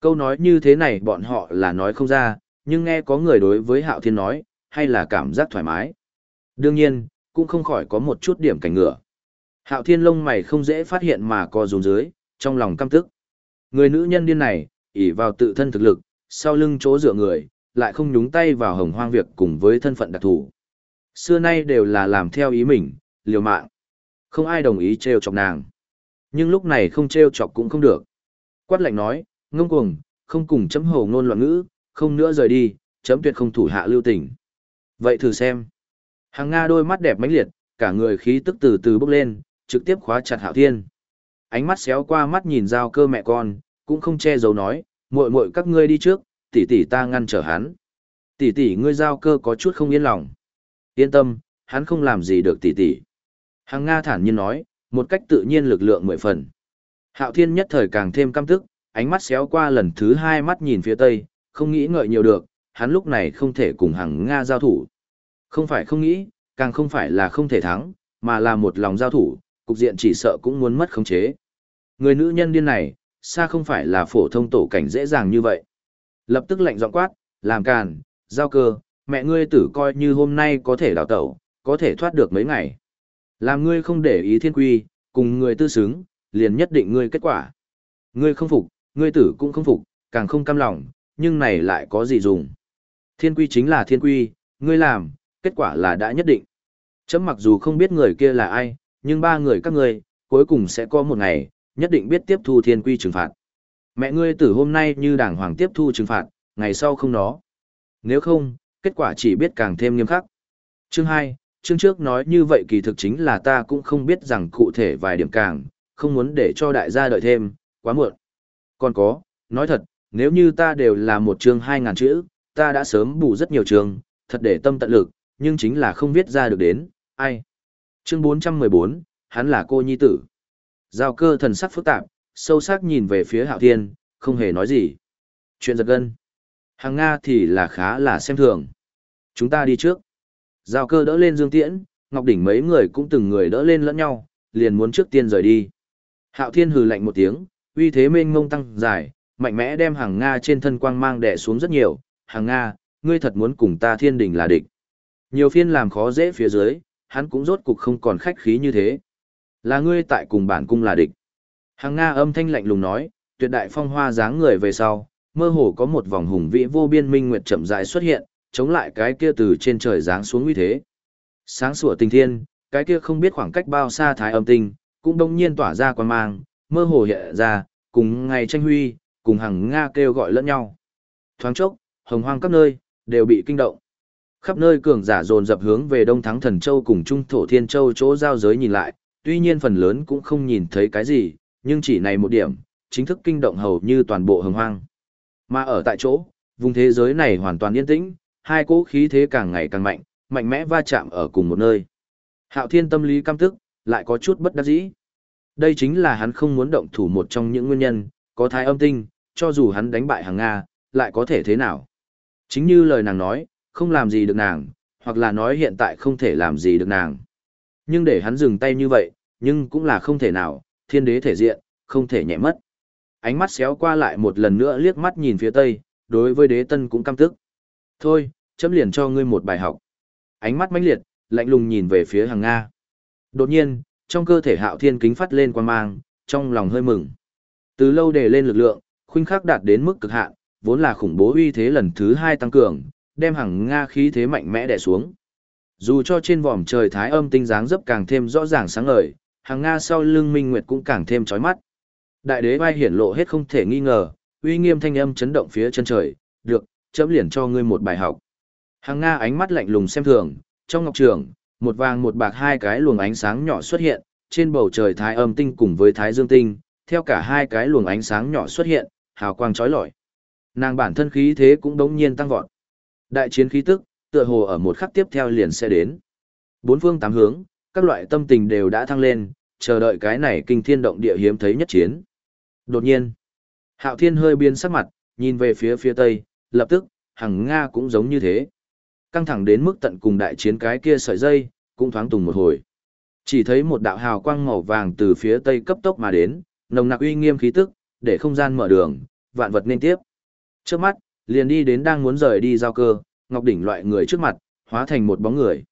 Câu nói như thế này bọn họ là nói không ra, nhưng nghe có người đối với hạo thiên nói, hay là cảm giác thoải mái. Đương nhiên, cũng không khỏi có một chút điểm cảnh ngựa. Hạo thiên lông mày không dễ phát hiện mà co dùng dưới, trong lòng căm tức. Người nữ nhân điên này, ỷ vào tự thân thực lực, sau lưng chỗ dựa người, lại không nhúng tay vào hồng hoang việc cùng với thân phận đặc thù. Xưa nay đều là làm theo ý mình, liều mạng. Không ai đồng ý trêu chọc nàng. Nhưng lúc này không trêu chọc cũng không được. Quát lạnh nói, ngông cuồng, không cùng chấm hồ ngôn loạn ngữ, không nữa rời đi, chấm tuyệt không thủ hạ lưu tình. Vậy thử xem. Hàng Nga đôi mắt đẹp mãnh liệt, cả người khí tức từ từ bốc lên, trực tiếp khóa chặt Hạo Thiên. Ánh mắt xéo qua mắt nhìn giao cơ mẹ con, cũng không che giấu nói, muội muội các ngươi đi trước, tỷ tỷ ta ngăn trở hắn. Tỷ tỷ ngươi giao cơ có chút không yên lòng. Yên tâm, hắn không làm gì được tỷ tỷ. Hàng Nga thản nhiên nói, một cách tự nhiên lực lượng mười phần. Hạo Thiên nhất thời càng thêm căm tức, ánh mắt xéo qua lần thứ hai mắt nhìn phía tây, không nghĩ ngợi nhiều được, hắn lúc này không thể cùng hàng Nga giao thủ. Không phải không nghĩ, càng không phải là không thể thắng, mà là một lòng giao thủ, cục diện chỉ sợ cũng muốn mất khống chế. Người nữ nhân điên này, xa không phải là phổ thông tổ cảnh dễ dàng như vậy. Lập tức lệnh giọng quát, làm càn, giao cơ, mẹ ngươi tử coi như hôm nay có thể đào tẩu, có thể thoát được mấy ngày. Làm ngươi không để ý thiên quy, cùng người tư xứng, liền nhất định ngươi kết quả. Ngươi không phục, ngươi tử cũng không phục, càng không cam lòng, nhưng này lại có gì dùng. Thiên quy chính là thiên quy, ngươi làm, kết quả là đã nhất định. Chấm mặc dù không biết người kia là ai, nhưng ba người các ngươi, cuối cùng sẽ có một ngày, nhất định biết tiếp thu thiên quy trừng phạt. Mẹ ngươi tử hôm nay như đảng hoàng tiếp thu trừng phạt, ngày sau không nó. Nếu không, kết quả chỉ biết càng thêm nghiêm khắc. Chương 2, chương trước nói như vậy kỳ thực chính là ta cũng không biết rằng cụ thể vài điểm càng, không muốn để cho đại gia đợi thêm, quá muộn. Còn có, nói thật, nếu như ta đều là một chương 2.000 chữ, ta đã sớm bù rất nhiều chương, thật để tâm tận lực, nhưng chính là không viết ra được đến, ai. Chương 414, hắn là cô nhi tử. Giao cơ thần sắc phức tạp, sâu sắc nhìn về phía hạo thiên, không hề nói gì. Chuyện giật gân. Hàng Nga thì là khá là xem thường. Chúng ta đi trước. Giao cơ đỡ lên Dương Tiễn, Ngọc Đỉnh mấy người cũng từng người đỡ lên lẫn nhau, liền muốn trước tiên rời đi. Hạo Thiên hừ lạnh một tiếng, uy thế mênh mông tăng dài, mạnh mẽ đem hàng Nga trên thân quang mang đè xuống rất nhiều. Hàng Nga, ngươi thật muốn cùng ta thiên đình là địch. Nhiều phiên làm khó dễ phía dưới, hắn cũng rốt cục không còn khách khí như thế. Là ngươi tại cùng bản cung là địch. Hàng Nga âm thanh lạnh lùng nói, tuyệt đại phong hoa dáng người về sau, mơ hồ có một vòng hùng vĩ vô biên minh nguyệt chậm rãi xuất hiện, chống lại cái kia từ trên trời giáng xuống uy thế. Sáng sủa tình thiên, cái kia không biết khoảng cách bao xa thái âm tinh, cũng đông nhiên tỏa ra quan mang, mơ hồ hiện ra, cùng ngày tranh huy, cùng hàng Nga kêu gọi lẫn nhau. Thoáng chốc, hồng hoang các nơi, đều bị kinh động. Khắp nơi cường giả dồn dập hướng về Đông Thắng Thần Châu cùng Trung Thổ Thiên Châu chỗ giao giới nhìn lại, tuy nhiên phần lớn cũng không nhìn thấy cái gì, nhưng chỉ này một điểm, chính thức kinh động hầu như toàn bộ hồng hoang. Mà ở tại chỗ, vùng thế giới này hoàn toàn yên tĩnh, hai cỗ khí thế càng ngày càng mạnh, mạnh mẽ va chạm ở cùng một nơi. Hạo Thiên tâm lý căm tức, lại có chút bất đắc dĩ. Đây chính là hắn không muốn động thủ một trong những nguyên nhân, có thái âm tinh, cho dù hắn đánh bại hàng Nga, lại có thể thế nào. Chính như lời nàng nói, không làm gì được nàng, hoặc là nói hiện tại không thể làm gì được nàng. Nhưng để hắn dừng tay như vậy, nhưng cũng là không thể nào, thiên đế thể diện, không thể nhẹ mất. Ánh mắt xéo qua lại một lần nữa liếc mắt nhìn phía tây, đối với đế tân cũng căm tức. Thôi, chấm liền cho ngươi một bài học. Ánh mắt mãnh liệt, lạnh lùng nhìn về phía hàng Nga. Đột nhiên, trong cơ thể hạo thiên kính phát lên quan mang, trong lòng hơi mừng. Từ lâu để lên lực lượng, khuynh khắc đạt đến mức cực hạn, vốn là khủng bố uy thế lần thứ hai tăng cường, đem hàng Nga khí thế mạnh mẽ đè xuống. Dù cho trên vòm trời thái âm tinh dáng dấp càng thêm rõ ràng sáng ngời, hàng Nga sau lưng minh nguyệt cũng càng thêm chói mắt. Đại đế vai hiển lộ hết không thể nghi ngờ, uy nghiêm thanh âm chấn động phía chân trời, được, chấm liền cho ngươi một bài học. Hàng Nga ánh mắt lạnh lùng xem thường, trong ngọc trường, một vàng một bạc hai cái luồng ánh sáng nhỏ xuất hiện, trên bầu trời thái âm tinh cùng với thái dương tinh, theo cả hai cái luồng ánh sáng nhỏ xuất hiện, hào quang chói lọi. Nàng bản thân khí thế cũng đống nhiên tăng vọt. Đại chiến khí tức, tựa hồ ở một khắc tiếp theo liền sẽ đến. Bốn phương tám hướng, các loại tâm tình đều đã thăng lên, chờ đợi cái này kinh thiên động địa hiếm thấy nhất chiến. Đột nhiên, Hạo Thiên hơi biến sắc mặt, nhìn về phía phía tây, lập tức, hằng Nga cũng giống như thế. Căng thẳng đến mức tận cùng đại chiến cái kia sợi dây, cũng thoáng tùng một hồi. Chỉ thấy một đạo hào quang màu vàng từ phía tây cấp tốc mà đến, nồng nặc uy nghiêm khí tức, để không gian mở đường, vạn vật nên tiếp. Trước mắt, liền đi đến đang muốn rời đi giao cơ, ngọc đỉnh loại người trước mặt, hóa thành một bóng người.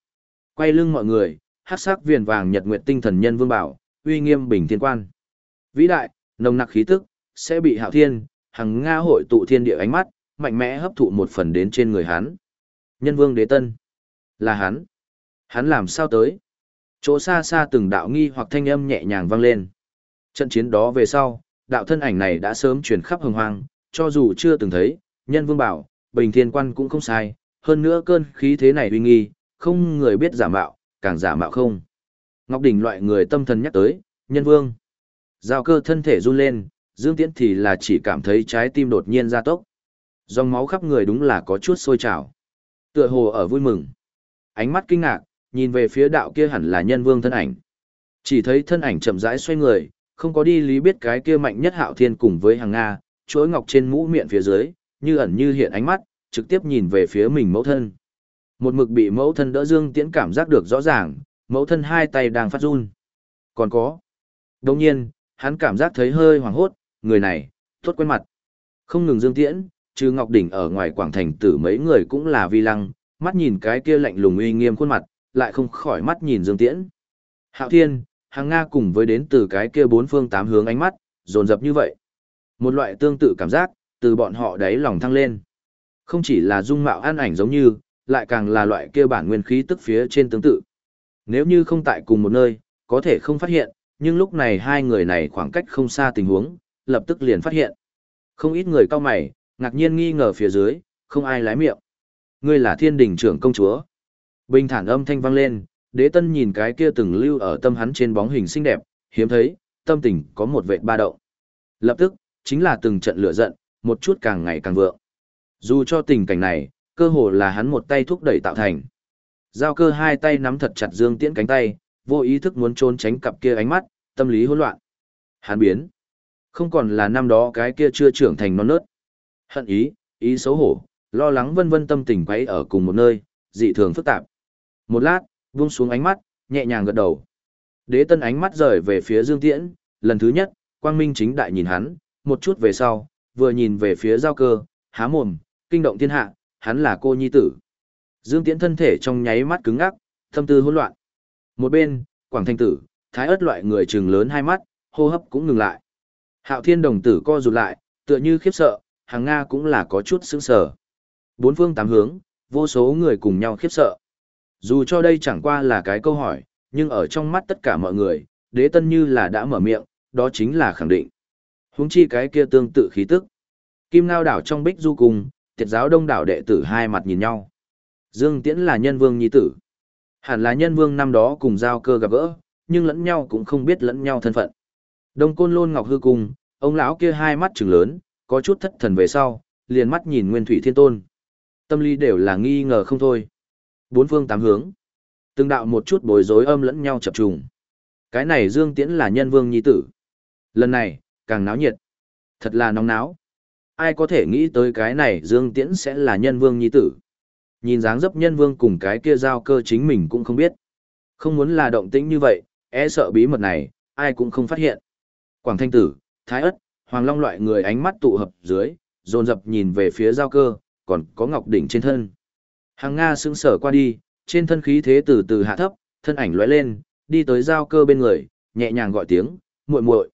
Quay lưng mọi người, hát sắc viền vàng nhật nguyệt tinh thần nhân vương bảo, uy nghiêm bình thiên quan. Vĩ đại, nồng nặc khí tức, sẽ bị hạo thiên, hằng Nga hội tụ thiên địa ánh mắt, mạnh mẽ hấp thụ một phần đến trên người hắn. Nhân vương đế tân. Là hắn. Hắn làm sao tới? Chỗ xa xa từng đạo nghi hoặc thanh âm nhẹ nhàng vang lên. Trận chiến đó về sau, đạo thân ảnh này đã sớm truyền khắp hồng hoang, cho dù chưa từng thấy, nhân vương bảo, bình thiên quan cũng không sai, hơn nữa cơn khí thế này uy nghi, không người biết giả mạo, càng giả mạo không. Ngọc Đỉnh loại người tâm thần nhắc tới, nhân vương. Giao cơ thân thể run lên, Dương Tiễn thì là chỉ cảm thấy trái tim đột nhiên ra tốc. Dòng máu khắp người đúng là có chút sôi trào. Tựa hồ ở vui mừng. Ánh mắt kinh ngạc, nhìn về phía đạo kia hẳn là nhân vương thân ảnh. Chỉ thấy thân ảnh chậm rãi xoay người, không có đi lý biết cái kia mạnh nhất hạo thiên cùng với hàng Nga, chuỗi ngọc trên mũ miệng phía dưới, như ẩn như hiện ánh mắt, trực tiếp nhìn về phía mình mẫu thân. Một mực bị mẫu thân đỡ Dương Tiễn cảm giác được rõ ràng, mẫu thân hai tay đang phát run. Còn có. Đồng nhiên, hắn cảm giác thấy hơi hoảng hốt, người này, tốt quen mặt. Không ngừng Dương Tiễn, trừ Ngọc Đỉnh ở ngoài quảng thành tử mấy người cũng là vi lăng, mắt nhìn cái kia lạnh lùng uy nghiêm khuôn mặt, lại không khỏi mắt nhìn Dương Tiễn. Hạo Thiên, Hàng Nga cùng với đến từ cái kia bốn phương tám hướng ánh mắt, dồn dập như vậy. Một loại tương tự cảm giác, từ bọn họ đáy lòng thăng lên. Không chỉ là dung mạo an ảnh giống như, lại càng là loại kia bản nguyên khí tức phía trên tương tự. Nếu như không tại cùng một nơi, có thể không phát hiện, nhưng lúc này hai người này khoảng cách không xa tình huống, lập tức liền phát hiện. Không ít người cao mày, ngạc nhiên nghi ngờ phía dưới, không ai lái miệng. Ngươi là thiên đình trưởng công chúa. Bình thản âm thanh vang lên, đế tân nhìn cái kia từng lưu ở tâm hắn trên bóng hình xinh đẹp, hiếm thấy, tâm tình có một vệt ba động. Lập tức, chính là từng trận lửa giận, một chút càng ngày càng vượng. Dù cho tình cảnh này, cơ hồ là hắn một tay thúc đẩy tạo thành. Giao cơ hai tay nắm thật chặt Dương Tiễn cánh tay, vô ý thức muốn trốn tránh cặp kia ánh mắt, tâm lý hỗn loạn. Hắn biến. Không còn là năm đó cái kia chưa trưởng thành non nớt. Hận ý, ý xấu hổ, lo lắng vân vân tâm tình quấy ở cùng một nơi, dị thường phức tạp. Một lát, buông xuống ánh mắt, nhẹ nhàng gật đầu. Đế tân ánh mắt rời về phía Dương Tiễn, lần thứ nhất, quang minh chính đại nhìn hắn, một chút về sau, vừa nhìn về phía giao cơ, há mồm, kinh động thiên hạ, hắn là cô nhi tử. Dương Tiễn thân thể trong nháy mắt cứng ngắc, tâm tư hỗn loạn. Một bên, Quảng Thanh tử, thái ớt loại người trừng lớn hai mắt, hô hấp cũng ngừng lại. Hạo Thiên đồng tử co rụt lại, tựa như khiếp sợ, hàng Nga cũng là có chút sững sờ. Bốn phương tám hướng, vô số người cùng nhau khiếp sợ. Dù cho đây chẳng qua là cái câu hỏi, nhưng ở trong mắt tất cả mọi người, đế tân như là đã mở miệng, đó chính là khẳng định. Huống chi cái kia tương tự khí tức. Kim Ngao đảo trong bích du cùng, tiệt giáo đông đảo đệ tử hai mặt nhìn nhau. Dương Tiễn là nhân vương nhi tử. Hẳn là nhân vương năm đó cùng giao cơ gặp gỡ, nhưng lẫn nhau cũng không biết lẫn nhau thân phận. Đông Côn Lôn Ngọc hư cung, ông lão kia hai mắt trừng lớn, có chút thất thần về sau, liền mắt nhìn Nguyên Thủy Thiên Tôn. Tâm lý đều là nghi ngờ không thôi. Bốn phương tám hướng, từng đạo một chút bối rối âm lẫn nhau chập trùng. Cái này Dương Tiễn là nhân vương nhi tử. Lần này, càng náo nhiệt. Thật là nóng náo. Ai có thể nghĩ tới cái này Dương Tiễn sẽ là nhân vương nhi tử. Nhìn dáng dấp nhân vương cùng cái kia giao cơ chính mình cũng không biết. Không muốn là động tĩnh như vậy, e sợ bí mật này, ai cũng không phát hiện. Quảng Thanh Tử, Thái Ất, Hoàng Long loại người ánh mắt tụ hợp dưới, dồn dập nhìn về phía giao cơ, còn có ngọc đỉnh trên thân. Hàng Nga sững sở qua đi, trên thân khí thế từ từ hạ thấp, thân ảnh lóe lên, đi tới giao cơ bên người, nhẹ nhàng gọi tiếng, muội muội.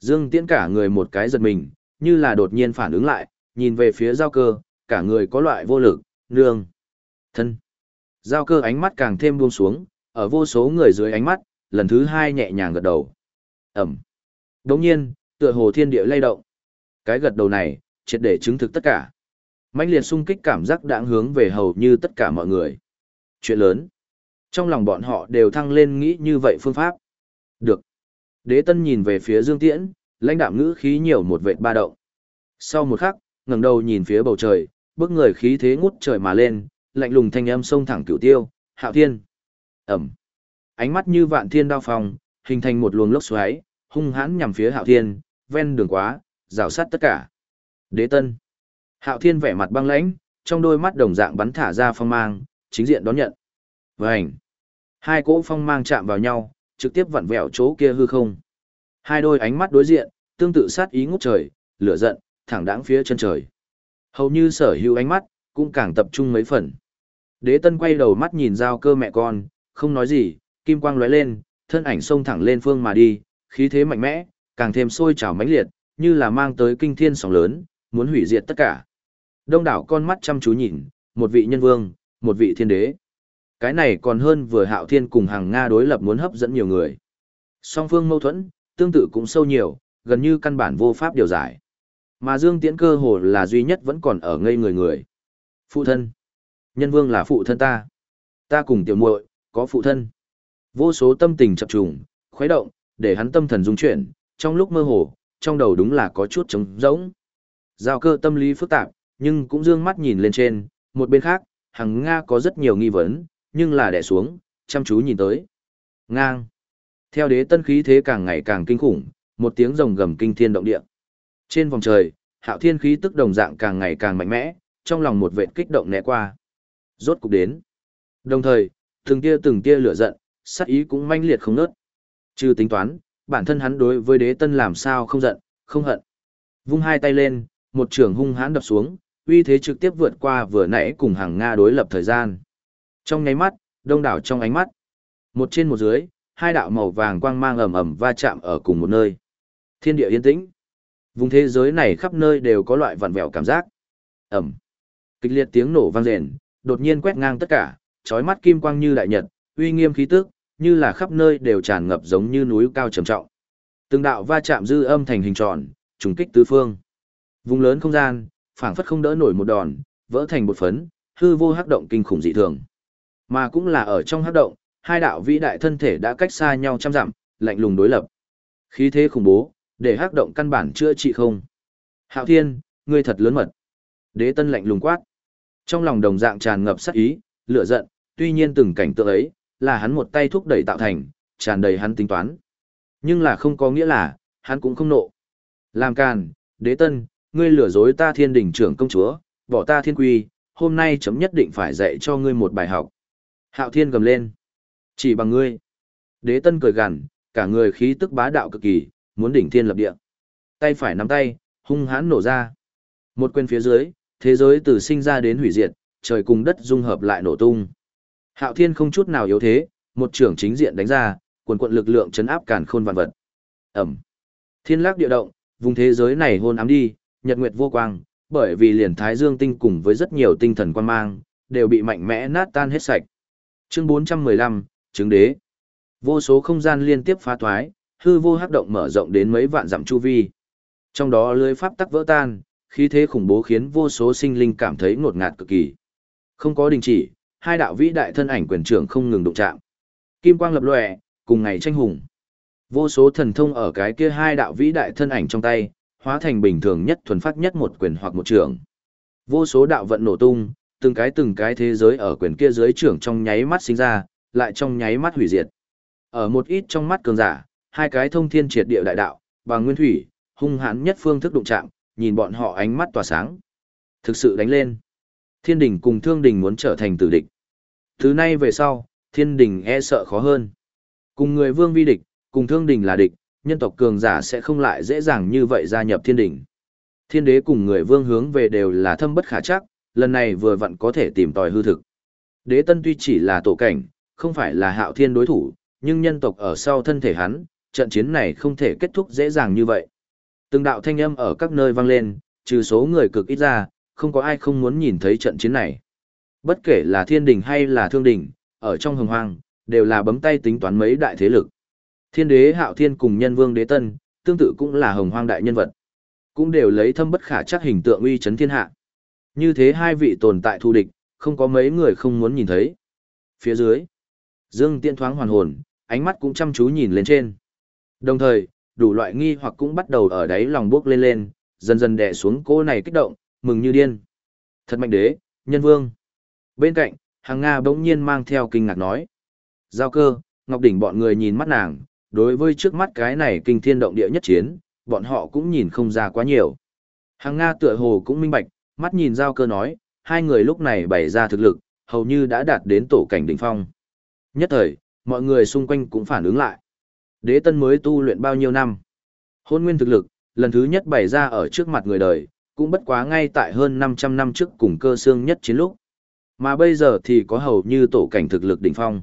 Dương Tiễn cả người một cái giật mình, như là đột nhiên phản ứng lại, nhìn về phía giao cơ, cả người có loại vô lực, nương, thân. Giao cơ ánh mắt càng thêm buông xuống, ở vô số người dưới ánh mắt, lần thứ hai nhẹ nhàng gật đầu. Ẩm. Đồng nhiên, tựa hồ thiên địa lay động. Cái gật đầu này, triệt để chứng thực tất cả. mãnh liệt sung kích cảm giác đãng hướng về hầu như tất cả mọi người. Chuyện lớn. Trong lòng bọn họ đều thăng lên nghĩ như vậy phương pháp. Được. Đế tân nhìn về phía Dương Tiễn, lãnh đạm ngữ khí nhiều một vệt ba động. Sau một khắc, ngẩng đầu nhìn phía bầu trời, bước người khí thế ngút trời mà lên, lạnh lùng thanh âm sông thẳng cửu tiêu, hạo thiên. Ẩm. Ánh mắt như vạn thiên đao phong, hình thành một luồng lốc xoáy, hung hãn nhằm phía hạo thiên, ven đường quá, rào sát tất cả. Đế tân. Hạo thiên vẻ mặt băng lãnh, trong đôi mắt đồng dạng bắn thả ra phong mang, chính diện đón nhận. Vành. Hai cỗ phong mang chạm vào nhau, trực tiếp vặn vẹo chỗ kia hư không. Hai đôi ánh mắt đối diện, tương tự sát ý ngút trời, lửa giận, thẳng đáng phía chân trời. Hầu như sở hữu ánh mắt, cũng càng tập trung mấy phần. Đế tân quay đầu mắt nhìn giao cơ mẹ con, không nói gì, kim quang lóe lên, thân ảnh xông thẳng lên phương mà đi, khí thế mạnh mẽ, càng thêm sôi trào mãnh liệt, như là mang tới kinh thiên sóng lớn, muốn hủy diệt tất cả. Đông đảo con mắt chăm chú nhìn, một vị nhân vương, một vị thiên đế. Cái này còn hơn vừa hạo thiên cùng hàng Nga đối lập muốn hấp dẫn nhiều người. Song phương mâu thuẫn, tương tự cũng sâu nhiều, gần như căn bản vô pháp điều giải. Mà Dương Tiễn cơ hồ là duy nhất vẫn còn ở ngây người người. Phụ thân. Nhân vương là phụ thân ta. Ta cùng tiểu muội có phụ thân. Vô số tâm tình chập trùng, khuấy động, để hắn tâm thần dung chuyển, trong lúc mơ hồ, trong đầu đúng là có chút trống rỗng. Giao cơ tâm lý phức tạp, nhưng cũng dương mắt nhìn lên trên, một bên khác, hằng Nga có rất nhiều nghi vấn, nhưng là đè xuống, chăm chú nhìn tới. Ngang. Theo đế tân khí thế càng ngày càng kinh khủng, một tiếng rồng gầm kinh thiên động địa. Trên vòng trời, hạo thiên khí tức đồng dạng càng ngày càng mạnh mẽ, trong lòng một vệt kích động né qua. Rốt cục đến. Đồng thời, từng tia từng tia lửa giận, sát ý cũng manh liệt không nớt. Trừ tính toán, bản thân hắn đối với đế tân làm sao không giận, không hận. Vung hai tay lên, một trường hung hãn đập xuống, uy thế trực tiếp vượt qua vừa nãy cùng hàng Nga đối lập thời gian. Trong nháy mắt, đông đảo trong ánh mắt. Một trên một dưới, hai đạo màu vàng quang mang ầm ầm va chạm ở cùng một nơi. Thiên địa yên tĩnh. Vùng thế giới này khắp nơi đều có loại vặn vẹo cảm giác. Ầm. Kịch liệt tiếng nổ vang rền, đột nhiên quét ngang tất cả, chói mắt kim quang như đại nhật, uy nghiêm khí tức, như là khắp nơi đều tràn ngập giống như núi cao trầm trọng. Từng đạo va chạm dư âm thành hình tròn, trùng kích tứ phương. Vùng lớn không gian, phảng phất không đỡ nổi một đòn, vỡ thành một phấn, hư vô hắc động kinh khủng dị thường. Mà cũng là ở trong hắc động, hai đạo vĩ đại thân thể đã cách xa nhau trăm dặm, lạnh lùng đối lập. Khí thế khủng bố, để hắc động căn bản chữa trị không. Hạo Thiên, ngươi thật lớn mật. Đế Tân lạnh lùng quát. Trong lòng đồng dạng tràn ngập sát ý, lửa giận, tuy nhiên từng cảnh tượng ấy, là hắn một tay thúc đẩy tạo thành, tràn đầy hắn tính toán. Nhưng là không có nghĩa là, hắn cũng không nộ. Làm càn, đế tân, ngươi lừa dối ta thiên đỉnh trưởng công chúa, bỏ ta thiên quy, hôm nay chấm nhất định phải dạy cho ngươi một bài học. Hạo thiên gầm lên. Chỉ bằng ngươi. Đế tân cười gằn, cả người khí tức bá đạo cực kỳ, muốn đỉnh thiên lập địa. Tay phải nắm tay, hung hãn nổ ra. Một quyền phía dưới, thế giới từ sinh ra đến hủy diệt, trời cùng đất dung hợp lại nổ tung. Hạo Thiên không chút nào yếu thế, một trưởng chính diện đánh ra, quần quận lực lượng chấn áp càn khôn vạn vật. Ẩm. Thiên lác địa động, vùng thế giới này hôn ám đi, nhật nguyệt vô quang, bởi vì liền thái dương tinh cùng với rất nhiều tinh thần quan mang, đều bị mạnh mẽ nát tan hết sạch. Chương 415, chứng đế. Vô số không gian liên tiếp phá thoái, hư vô hắc động mở rộng đến mấy vạn dặm chu vi. Trong đó lưới pháp tắc vỡ tan, khí thế khủng bố khiến vô số sinh linh cảm thấy ngột ngạt cực kỳ. Không có đình chỉ, hai đạo vĩ đại thân ảnh quyền trưởng không ngừng đụng chạm. Kim quang lập lòe, cùng ngày tranh hùng. Vô số thần thông ở cái kia hai đạo vĩ đại thân ảnh trong tay, hóa thành bình thường nhất thuần phát nhất một quyền hoặc một trưởng. Vô số đạo vận nổ tung, từng cái từng cái thế giới ở quyền kia dưới trưởng trong nháy mắt sinh ra, lại trong nháy mắt hủy diệt. Ở một ít trong mắt cường giả, hai cái thông thiên triệt địa đại đạo, bằng nguyên thủy, hung hãn nhất phương thức đụng chạm, nhìn bọn họ ánh mắt tỏa sáng. Thực sự đánh lên. Thiên đình cùng thương đình muốn trở thành tử địch. Thứ nay về sau, thiên đình e sợ khó hơn. Cùng người vương vi địch, cùng thương đình là địch, nhân tộc cường giả sẽ không lại dễ dàng như vậy gia nhập thiên đình. Thiên đế cùng người vương hướng về đều là thâm bất khả chắc, lần này vừa vặn có thể tìm tòi hư thực. Đế tân tuy chỉ là tổ cảnh, không phải là hạo thiên đối thủ, nhưng nhân tộc ở sau thân thể hắn, trận chiến này không thể kết thúc dễ dàng như vậy. Từng đạo thanh âm ở các nơi vang lên, trừ số người cực ít ra, không có ai không muốn nhìn thấy trận chiến này. Bất kể là thiên đình hay là thương đình, ở trong hồng hoang, đều là bấm tay tính toán mấy đại thế lực. Thiên đế hạo thiên cùng nhân vương đế tân, tương tự cũng là hồng hoang đại nhân vật. Cũng đều lấy thâm bất khả chắc hình tượng uy chấn thiên hạ. Như thế hai vị tồn tại thù địch, không có mấy người không muốn nhìn thấy. Phía dưới, Dương Tiễn thoáng hoàn hồn, ánh mắt cũng chăm chú nhìn lên trên. Đồng thời, đủ loại nghi hoặc cũng bắt đầu ở đáy lòng bước lên lên, dần dần đè xuống cô này kích động, mừng như điên. Thật mạnh đế, nhân vương. Bên cạnh, hàng Nga bỗng nhiên mang theo kinh ngạc nói. Giao cơ, Ngọc Đỉnh bọn người nhìn mắt nàng, đối với trước mắt cái này kinh thiên động địa nhất chiến, bọn họ cũng nhìn không ra quá nhiều. Hàng Nga tựa hồ cũng minh bạch, mắt nhìn giao cơ nói, hai người lúc này bày ra thực lực, hầu như đã đạt đến tổ cảnh đỉnh phong. Nhất thời, mọi người xung quanh cũng phản ứng lại. Đế tân mới tu luyện bao nhiêu năm? Hôn nguyên thực lực, lần thứ nhất bày ra ở trước mặt người đời, cũng bất quá ngay tại hơn 500 năm trước cùng cơ xương nhất chiến lúc. Mà bây giờ thì có hầu như tổ cảnh thực lực đỉnh phong.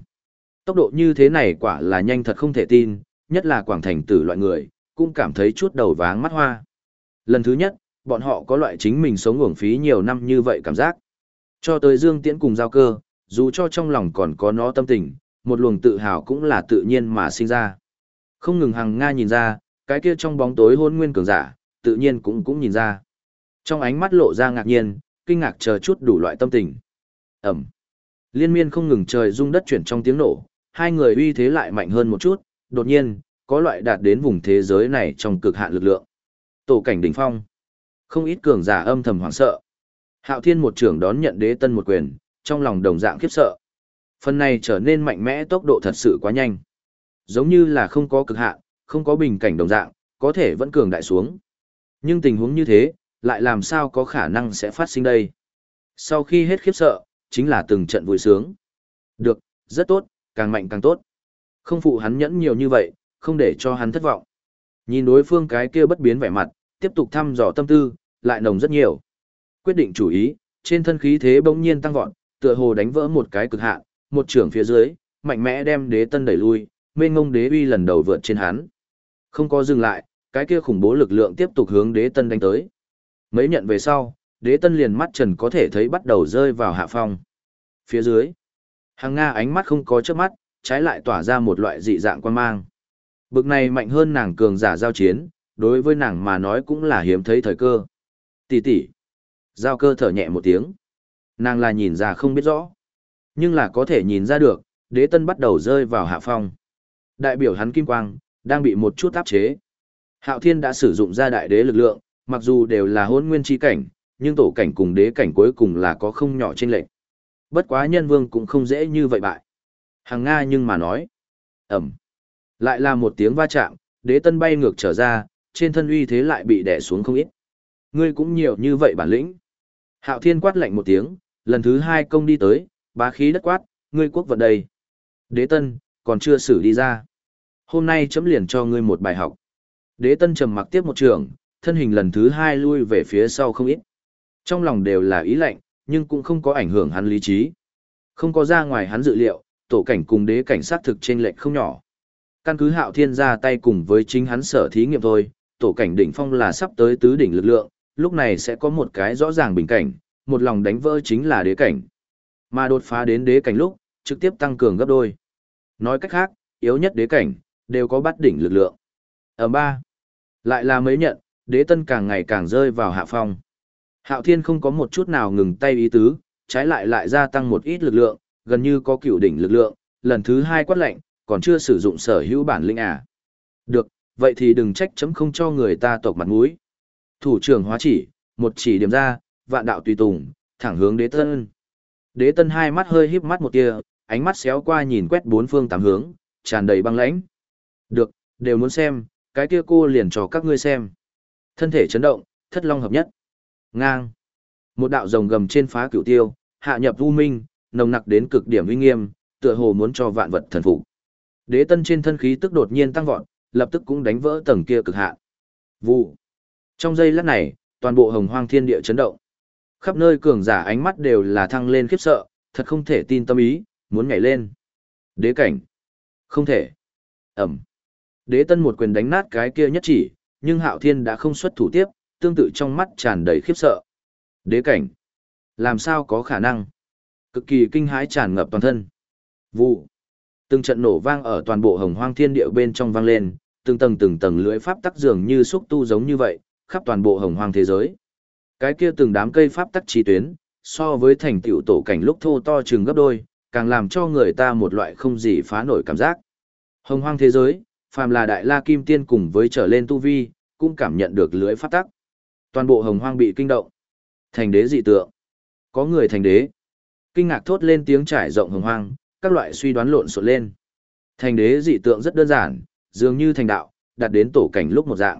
Tốc độ như thế này quả là nhanh thật không thể tin, nhất là quảng thành tử loại người, cũng cảm thấy chút đầu váng mắt hoa. Lần thứ nhất, bọn họ có loại chính mình sống uổng phí nhiều năm như vậy cảm giác. Cho tới Dương Tiễn cùng giao cơ, dù cho trong lòng còn có nó tâm tình, một luồng tự hào cũng là tự nhiên mà sinh ra. Không ngừng hàng Nga nhìn ra, cái kia trong bóng tối hôn nguyên cường giả, tự nhiên cũng cũng nhìn ra. Trong ánh mắt lộ ra ngạc nhiên, kinh ngạc chờ chút đủ loại tâm tình. Ẩm. Liên miên không ngừng trời rung đất chuyển trong tiếng nổ, hai người uy thế lại mạnh hơn một chút, đột nhiên, có loại đạt đến vùng thế giới này trong cực hạn lực lượng. Tổ cảnh đỉnh phong. Không ít cường giả âm thầm hoảng sợ. Hạo Thiên một trưởng đón nhận đế tân một quyền, trong lòng đồng dạng khiếp sợ. Phần này trở nên mạnh mẽ tốc độ thật sự quá nhanh. Giống như là không có cực hạn, không có bình cảnh đồng dạng, có thể vẫn cường đại xuống. Nhưng tình huống như thế, lại làm sao có khả năng sẽ phát sinh đây? Sau khi hết khiếp sợ, chính là từng trận vui sướng. Được, rất tốt, càng mạnh càng tốt. Không phụ hắn nhẫn nhiều như vậy, không để cho hắn thất vọng. Nhìn đối phương cái kia bất biến vẻ mặt, tiếp tục thăm dò tâm tư, lại nồng rất nhiều. Quyết định chủ ý, trên thân khí thế bỗng nhiên tăng vọt, tựa hồ đánh vỡ một cái cực hạn, một trường phía dưới, mạnh mẽ đem đế tân đẩy lui, mênh ngông đế uy lần đầu vượt trên hắn. Không có dừng lại, cái kia khủng bố lực lượng tiếp tục hướng đế tân đánh tới. Mấy nhận về sau, đế tân liền mắt trần có thể thấy bắt đầu rơi vào hạ phong. Phía dưới, hàng Nga ánh mắt không có trước mắt, trái lại tỏa ra một loại dị dạng quan mang. Bực này mạnh hơn nàng cường giả giao chiến, đối với nàng mà nói cũng là hiếm thấy thời cơ. Tỷ tỷ. Giao cơ thở nhẹ một tiếng. Nàng là nhìn ra không biết rõ. Nhưng là có thể nhìn ra được, đế tân bắt đầu rơi vào hạ phong. Đại biểu hắn kim quang, đang bị một chút áp chế. Hạo thiên đã sử dụng ra đại đế lực lượng, mặc dù đều là hôn nguyên chi cảnh, nhưng tổ cảnh cùng đế cảnh cuối cùng là có không nhỏ trên lệnh. Bất quá nhân vương cũng không dễ như vậy bại. Hàng Nga nhưng mà nói. Ẩm. Lại là một tiếng va chạm, đế tân bay ngược trở ra, trên thân uy thế lại bị đè xuống không ít. Ngươi cũng nhiều như vậy bản lĩnh. Hạo thiên quát lạnh một tiếng, lần thứ hai công đi tới, bá khí đất quát, ngươi quốc vận đây. Đế tân, còn chưa xử đi ra. Hôm nay chấm liền cho ngươi một bài học. Đế tân trầm mặc tiếp một trường, thân hình lần thứ hai lui về phía sau không ít. Trong lòng đều là ý lạnh, nhưng cũng không có ảnh hưởng hắn lý trí. Không có ra ngoài hắn dự liệu, tổ cảnh cùng đế cảnh sát thực trên lệch không nhỏ. Căn cứ hạo thiên ra tay cùng với chính hắn sở thí nghiệm thôi, tổ cảnh đỉnh phong là sắp tới tứ đỉnh lực lượng, lúc này sẽ có một cái rõ ràng bình cảnh, một lòng đánh vỡ chính là đế cảnh. Mà đột phá đến đế cảnh lúc, trực tiếp tăng cường gấp đôi. Nói cách khác, yếu nhất đế cảnh, đều có bắt đỉnh lực lượng. Ở ba, lại là mấy nhận, đế tân càng ngày càng rơi vào hạ phong. Hạo thiên không có một chút nào ngừng tay ý tứ, trái lại lại gia tăng một ít lực lượng, gần như có cựu đỉnh lực lượng, lần thứ hai quát lệnh, còn chưa sử dụng sở hữu bản linh à. Được, vậy thì đừng trách chấm không cho người ta tộc mặt mũi. Thủ trưởng hóa chỉ, một chỉ điểm ra, vạn đạo tùy tùng, thẳng hướng đế tân. Đế tân hai mắt hơi híp mắt một tia, ánh mắt xéo qua nhìn quét bốn phương tám hướng, tràn đầy băng lãnh. Được, đều muốn xem, cái kia cô liền cho các ngươi xem. Thân thể chấn động, thất long hợp nhất. Ngang. Một đạo rồng gầm trên phá cửu tiêu, hạ nhập u minh, nồng nặc đến cực điểm uy nghiêm, tựa hồ muốn cho vạn vật thần phục. Đế tân trên thân khí tức đột nhiên tăng vọt, lập tức cũng đánh vỡ tầng kia cực hạn. Vụ. Trong giây lát này, toàn bộ hồng hoang thiên địa chấn động. Khắp nơi cường giả ánh mắt đều là thăng lên khiếp sợ, thật không thể tin tâm ý, muốn nhảy lên. Đế cảnh. Không thể. Ẩm. Đế tân một quyền đánh nát cái kia nhất chỉ, nhưng hạo thiên đã không xuất thủ tiếp, tương tự trong mắt tràn đầy khiếp sợ. Đế cảnh. Làm sao có khả năng? Cực kỳ kinh hãi tràn ngập toàn thân. Vụ. Từng trận nổ vang ở toàn bộ hồng hoang thiên địa bên trong vang lên, từng tầng từng tầng lưỡi pháp tắc dường như xúc tu giống như vậy, khắp toàn bộ hồng hoang thế giới. Cái kia từng đám cây pháp tắc chi tuyến, so với thành tựu tổ cảnh lúc thô to chừng gấp đôi, càng làm cho người ta một loại không gì phá nổi cảm giác. Hồng hoang thế giới, phàm là đại la kim tiên cùng với trở lên tu vi, cũng cảm nhận được lưỡi pháp tắc. Toàn bộ hồng hoang bị kinh động. Thành đế dị tượng. Có người thành đế. Kinh ngạc thốt lên tiếng trải rộng hồng hoang, các loại suy đoán lộn xộn lên. Thành đế dị tượng rất đơn giản, dường như thành đạo, đạt đến tổ cảnh lúc một dạng.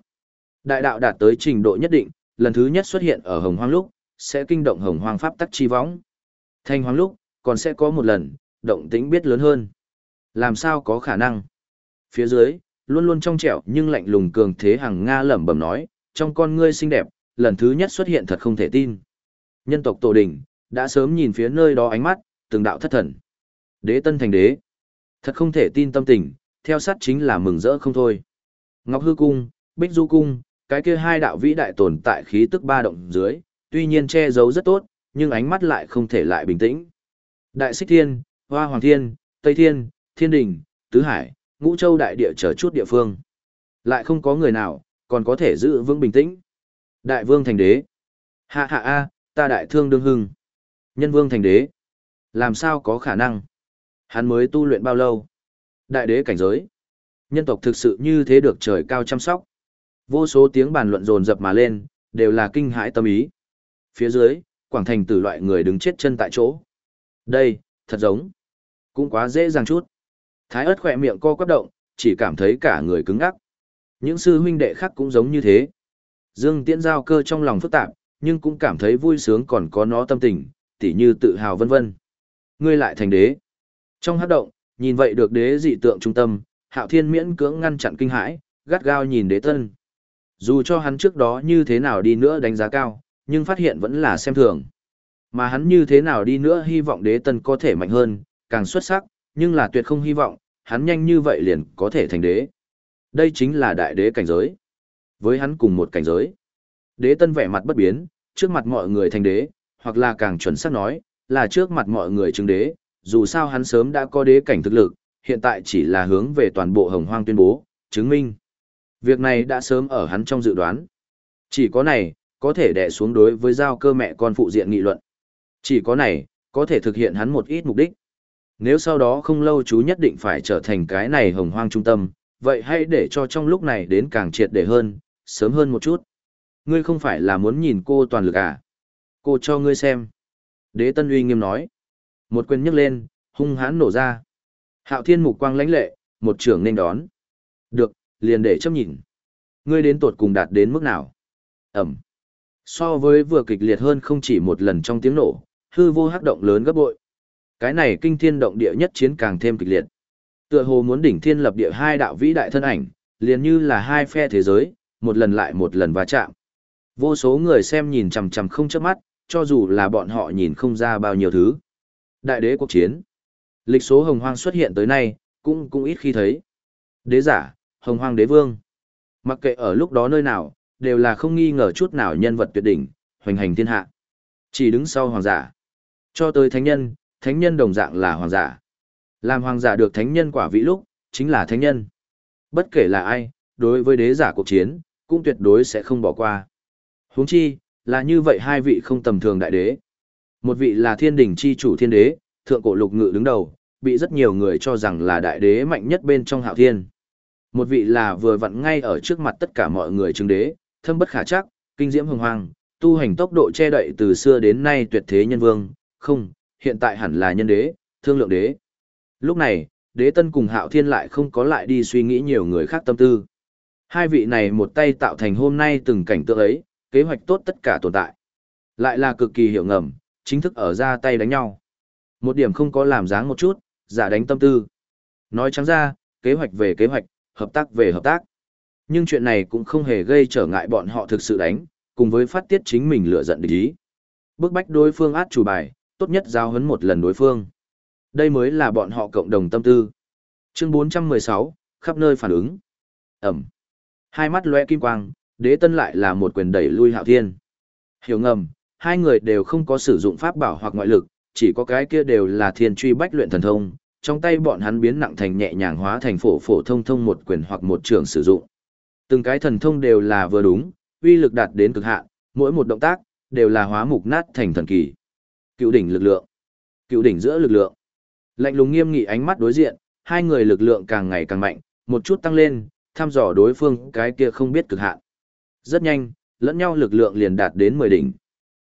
Đại đạo đạt tới trình độ nhất định, lần thứ nhất xuất hiện ở hồng hoang lúc, sẽ kinh động hồng hoang pháp tắc chi võng. Thanh hoang lúc, còn sẽ có một lần, động tĩnh biết lớn hơn. Làm sao có khả năng? Phía dưới, luôn luôn trong trẻo nhưng lạnh lùng cường thế hàng Nga lẩm bẩm nói, trong con ngươi xinh đẹp, lần thứ nhất xuất hiện thật không thể tin. Nhân tộc tổ đình, đã sớm nhìn phía nơi đó ánh mắt, từng đạo thất thần. Đế tân thành đế. Thật không thể tin tâm tình, theo sát chính là mừng rỡ không thôi. Ngọc Hư Cung, Bích Du Cung, cái kia hai đạo vĩ đại tồn tại khí tức ba động dưới, tuy nhiên che giấu rất tốt, nhưng ánh mắt lại không thể lại bình tĩnh. Đại Xích Thiên, Hoa Hoàng Thiên, Tây Thiên, Thiên Đình, Tứ Hải, Ngũ Châu đại địa trở chút địa phương. Lại không có người nào, còn có thể giữ vững bình tĩnh. Đại Vương thành đế. Hạ hạ a, ta đại thương đương hưng. Nhân Vương thành đế. Làm sao có khả năng? Hắn mới tu luyện bao lâu? Đại đế cảnh giới. Nhân tộc thực sự như thế được trời cao chăm sóc. Vô số tiếng bàn luận dồn dập mà lên, đều là kinh hãi tâm ý. Phía dưới, quảng thành tử loại người đứng chết chân tại chỗ. Đây, thật giống. Cũng quá dễ dàng chút. Thái ớt khỏe miệng co quắp động, chỉ cảm thấy cả người cứng ngắc. Những sư huynh đệ khác cũng giống như thế. Dương Tiễn giao cơ trong lòng phức tạp, nhưng cũng cảm thấy vui sướng còn có nó tâm tình, tỉ như tự hào vân vân. Ngươi lại thành đế. Trong hát động, nhìn vậy được đế dị tượng trung tâm, hạo thiên miễn cưỡng ngăn chặn kinh hãi, gắt gao nhìn đế tân. Dù cho hắn trước đó như thế nào đi nữa đánh giá cao, nhưng phát hiện vẫn là xem thường. Mà hắn như thế nào đi nữa hy vọng đế tân có thể mạnh hơn, càng xuất sắc, nhưng là tuyệt không hy vọng, hắn nhanh như vậy liền có thể thành đế. Đây chính là đại đế cảnh giới. Với hắn cùng một cảnh giới. Đế tân vẻ mặt bất biến, trước mặt mọi người thành đế, hoặc là càng chuẩn xác nói, là trước mặt mọi người chứng đế, dù sao hắn sớm đã có đế cảnh thực lực, hiện tại chỉ là hướng về toàn bộ hồng hoang tuyên bố, chứng minh. Việc này đã sớm ở hắn trong dự đoán. Chỉ có này, có thể đè xuống đối với giao cơ mẹ con phụ diện nghị luận. Chỉ có này, có thể thực hiện hắn một ít mục đích. Nếu sau đó không lâu chú nhất định phải trở thành cái này hồng hoang trung tâm, vậy hãy để cho trong lúc này đến càng triệt để hơn, sớm hơn một chút. Ngươi không phải là muốn nhìn cô toàn lực à? Cô cho ngươi xem. Đế Tân uy nghiêm nói. Một quyền nhấc lên, hung hãn nổ ra. Hạo Thiên mục quang lãnh lệ, một trưởng nên đón. Được, liền để chấp nhìn. Ngươi đến tuột cùng đạt đến mức nào? Ẩm. So với vừa kịch liệt hơn không chỉ một lần trong tiếng nổ, hư vô hắc động lớn gấp bội. Cái này kinh thiên động địa nhất chiến càng thêm kịch liệt. Tựa hồ muốn đỉnh thiên lập địa hai đạo vĩ đại thân ảnh, liền như là hai phe thế giới, một lần lại một lần va chạm. Vô số người xem nhìn chằm chằm không chớp mắt, cho dù là bọn họ nhìn không ra bao nhiêu thứ. Đại đế cuộc chiến. Lịch số hồng hoang xuất hiện tới nay, cũng cũng ít khi thấy. Đế giả, hồng hoang đế vương. Mặc kệ ở lúc đó nơi nào, đều là không nghi ngờ chút nào nhân vật tuyệt đỉnh, hoành hành thiên hạ. Chỉ đứng sau hoàng giả. Cho tới thánh nhân, thánh nhân đồng dạng là hoàng giả. Làm hoàng giả được thánh nhân quả vị lúc, chính là thánh nhân. Bất kể là ai, đối với đế giả cuộc chiến, cũng tuyệt đối sẽ không bỏ qua. Huống chi, là như vậy hai vị không tầm thường đại đế. Một vị là thiên đỉnh chi chủ thiên đế, thượng cổ lục ngự đứng đầu, bị rất nhiều người cho rằng là đại đế mạnh nhất bên trong hạo thiên. Một vị là vừa vặn ngay ở trước mặt tất cả mọi người chứng đế, thâm bất khả chắc, kinh diễm hồng hoang, tu hành tốc độ che đậy từ xưa đến nay tuyệt thế nhân vương, không, hiện tại hẳn là nhân đế, thương lượng đế. Lúc này, đế tân cùng hạo thiên lại không có lại đi suy nghĩ nhiều người khác tâm tư. Hai vị này một tay tạo thành hôm nay từng cảnh tượng ấy, kế hoạch tốt tất cả tồn tại. Lại là cực kỳ hiểu ngầm, chính thức ở ra tay đánh nhau. Một điểm không có làm dáng một chút, giả đánh tâm tư. Nói trắng ra, kế hoạch về kế hoạch, hợp tác về hợp tác. Nhưng chuyện này cũng không hề gây trở ngại bọn họ thực sự đánh, cùng với phát tiết chính mình lựa giận địch ý. bước bách đối phương át chủ bài, tốt nhất giao hấn một lần đối phương. Đây mới là bọn họ cộng đồng tâm tư. Chương 416, khắp nơi phản ứng. Ẩm. Hai mắt lóe kim quang, đế tân lại là một quyền đẩy lui hạo thiên. Hiểu ngầm, hai người đều không có sử dụng pháp bảo hoặc ngoại lực, chỉ có cái kia đều là thiên truy bách luyện thần thông, trong tay bọn hắn biến nặng thành nhẹ nhàng hóa thành phổ phổ thông thông một quyền hoặc một trường sử dụng. Từng cái thần thông đều là vừa đúng, uy lực đạt đến cực hạn, mỗi một động tác đều là hóa mục nát thành thần kỳ. Cựu đỉnh lực lượng, cựu đỉnh giữa lực lượng. Lạnh lùng nghiêm nghị ánh mắt đối diện, hai người lực lượng càng ngày càng mạnh, một chút tăng lên, thăm dò đối phương cái kia không biết cực hạn. Rất nhanh, lẫn nhau lực lượng liền đạt đến 10 đỉnh.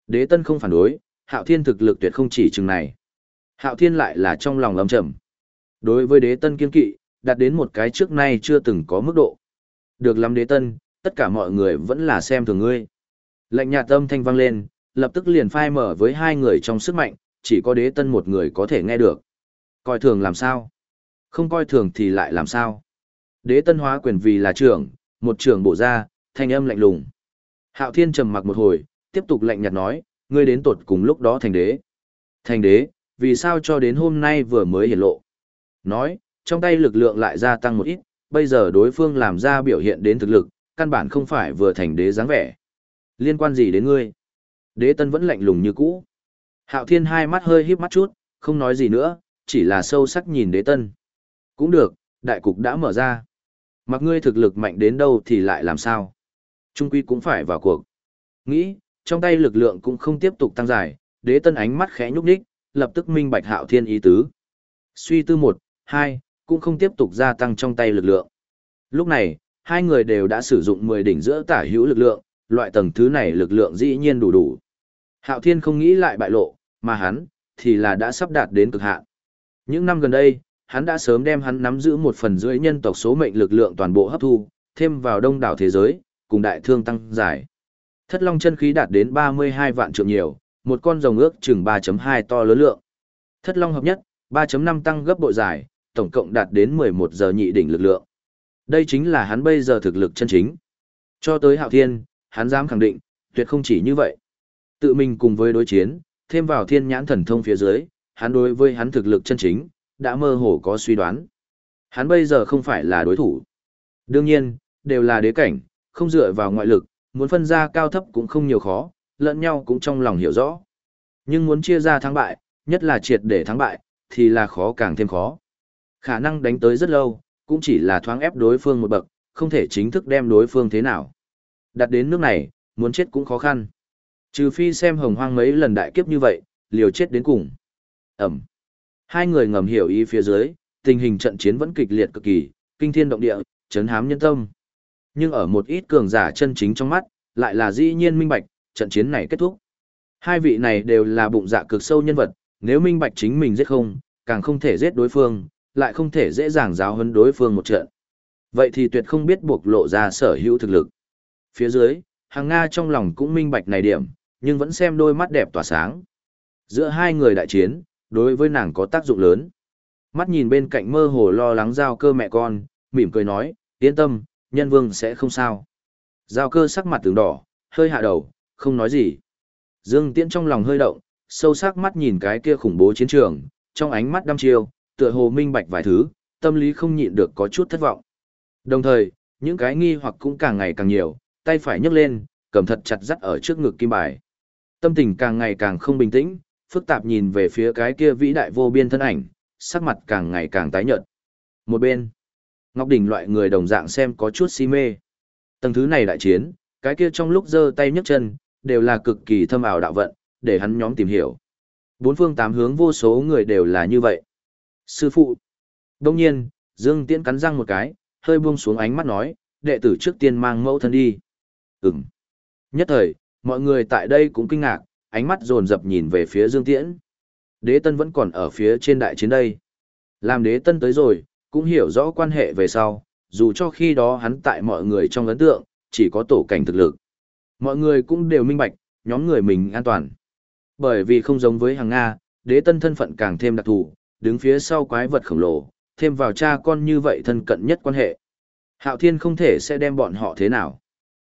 Đế Tân không phản đối, Hạo Thiên thực lực tuyệt không chỉ chừng này. Hạo Thiên lại là trong lòng lầm trầm. Đối với Đế Tân kiên kỵ, đạt đến một cái trước nay chưa từng có mức độ. Được lắm Đế Tân, tất cả mọi người vẫn là xem thường ngươi. Lệnh nhạt tâm thanh vang lên, lập tức liền phai mở với hai người trong sức mạnh, chỉ có Đế Tân một người có thể nghe được. Coi thường làm sao? Không coi thường thì lại làm sao? Đế Tân hóa quyền vì là trưởng, một trưởng bổ ra, thanh âm lạnh lùng. Hạo Thiên trầm mặc một hồi, tiếp tục lạnh nhạt nói, ngươi đến tột cùng lúc đó thành đế. Thành đế, vì sao cho đến hôm nay vừa mới hiển lộ. Nói, trong tay lực lượng lại gia tăng một ít, bây giờ đối phương làm ra biểu hiện đến thực lực, căn bản không phải vừa thành đế dáng vẻ. Liên quan gì đến ngươi? Đế tân vẫn lạnh lùng như cũ. Hạo thiên hai mắt hơi híp mắt chút, không nói gì nữa, chỉ là sâu sắc nhìn đế tân. Cũng được, đại cục đã mở ra. Mặc ngươi thực lực mạnh đến đâu thì lại làm sao? Trung quy cũng phải vào cuộc. Nghĩ, trong tay lực lượng cũng không tiếp tục tăng dài, đế tân ánh mắt khẽ nhúc nhích, lập tức minh bạch hạo thiên ý tứ. Suy tư một, hai, cũng không tiếp tục gia tăng trong tay lực lượng. Lúc này, hai người đều đã sử dụng 10 đỉnh giữa tả hữu lực lượng, loại tầng thứ này lực lượng dĩ nhiên đủ đủ. Hạo thiên không nghĩ lại bại lộ, mà hắn, thì là đã sắp đạt đến cực hạn. Những năm gần đây, hắn đã sớm đem hắn nắm giữ một phần dưới nhân tộc số mệnh lực lượng toàn bộ hấp thu, thêm vào đông đảo thế giới, cùng đại thương tăng giải. Thất long chân khí đạt đến 32 vạn trượng nhiều, một con rồng ước chừng 3.2 to lớn lượng. Thất long hợp nhất, 3.5 tăng gấp bội dài, tổng cộng đạt đến 11 giờ nhị đỉnh lực lượng. Đây chính là hắn bây giờ thực lực chân chính. Cho tới hạo thiên, hắn dám khẳng định, tuyệt không chỉ như vậy. Tự mình cùng với đối chiến, thêm vào thiên nhãn thần thông phía dưới, hắn đối với hắn thực lực chân chính, đã mơ hồ có suy đoán. Hắn bây giờ không phải là đối thủ. Đương nhiên, đều là đế cảnh, không dựa vào ngoại lực, muốn phân ra cao thấp cũng không nhiều khó, lẫn nhau cũng trong lòng hiểu rõ. Nhưng muốn chia ra thắng bại, nhất là triệt để thắng bại, thì là khó càng thêm khó. Khả năng đánh tới rất lâu, cũng chỉ là thoáng ép đối phương một bậc, không thể chính thức đem đối phương thế nào. Đặt đến nước này, muốn chết cũng khó khăn. Trừ phi xem hồng hoang mấy lần đại kiếp như vậy, liều chết đến cùng. Ẩm. Hai người ngầm hiểu ý phía dưới, tình hình trận chiến vẫn kịch liệt cực kỳ, kinh thiên động địa, chấn hám nhân tâm. Nhưng ở một ít cường giả chân chính trong mắt, lại là dĩ nhiên minh bạch, trận chiến này kết thúc. Hai vị này đều là bụng dạ cực sâu nhân vật, nếu minh bạch chính mình giết không, càng không thể giết đối phương, lại không thể dễ dàng giáo huấn đối phương một trận. Vậy thì tuyệt không biết buộc lộ ra sở hữu thực lực. Phía dưới, hàng Nga trong lòng cũng minh bạch này điểm, nhưng vẫn xem đôi mắt đẹp tỏa sáng. Giữa hai người đại chiến, đối với nàng có tác dụng lớn. Mắt nhìn bên cạnh mơ hồ lo lắng giao cơ mẹ con, mỉm cười nói, yên tâm, nhân vương sẽ không sao. Giao cơ sắc mặt tướng đỏ, hơi hạ đầu, không nói gì. Dương Tiễn trong lòng hơi động, sâu sắc mắt nhìn cái kia khủng bố chiến trường, trong ánh mắt đăm chiêu, tựa hồ minh bạch vài thứ, tâm lý không nhịn được có chút thất vọng. Đồng thời, những cái nghi hoặc cũng càng ngày càng nhiều, tay phải nhấc lên, cầm thật chặt dắt ở trước ngực kim bài. Tâm tình càng ngày càng không bình tĩnh, phức tạp nhìn về phía cái kia vĩ đại vô biên thân ảnh, sắc mặt càng ngày càng tái nhợt. Một bên, Ngọc Đỉnh loại người đồng dạng xem có chút si mê. Tầng thứ này đại chiến, cái kia trong lúc giơ tay nhấc chân, đều là cực kỳ thâm ảo đạo vận, để hắn nhóm tìm hiểu. Bốn phương tám hướng vô số người đều là như vậy. Sư phụ. Đông nhiên, Dương Tiễn cắn răng một cái, hơi buông xuống ánh mắt nói, đệ tử trước tiên mang mẫu thân đi. Ừm. Nhất thời, mọi người tại đây cũng kinh ngạc, ánh mắt dồn dập nhìn về phía Dương Tiễn. Đế Tân vẫn còn ở phía trên đại chiến đây. Làm đế Tân tới rồi, cũng hiểu rõ quan hệ về sau, dù cho khi đó hắn tại mọi người trong ấn tượng, chỉ có tổ cảnh thực lực. Mọi người cũng đều minh bạch, nhóm người mình an toàn. Bởi vì không giống với hàng Nga, đế tân thân phận càng thêm đặc thù, đứng phía sau quái vật khổng lồ, thêm vào cha con như vậy thân cận nhất quan hệ. Hạo Thiên không thể sẽ đem bọn họ thế nào.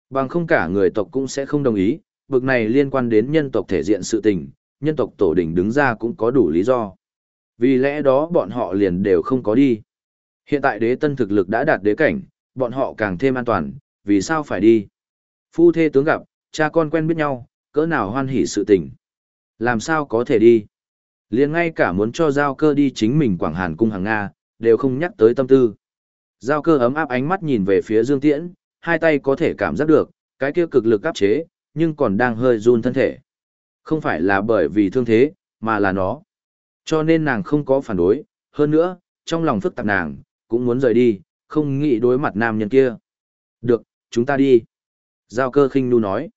Bằng không cả người tộc cũng sẽ không đồng ý, bực này liên quan đến nhân tộc thể diện sự tình, nhân tộc tổ đình đứng ra cũng có đủ lý do. Vì lẽ đó bọn họ liền đều không có đi. Hiện tại đế tân thực lực đã đạt đế cảnh, bọn họ càng thêm an toàn, vì sao phải đi? Phu thê tướng gặp, cha con quen biết nhau, cỡ nào hoan hỉ sự tình. Làm sao có thể đi? liền ngay cả muốn cho giao cơ đi chính mình Quảng Hàn cung hàng Nga, đều không nhắc tới tâm tư. Giao cơ ấm áp ánh mắt nhìn về phía Dương Tiễn, hai tay có thể cảm giác được, cái kia cực lực áp chế, nhưng còn đang hơi run thân thể. Không phải là bởi vì thương thế, mà là nó. Cho nên nàng không có phản đối, hơn nữa, trong lòng phức tạp nàng, cũng muốn rời đi, không nghĩ đối mặt nam nhân kia. Được, chúng ta đi. Giao cơ khinh nu nói.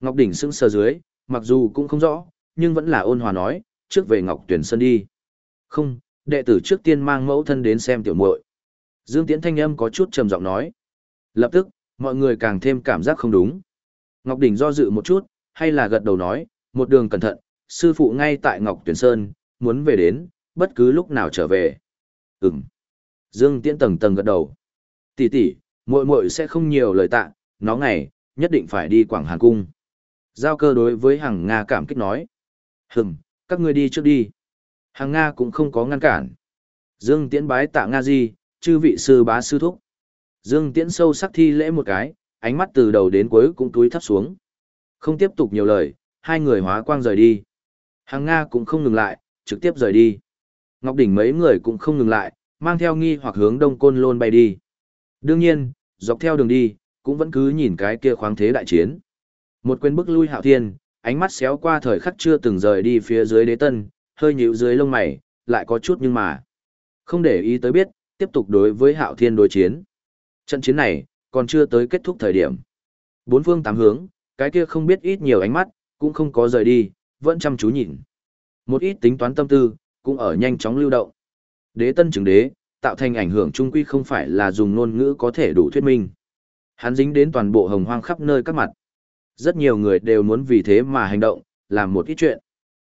Ngọc Đỉnh sững sờ dưới, mặc dù cũng không rõ, nhưng vẫn là ôn hòa nói, trước về Ngọc Tuyển Sơn đi. Không, đệ tử trước tiên mang mẫu thân đến xem tiểu muội. Dương Tiễn thanh âm có chút trầm giọng nói. Lập tức, mọi người càng thêm cảm giác không đúng. Ngọc Đỉnh do dự một chút, hay là gật đầu nói, một đường cẩn thận, sư phụ ngay tại Ngọc Tuyển Sơn, muốn về đến, bất cứ lúc nào trở về. Ừm. Dương Tiễn tầng tầng gật đầu. Tỷ tỷ, muội muội sẽ không nhiều lời tạ, nó ngày, nhất định phải đi Quảng Hàn Cung. Giao cơ đối với hàng Nga cảm kích nói. Hừm, các ngươi đi trước đi. Hàng Nga cũng không có ngăn cản. Dương Tiễn bái tạ Nga Di, chư vị sư bá sư thúc. Dương Tiễn sâu sắc thi lễ một cái, ánh mắt từ đầu đến cuối cũng túi thấp xuống. Không tiếp tục nhiều lời, hai người hóa quang rời đi. Hàng Nga cũng không ngừng lại, trực tiếp rời đi. Ngọc Đỉnh mấy người cũng không ngừng lại, mang theo nghi hoặc hướng đông côn lôn bay đi. Đương nhiên, dọc theo đường đi, cũng vẫn cứ nhìn cái kia khoáng thế đại chiến. Một quyền bức lui hạo thiên, ánh mắt xéo qua thời khắc chưa từng rời đi phía dưới đế tân, hơi nhíu dưới lông mày, lại có chút nhưng mà. Không để ý tới biết, tiếp tục đối với hạo thiên đối chiến. Trận chiến này, còn chưa tới kết thúc thời điểm. Bốn phương tám hướng, cái kia không biết ít nhiều ánh mắt, cũng không có rời đi, vẫn chăm chú nhìn. Một ít tính toán tâm tư, cũng ở nhanh chóng lưu động. Đế tân chứng đế, tạo thành ảnh hưởng trung quy không phải là dùng ngôn ngữ có thể đủ thuyết minh. Hắn dính đến toàn bộ hồng hoang khắp nơi các mặt. Rất nhiều người đều muốn vì thế mà hành động, làm một ít chuyện.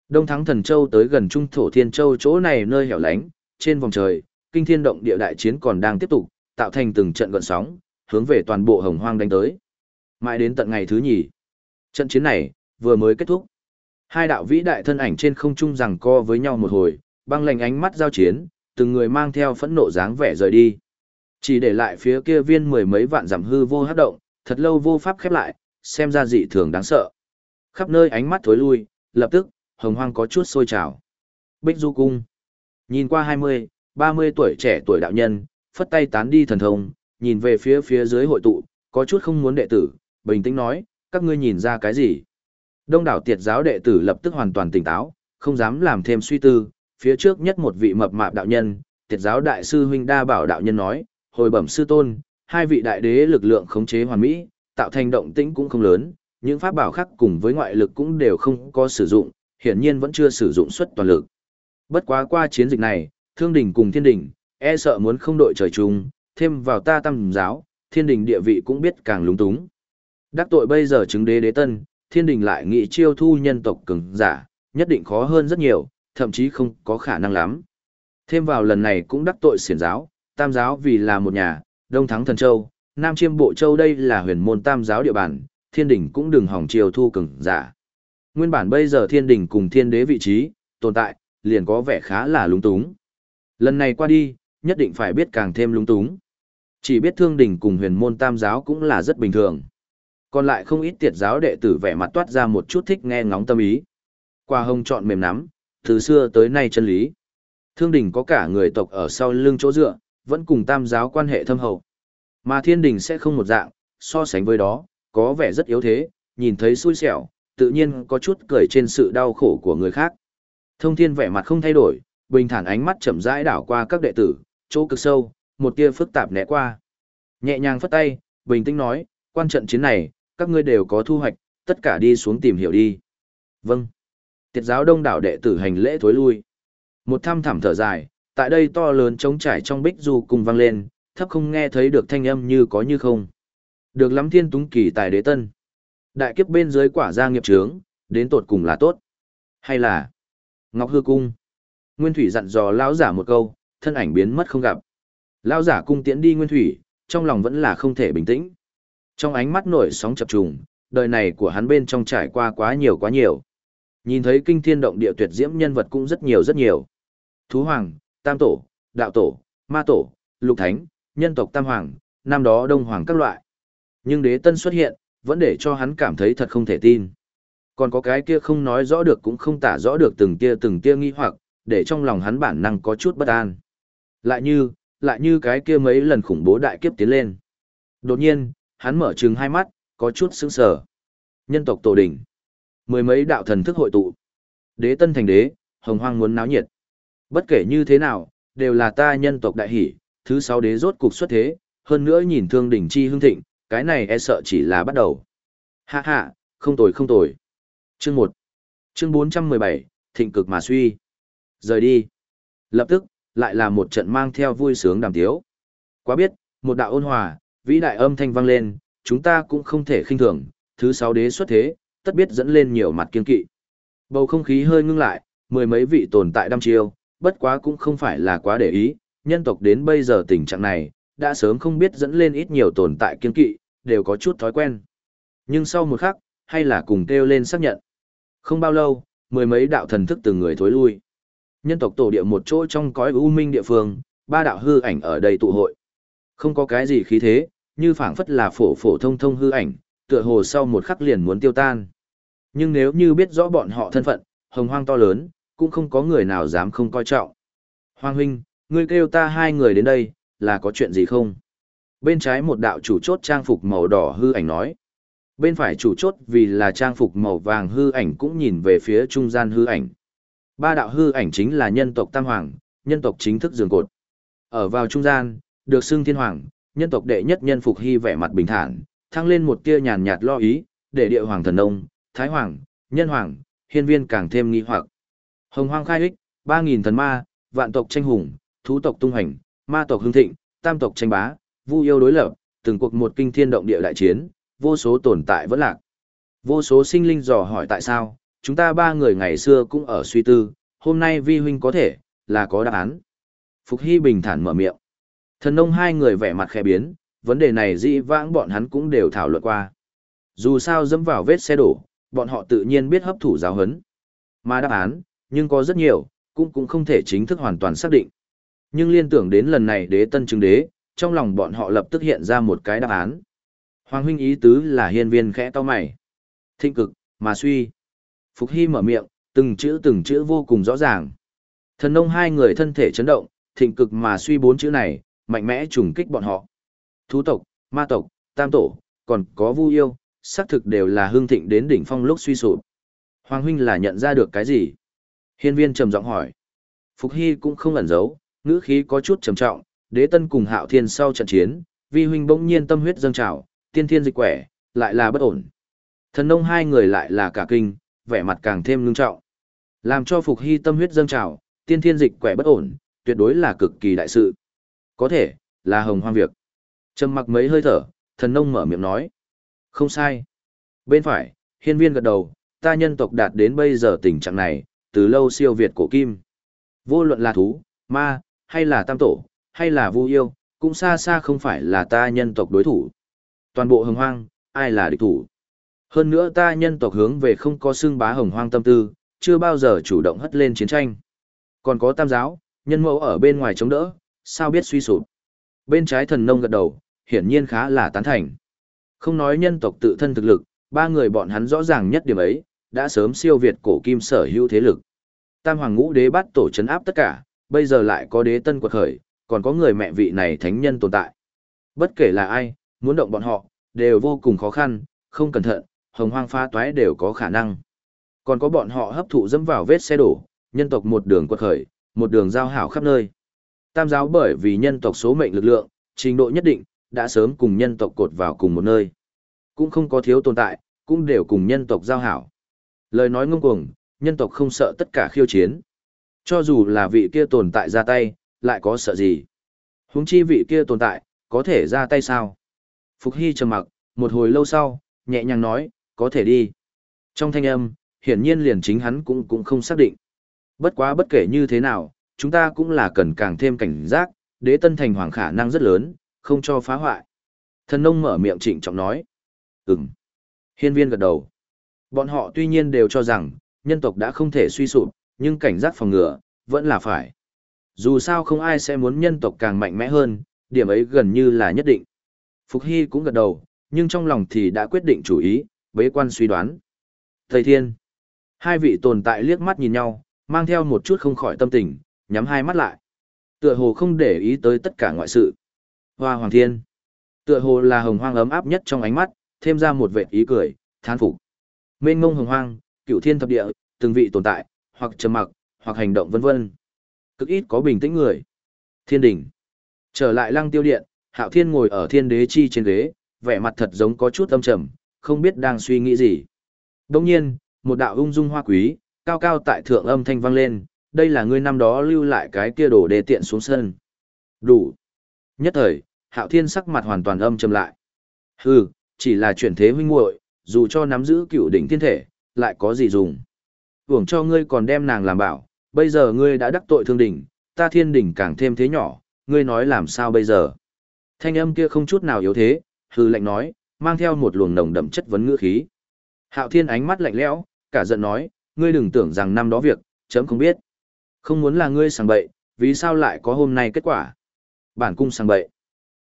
Đông Thắng Thần Châu tới gần Trung Thổ Thiên Châu chỗ này nơi hẻo lánh, trên vòng trời, kinh thiên động địa đại chiến còn đang tiếp tục, tạo thành từng trận gợn sóng, hướng về toàn bộ hồng hoang đánh tới. Mãi đến tận ngày thứ nhì. Trận chiến này, vừa mới kết thúc. Hai đạo vĩ đại thân ảnh trên không trung rằng co với nhau một hồi, băng lạnh ánh mắt giao chiến, từng người mang theo phẫn nộ dáng vẻ rời đi. Chỉ để lại phía kia viên mười mấy vạn giảm hư vô hát động, thật lâu vô pháp khép lại, xem ra dị thường đáng sợ. Khắp nơi ánh mắt thối lui, lập tức, hồng hoang có chút sôi trào. Bích Du Cung. Nhìn qua 20, 30 tuổi trẻ tuổi đạo nhân, phất tay tán đi thần thông, nhìn về phía phía dưới hội tụ, có chút không muốn đệ tử, bình tĩnh nói, các ngươi nhìn ra cái gì? Đông đảo tiệt giáo đệ tử lập tức hoàn toàn tỉnh táo, không dám làm thêm suy tư, phía trước nhất một vị mập mạp đạo nhân, tiệt giáo đại sư huynh đa bảo đạo nhân nói, hồi bẩm sư tôn, hai vị đại đế lực lượng khống chế hoàn mỹ, tạo thành động tĩnh cũng không lớn, những pháp bảo khác cùng với ngoại lực cũng đều không có sử dụng, hiển nhiên vẫn chưa sử dụng suất toàn lực. Bất quá qua chiến dịch này, thương đình cùng thiên đình, e sợ muốn không đội trời chung, thêm vào ta tăng giáo, thiên đình địa vị cũng biết càng lúng túng. Đắc tội bây giờ chứng đế đế tân, thiên đình lại nghị chiêu thu nhân tộc cường giả, nhất định khó hơn rất nhiều, thậm chí không có khả năng lắm. Thêm vào lần này cũng đắc tội xiển giáo, tam giáo vì là một nhà, đông thắng thần châu, nam chiêm bộ châu đây là huyền môn tam giáo địa bàn, thiên đình cũng đừng hỏng chiều thu cường giả. Nguyên bản bây giờ thiên đình cùng thiên đế vị trí, tồn tại, liền có vẻ khá là lúng túng. Lần này qua đi, nhất định phải biết càng thêm lúng túng. Chỉ biết thương đình cùng huyền môn tam giáo cũng là rất bình thường. Còn lại không ít tiệt giáo đệ tử vẻ mặt toát ra một chút thích nghe ngóng tâm ý. Qua hông chọn mềm nắm, từ xưa tới nay chân lý. Thương đình có cả người tộc ở sau lưng chỗ dựa, vẫn cùng tam giáo quan hệ thâm hậu. Mà thiên đình sẽ không một dạng, so sánh với đó, có vẻ rất yếu thế, nhìn thấy xui xẻo, tự nhiên có chút cười trên sự đau khổ của người khác. Thông thiên vẻ mặt không thay đổi, bình thản ánh mắt chậm rãi đảo qua các đệ tử, chỗ cực sâu, một tia phức tạp né qua. Nhẹ nhàng phất tay, bình tĩnh nói, quan trận chiến này, các ngươi đều có thu hoạch, tất cả đi xuống tìm hiểu đi. Vâng. Tiệt giáo đông đảo đệ tử hành lễ thối lui. Một thăm thẳm thở dài, tại đây to lớn trống trải trong bích du cùng vang lên, thấp không nghe thấy được thanh âm như có như không. Được lắm thiên túng kỳ tài đế tân. Đại kiếp bên dưới quả ra nghiệp trướng, đến tột cùng là tốt. Hay là Ngọc Hư Cung. Nguyên Thủy dặn dò lão giả một câu, thân ảnh biến mất không gặp. Lão giả cung tiễn đi Nguyên Thủy, trong lòng vẫn là không thể bình tĩnh. Trong ánh mắt nổi sóng chập trùng, đời này của hắn bên trong trải qua quá nhiều quá nhiều. Nhìn thấy kinh thiên động địa tuyệt diễm nhân vật cũng rất nhiều rất nhiều. Thú Hoàng, Tam Tổ, Đạo Tổ, Ma Tổ, Lục Thánh, nhân tộc Tam Hoàng, năm đó Đông Hoàng các loại. Nhưng đế tân xuất hiện, vẫn để cho hắn cảm thấy thật không thể tin. Còn có cái kia không nói rõ được cũng không tả rõ được từng kia từng kia nghi hoặc, để trong lòng hắn bản năng có chút bất an. Lại như, lại như cái kia mấy lần khủng bố đại kiếp tiến lên. Đột nhiên, hắn mở trừng hai mắt, có chút sững sờ. Nhân tộc tổ đỉnh. Mười mấy đạo thần thức hội tụ. Đế tân thành đế, hồng hoang muốn náo nhiệt. Bất kể như thế nào, đều là ta nhân tộc đại hỷ, thứ sáu đế rốt cục xuất thế, hơn nữa nhìn thương đỉnh chi hương thịnh, cái này e sợ chỉ là bắt đầu. Hạ hạ, không tồi không tồi. Chương 1. Chương 417, thịnh cực mà suy. Rời đi. Lập tức, lại là một trận mang theo vui sướng đàm tiếu. Quá biết, một đạo ôn hòa, vĩ đại âm thanh vang lên, chúng ta cũng không thể khinh thường, thứ sáu đế xuất thế, tất biết dẫn lên nhiều mặt kiên kỵ. Bầu không khí hơi ngưng lại, mười mấy vị tồn tại đăm chiêu, bất quá cũng không phải là quá để ý, nhân tộc đến bây giờ tình trạng này, đã sớm không biết dẫn lên ít nhiều tồn tại kiên kỵ, đều có chút thói quen. Nhưng sau một khắc, hay là cùng kêu lên xác nhận. Không bao lâu, mười mấy đạo thần thức từng người thối lui. Nhân tộc tổ địa một chỗ trong cõi u minh địa phương, ba đạo hư ảnh ở đây tụ hội. Không có cái gì khí thế, như phảng phất là phổ phổ thông thông hư ảnh, tựa hồ sau một khắc liền muốn tiêu tan. Nhưng nếu như biết rõ bọn họ thân phận, hồng hoang to lớn, cũng không có người nào dám không coi trọng. Hoàng huynh, ngươi kêu ta hai người đến đây, là có chuyện gì không? Bên trái một đạo chủ chốt trang phục màu đỏ hư ảnh nói. Bên phải chủ chốt vì là trang phục màu vàng hư ảnh cũng nhìn về phía trung gian hư ảnh. Ba đạo hư ảnh chính là nhân tộc Tam Hoàng, nhân tộc chính thức giường cột. Ở vào trung gian, được xưng thiên hoàng, nhân tộc đệ nhất nhân phục hy vẻ mặt bình thản, thăng lên một tia nhàn nhạt lo ý, để địa hoàng thần nông, thái hoàng, nhân hoàng, hiên viên càng thêm nghi hoặc. Hồng hoang khai ích, ba nghìn thần ma, vạn tộc tranh hùng, thú tộc tung hành, ma tộc hưng thịnh, tam tộc tranh bá, vu yêu đối lập, từng cuộc một kinh thiên động địa đại chiến, vô số tồn tại vẫn lạc. Vô số sinh linh dò hỏi tại sao, chúng ta ba người ngày xưa cũng ở suy tư, hôm nay vi huynh có thể, là có đáp án. Phục Hy bình thản mở miệng. Thần nông hai người vẻ mặt khẽ biến, vấn đề này dĩ vãng bọn hắn cũng đều thảo luận qua. Dù sao dẫm vào vết xe đổ, bọn họ tự nhiên biết hấp thụ giáo hấn. Mà đáp án, nhưng có rất nhiều, cũng cũng không thể chính thức hoàn toàn xác định. Nhưng liên tưởng đến lần này đế tân chứng đế, trong lòng bọn họ lập tức hiện ra một cái đáp án. Hoàng huynh ý tứ là hiên viên khẽ to mày. Thịnh cực, mà suy. Phục Hy mở miệng, từng chữ từng chữ vô cùng rõ ràng. Thần nông hai người thân thể chấn động, thịnh cực mà suy bốn chữ này, mạnh mẽ trùng kích bọn họ. Thú tộc, ma tộc, tam tổ, còn có vu yêu, xác thực đều là hương thịnh đến đỉnh phong lúc suy sụp. Hoàng huynh là nhận ra được cái gì? Hiên viên trầm giọng hỏi. Phục Hy cũng không ẩn giấu, ngữ khí có chút trầm trọng, đế tân cùng hạo thiên sau trận chiến, vi huynh bỗng nhiên tâm huyết dâng trào, tiên thiên dịch quẻ, lại là bất ổn. Thần nông hai người lại là cả kinh, vẻ mặt càng thêm ngưng trọng. Làm cho Phục Hy tâm huyết dâng trào, tiên thiên dịch quẻ bất ổn, tuyệt đối là cực kỳ đại sự. Có thể, là hồng hoang việc. Trầm mặc mấy hơi thở, thần nông mở miệng nói. Không sai. Bên phải, hiên viên gật đầu, ta nhân tộc đạt đến bây giờ tình trạng này, từ lâu siêu việt cổ kim. Vô luận là thú, ma, hay là tam tổ, hay là vu yêu, cũng xa xa không phải là ta nhân tộc đối thủ. Toàn bộ hồng hoang, ai là địch thủ. Hơn nữa ta nhân tộc hướng về không có xương bá hồng hoang tâm tư, chưa bao giờ chủ động hất lên chiến tranh. Còn có tam giáo, nhân mẫu ở bên ngoài chống đỡ, sao biết suy sụp. Bên trái thần nông gật đầu, hiển nhiên khá là tán thành. Không nói nhân tộc tự thân thực lực, ba người bọn hắn rõ ràng nhất điểm ấy, đã sớm siêu việt cổ kim sở hữu thế lực. Tam hoàng ngũ đế bắt tổ chấn áp tất cả, bây giờ lại có đế tân quật khởi, còn có người mẹ vị này thánh nhân tồn tại. Bất kể là ai, muốn động bọn họ, đều vô cùng khó khăn, không cẩn thận, hồng hoang pha toái đều có khả năng. Còn có bọn họ hấp thụ dẫm vào vết xe đổ, nhân tộc một đường quật khởi, một đường giao hảo khắp nơi. Tam giáo bởi vì nhân tộc số mệnh lực lượng, trình độ nhất định, đã sớm cùng nhân tộc cột vào cùng một nơi. Cũng không có thiếu tồn tại, cũng đều cùng nhân tộc giao hảo. Lời nói ngông cuồng, nhân tộc không sợ tất cả khiêu chiến. Cho dù là vị kia tồn tại ra tay, lại có sợ gì? Huống chi vị kia tồn tại, có thể ra tay sao? Phục Hy trầm mặc, một hồi lâu sau, nhẹ nhàng nói, có thể đi. Trong thanh âm, hiển nhiên liền chính hắn cũng cũng không xác định. Bất quá bất kể như thế nào, chúng ta cũng là cần càng thêm cảnh giác, đế tân thành hoàng khả năng rất lớn, không cho phá hoại. Thần nông mở miệng trịnh trọng nói. Ừm. Hiên viên gật đầu. Bọn họ tuy nhiên đều cho rằng, nhân tộc đã không thể suy sụp, nhưng cảnh giác phòng ngừa, vẫn là phải. Dù sao không ai sẽ muốn nhân tộc càng mạnh mẽ hơn, điểm ấy gần như là nhất định. Phục Hy cũng gật đầu, nhưng trong lòng thì đã quyết định chủ ý, bế quan suy đoán. Thầy Thiên. Hai vị tồn tại liếc mắt nhìn nhau, mang theo một chút không khỏi tâm tình, nhắm hai mắt lại. Tựa hồ không để ý tới tất cả ngoại sự. Hoa Hoàng Thiên. Tựa hồ là hồng hoang ấm áp nhất trong ánh mắt, thêm ra một vệ ý cười, thán phục. Mênh ngông hồng hoang, cựu thiên thập địa, từng vị tồn tại, hoặc trầm mặc, hoặc hành động vân vân. Cực ít có bình tĩnh người. Thiên đỉnh. Trở lại lăng tiêu điện, Hạo Thiên ngồi ở thiên đế chi trên ghế, vẻ mặt thật giống có chút âm trầm, không biết đang suy nghĩ gì. Đồng nhiên, một đạo ung dung hoa quý, cao cao tại thượng âm thanh vang lên, đây là ngươi năm đó lưu lại cái kia đổ đề tiện xuống sân. Đủ. Nhất thời, Hạo Thiên sắc mặt hoàn toàn âm trầm lại. Hừ, chỉ là chuyển thế huynh muội, dù cho nắm giữ cựu đỉnh thiên thể, lại có gì dùng. Hưởng cho ngươi còn đem nàng làm bảo, bây giờ ngươi đã đắc tội thương đỉnh, ta thiên đỉnh càng thêm thế nhỏ, ngươi nói làm sao bây giờ. Thanh âm kia không chút nào yếu thế, hư lệnh nói, mang theo một luồng nồng đậm chất vấn ngữ khí. Hạo thiên ánh mắt lạnh lẽo, cả giận nói, ngươi đừng tưởng rằng năm đó việc, chấm không biết. Không muốn là ngươi sang bậy, vì sao lại có hôm nay kết quả? Bản cung sang bậy.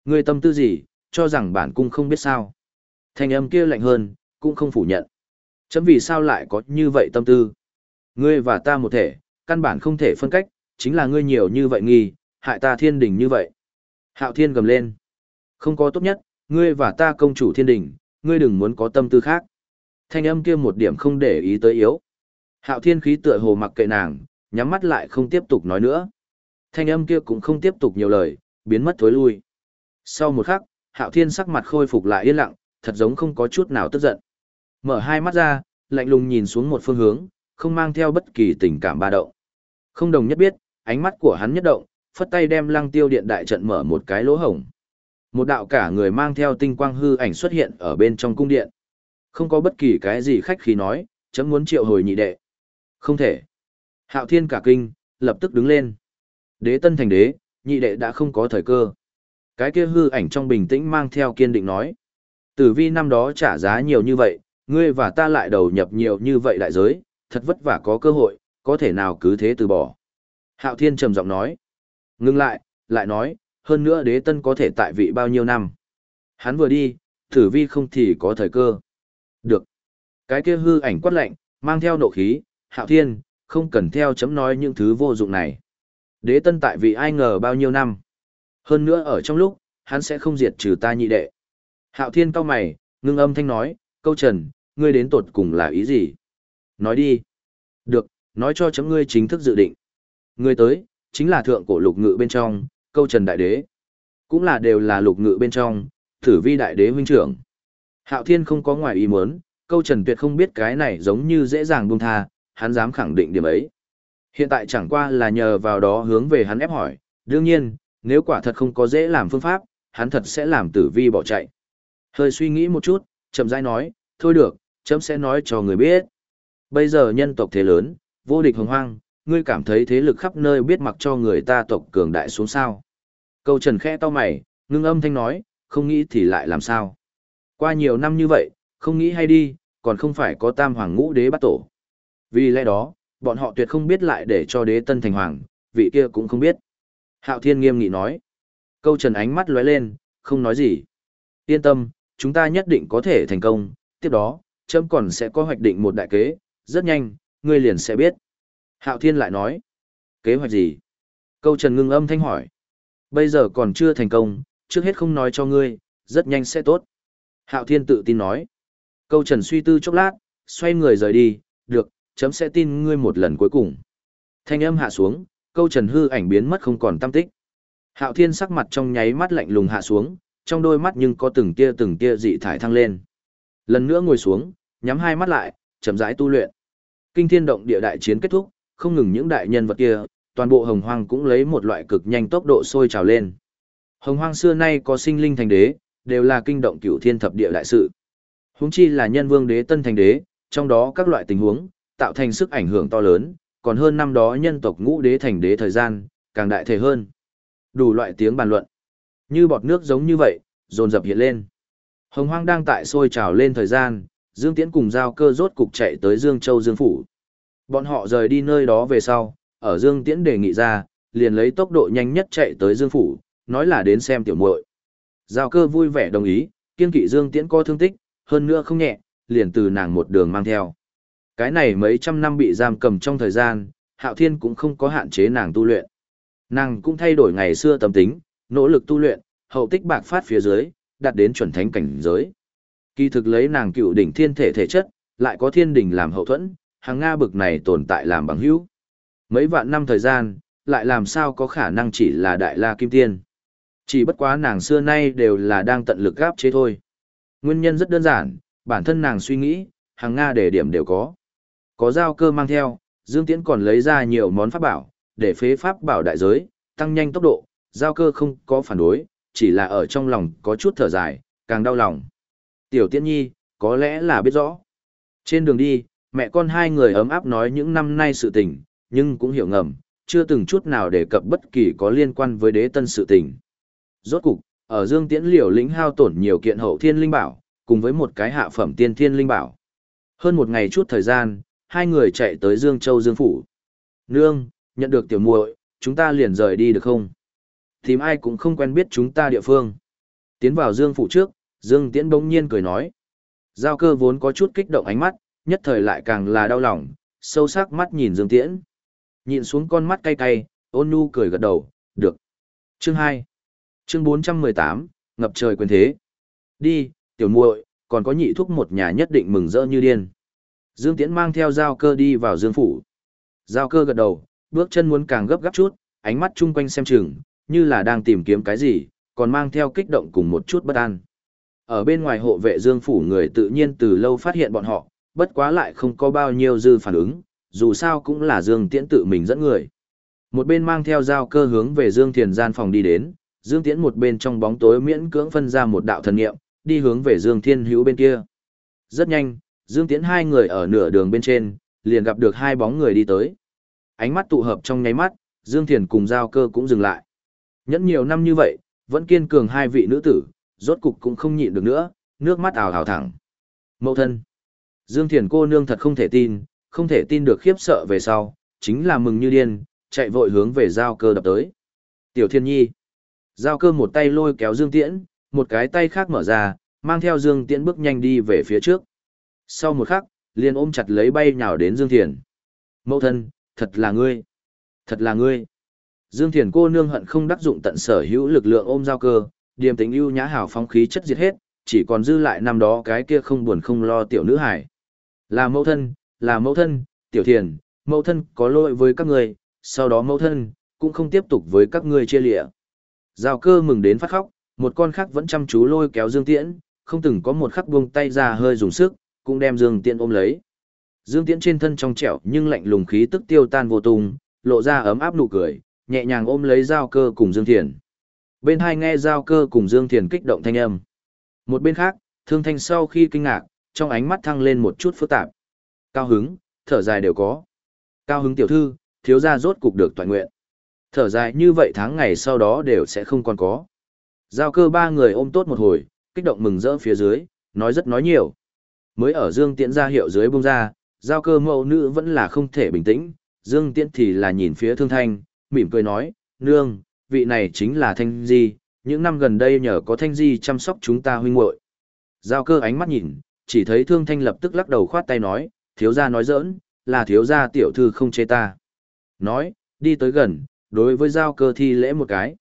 Ngươi tâm tư gì, cho rằng bản cung không biết sao? Thanh âm kia lạnh hơn, cũng không phủ nhận. Chấm vì sao lại có như vậy tâm tư? Ngươi và ta một thể, căn bản không thể phân cách, chính là ngươi nhiều như vậy nghi, hại ta thiên đình như vậy. Hạo thiên gầm lên. Không có tốt nhất, ngươi và ta công chủ thiên đình, ngươi đừng muốn có tâm tư khác. Thanh âm kia một điểm không để ý tới yếu. Hạo thiên khí tựa hồ mặc kệ nàng, nhắm mắt lại không tiếp tục nói nữa. Thanh âm kia cũng không tiếp tục nhiều lời, biến mất thối lui. Sau một khắc, Hạo Thiên sắc mặt khôi phục lại yên lặng, thật giống không có chút nào tức giận. Mở hai mắt ra, lạnh lùng nhìn xuống một phương hướng, không mang theo bất kỳ tình cảm ba động. Không đồng nhất biết, ánh mắt của hắn nhất động, phất tay đem lăng tiêu điện đại trận mở một cái lỗ hổng. Một đạo cả người mang theo tinh quang hư ảnh xuất hiện ở bên trong cung điện. Không có bất kỳ cái gì khách khí nói, chấm muốn triệu hồi nhị đệ. Không thể. Hạo thiên cả kinh, lập tức đứng lên. Đế tân thành đế, nhị đệ đã không có thời cơ. Cái kia hư ảnh trong bình tĩnh mang theo kiên định nói. Tử vi năm đó trả giá nhiều như vậy, ngươi và ta lại đầu nhập nhiều như vậy đại giới, thật vất vả có cơ hội, có thể nào cứ thế từ bỏ. Hạo thiên trầm giọng nói. Ngưng lại, lại nói, hơn nữa đế tân có thể tại vị bao nhiêu năm. Hắn vừa đi, thử vi không thì có thời cơ. Được. Cái kia hư ảnh quát lạnh, mang theo nộ khí, hạo thiên, không cần theo chấm nói những thứ vô dụng này. Đế tân tại vị ai ngờ bao nhiêu năm. Hơn nữa ở trong lúc, hắn sẽ không diệt trừ ta nhị đệ. Hạo thiên cao mày, ngưng âm thanh nói, câu trần, ngươi đến tột cùng là ý gì? Nói đi. Được, nói cho chấm ngươi chính thức dự định. Ngươi tới, chính là thượng cổ lục ngự bên trong, câu trần đại đế. Cũng là đều là lục ngự bên trong, thử vi đại đế huynh trưởng. Hạo thiên không có ngoài ý muốn, câu trần tuyệt không biết cái này giống như dễ dàng buông tha, hắn dám khẳng định điểm ấy. Hiện tại chẳng qua là nhờ vào đó hướng về hắn ép hỏi, đương nhiên, nếu quả thật không có dễ làm phương pháp, hắn thật sẽ làm tử vi bỏ chạy. Hơi suy nghĩ một chút, chậm rãi nói, thôi được, chấm sẽ nói cho người biết. Bây giờ nhân tộc thế lớn, vô địch hồng hoang, ngươi cảm thấy thế lực khắp nơi biết mặc cho người ta tộc cường đại xuống sao. Câu trần khẽ to mày, ngưng âm thanh nói, không nghĩ thì lại làm sao. Qua nhiều năm như vậy, không nghĩ hay đi, còn không phải có tam hoàng ngũ đế bắt tổ. Vì lẽ đó, bọn họ tuyệt không biết lại để cho đế tân thành hoàng, vị kia cũng không biết. Hạo thiên nghiêm nghị nói. Câu trần ánh mắt lóe lên, không nói gì. Yên tâm, chúng ta nhất định có thể thành công, tiếp đó, chấm còn sẽ có hoạch định một đại kế, rất nhanh, ngươi liền sẽ biết. Hạo thiên lại nói. Kế hoạch gì? Câu trần ngưng âm thanh hỏi. Bây giờ còn chưa thành công, trước hết không nói cho ngươi, rất nhanh sẽ tốt. Hạo thiên tự tin nói. Câu trần suy tư chốc lát, xoay người rời đi, được, chấm sẽ tin ngươi một lần cuối cùng. Thanh âm hạ xuống, câu trần hư ảnh biến mất không còn tâm tích. Hạo thiên sắc mặt trong nháy mắt lạnh lùng hạ xuống, trong đôi mắt nhưng có từng tia từng tia dị thải thăng lên. Lần nữa ngồi xuống, nhắm hai mắt lại, chậm rãi tu luyện. Kinh thiên động địa đại chiến kết thúc, không ngừng những đại nhân vật kia, toàn bộ hồng hoang cũng lấy một loại cực nhanh tốc độ sôi trào lên. Hồng hoang xưa nay có sinh linh thành đế, đều là kinh động cửu thiên thập địa đại sự. Huống chi là nhân vương đế tân thành đế, trong đó các loại tình huống, tạo thành sức ảnh hưởng to lớn, còn hơn năm đó nhân tộc ngũ đế thành đế thời gian, càng đại thể hơn. Đủ loại tiếng bàn luận. Như bọt nước giống như vậy, dồn dập hiện lên. Hồng hoang đang tại sôi trào lên thời gian, Dương Tiễn cùng giao cơ rốt cục chạy tới Dương Châu Dương Phủ. Bọn họ rời đi nơi đó về sau, ở Dương Tiễn đề nghị ra, liền lấy tốc độ nhanh nhất chạy tới Dương Phủ, nói là đến xem tiểu muội. Giao cơ vui vẻ đồng ý, kiên kỵ Dương Tiễn có thương tích, hơn nữa không nhẹ, liền từ nàng một đường mang theo. Cái này mấy trăm năm bị giam cầm trong thời gian, Hạo Thiên cũng không có hạn chế nàng tu luyện. Nàng cũng thay đổi ngày xưa tâm tính, nỗ lực tu luyện, hậu tích bạc phát phía dưới, đạt đến chuẩn thánh cảnh giới. Kỳ thực lấy nàng cựu đỉnh thiên thể thể chất, lại có thiên đỉnh làm hậu thuẫn, hàng Nga bực này tồn tại làm bằng hữu. Mấy vạn năm thời gian, lại làm sao có khả năng chỉ là đại la kim tiên. Chỉ bất quá nàng xưa nay đều là đang tận lực gáp chế thôi. Nguyên nhân rất đơn giản, bản thân nàng suy nghĩ, hàng Nga để điểm đều có. Có giao cơ mang theo, Dương Tiễn còn lấy ra nhiều món pháp bảo, để phế pháp bảo đại giới, tăng nhanh tốc độ, giao cơ không có phản đối, chỉ là ở trong lòng có chút thở dài, càng đau lòng. Tiểu Tiễn Nhi, có lẽ là biết rõ. Trên đường đi, mẹ con hai người ấm áp nói những năm nay sự tình, nhưng cũng hiểu ngầm, chưa từng chút nào đề cập bất kỳ có liên quan với đế tân sự tình. Rốt cục, ở Dương Tiễn liều lĩnh hao tổn nhiều kiện hậu thiên linh bảo, cùng với một cái hạ phẩm tiên thiên linh bảo. Hơn một ngày chút thời gian, hai người chạy tới Dương Châu Dương Phủ. Nương, nhận được tiểu muội, chúng ta liền rời đi được không? Tìm ai cũng không quen biết chúng ta địa phương. Tiến vào Dương Phủ trước, Dương Tiễn bỗng nhiên cười nói. Giao cơ vốn có chút kích động ánh mắt, nhất thời lại càng là đau lòng, sâu sắc mắt nhìn Dương Tiễn. Nhìn xuống con mắt cay cay, ôn nhu cười gật đầu, được. Chương 2 Chương 418, ngập trời quyền thế. Đi, tiểu muội, còn có nhị thúc một nhà nhất định mừng rỡ như điên. Dương Tiễn mang theo giao cơ đi vào Dương Phủ. Giao cơ gật đầu, bước chân muốn càng gấp gáp chút, ánh mắt chung quanh xem chừng, như là đang tìm kiếm cái gì, còn mang theo kích động cùng một chút bất an. Ở bên ngoài hộ vệ Dương Phủ người tự nhiên từ lâu phát hiện bọn họ, bất quá lại không có bao nhiêu dư phản ứng, dù sao cũng là Dương Tiễn tự mình dẫn người. Một bên mang theo giao cơ hướng về Dương Thiền gian phòng đi đến, Dương Tiễn một bên trong bóng tối miễn cưỡng phân ra một đạo thần niệm, đi hướng về Dương Thiên Hữu bên kia. Rất nhanh, Dương Tiễn hai người ở nửa đường bên trên, liền gặp được hai bóng người đi tới. Ánh mắt tụ hợp trong nháy mắt, Dương Thiền cùng giao cơ cũng dừng lại. Nhẫn nhiều năm như vậy, vẫn kiên cường hai vị nữ tử, rốt cục cũng không nhịn được nữa, nước mắt ào ào thẳng. Mậu thân. Dương Thiền cô nương thật không thể tin, không thể tin được khiếp sợ về sau, chính là mừng như điên, chạy vội hướng về giao cơ đập tới. Tiểu Thiên Nhi. Giao cơ một tay lôi kéo Dương Tiễn, một cái tay khác mở ra, mang theo Dương Tiễn bước nhanh đi về phía trước. Sau một khắc, liền ôm chặt lấy bay nhào đến Dương Thiền. Mẫu thân, thật là ngươi. Thật là ngươi. Dương Thiền cô nương hận không đắc dụng tận sở hữu lực lượng ôm giao cơ, điềm tính ưu nhã hảo phong khí chất diệt hết, chỉ còn dư lại năm đó cái kia không buồn không lo tiểu nữ hải. Là mẫu thân, là mẫu thân, tiểu thiền, mẫu thân có lỗi với các người, sau đó mẫu thân, cũng không tiếp tục với các ngươi chia lịa. Giao cơ mừng đến phát khóc, một con khác vẫn chăm chú lôi kéo Dương Tiễn, không từng có một khắc buông tay ra hơi dùng sức, cũng đem Dương Tiễn ôm lấy. Dương Tiễn trên thân trong trẻo nhưng lạnh lùng khí tức tiêu tan vô tung, lộ ra ấm áp nụ cười, nhẹ nhàng ôm lấy giao cơ cùng Dương Thiền. Bên hai nghe giao cơ cùng Dương Thiền kích động thanh âm. Một bên khác, Thương Thanh sau khi kinh ngạc, trong ánh mắt thăng lên một chút phức tạp. Cao hứng, thở dài đều có. Cao hứng tiểu thư, thiếu gia rốt cục được toàn nguyện. Thở dài như vậy tháng ngày sau đó đều sẽ không còn có. Giao cơ ba người ôm tốt một hồi, kích động mừng rỡ phía dưới, nói rất nói nhiều. Mới ở Dương Tiễn ra hiệu dưới bông ra, giao cơ mẫu nữ vẫn là không thể bình tĩnh, Dương Tiễn thì là nhìn phía Thương Thanh, mỉm cười nói, nương, vị này chính là Thanh Di, những năm gần đây nhờ có Thanh Di chăm sóc chúng ta huynh muội. Giao cơ ánh mắt nhìn, chỉ thấy Thương Thanh lập tức lắc đầu khoát tay nói, thiếu gia nói giỡn, là thiếu gia tiểu thư không chê ta. Nói, đi tới gần, đối với giao cơ thi lễ một cái.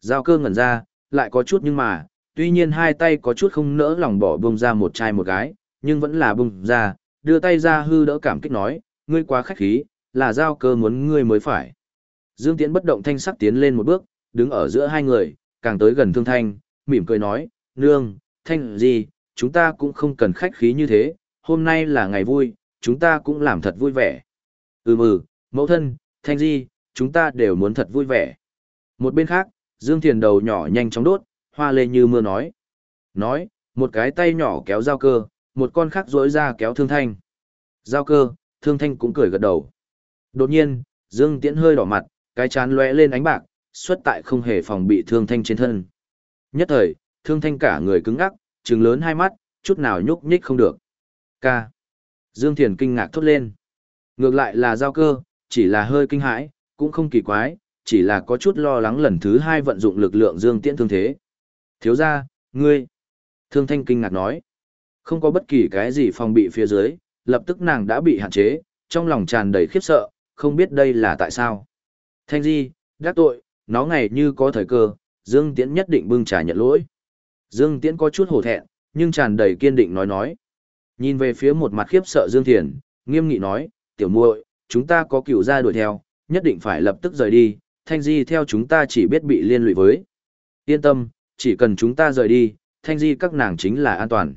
Giao cơ ngẩn ra, lại có chút nhưng mà, tuy nhiên hai tay có chút không nỡ lòng bỏ bông ra một trai một gái, nhưng vẫn là bông ra, đưa tay ra hư đỡ cảm kích nói, ngươi quá khách khí, là giao cơ muốn ngươi mới phải. Dương Tiễn bất động thanh sắc tiến lên một bước, đứng ở giữa hai người, càng tới gần Thương Thanh, mỉm cười nói, nương, Thanh gì, chúng ta cũng không cần khách khí như thế, hôm nay là ngày vui, chúng ta cũng làm thật vui vẻ. Ừ mẫu thân, Thanh Di, chúng ta đều muốn thật vui vẻ. Một bên khác, Dương Thiền đầu nhỏ nhanh chóng đốt, hoa lê như mưa nói. Nói, một cái tay nhỏ kéo giao cơ, một con khác rỗi ra kéo thương thanh. Giao cơ, thương thanh cũng cười gật đầu. Đột nhiên, Dương Tiễn hơi đỏ mặt, cái chán lóe lên ánh bạc, xuất tại không hề phòng bị thương thanh trên thân. Nhất thời, thương thanh cả người cứng ngắc, trừng lớn hai mắt, chút nào nhúc nhích không được. Ca. Dương Thiền kinh ngạc thốt lên. Ngược lại là giao cơ, chỉ là hơi kinh hãi, cũng không kỳ quái, chỉ là có chút lo lắng lần thứ hai vận dụng lực lượng Dương Tiễn thương thế. Thiếu ra, ngươi. Thương thanh kinh ngạc nói. Không có bất kỳ cái gì phòng bị phía dưới, lập tức nàng đã bị hạn chế, trong lòng tràn đầy khiếp sợ, không biết đây là tại sao. Thanh Di, đắc tội, nó ngày như có thời cơ, Dương Tiễn nhất định bưng trả nhận lỗi. Dương Tiễn có chút hổ thẹn, nhưng tràn đầy kiên định nói nói. Nhìn về phía một mặt khiếp sợ Dương Thiền, nghiêm nghị nói, tiểu muội, chúng ta có cựu gia đuổi theo, nhất định phải lập tức rời đi, Thanh Di theo chúng ta chỉ biết bị liên lụy với. Yên tâm, chỉ cần chúng ta rời đi, Thanh Di các nàng chính là an toàn.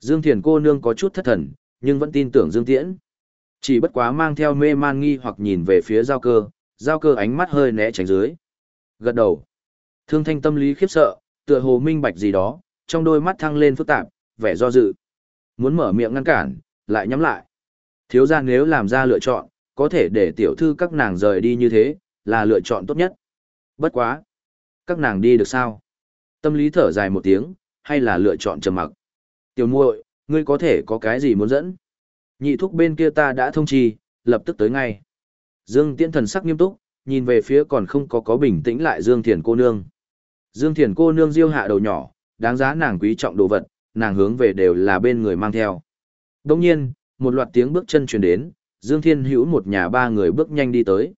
Dương Thiền cô nương có chút thất thần, nhưng vẫn tin tưởng Dương Tiễn. Chỉ bất quá mang theo mê man nghi hoặc nhìn về phía giao cơ, giao cơ ánh mắt hơi né tránh dưới. Gật đầu. Thương thanh tâm lý khiếp sợ, tựa hồ minh bạch gì đó, trong đôi mắt thăng lên phức tạp, vẻ do dự. Muốn mở miệng ngăn cản, lại nhắm lại. Thiếu ra nếu làm ra lựa chọn, có thể để tiểu thư các nàng rời đi như thế, là lựa chọn tốt nhất. Bất quá. Các nàng đi được sao? Tâm lý thở dài một tiếng, hay là lựa chọn trầm mặc? Tiểu muội, ngươi có thể có cái gì muốn dẫn? Nhị thúc bên kia ta đã thông trì, lập tức tới ngay. Dương Tiễn thần sắc nghiêm túc, nhìn về phía còn không có có bình tĩnh lại Dương Thiền cô nương. Dương Thiền cô nương diêu hạ đầu nhỏ, đáng giá nàng quý trọng đồ vật, nàng hướng về đều là bên người mang theo. Đồng nhiên, một loạt tiếng bước chân truyền đến, Dương Thiên Hữu một nhà ba người bước nhanh đi tới.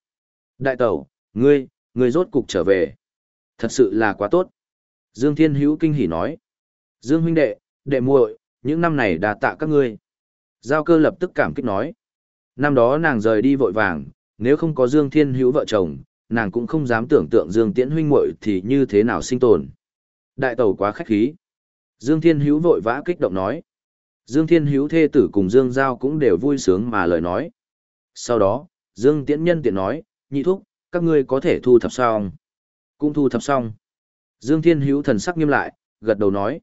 Đại tẩu, ngươi, ngươi rốt cục trở về. Thật sự là quá tốt. Dương Thiên Hữu kinh hỉ nói. Dương huynh đệ, đệ muội, những năm này đã tạ các ngươi. Giao cơ lập tức cảm kích nói. Năm đó nàng rời đi vội vàng, nếu không có Dương Thiên Hữu vợ chồng, nàng cũng không dám tưởng tượng Dương Tiễn huynh muội thì như thế nào sinh tồn. Đại tẩu quá khách khí. Dương Thiên Hữu vội vã kích động nói. Dương Thiên Hữu thê tử cùng Dương Giao cũng đều vui sướng mà lời nói. Sau đó, Dương Tiễn nhân tiện nói, nhị thúc, các ngươi có thể thu thập xong. Cũng thu thập xong. Dương Thiên Hữu thần sắc nghiêm lại, gật đầu nói.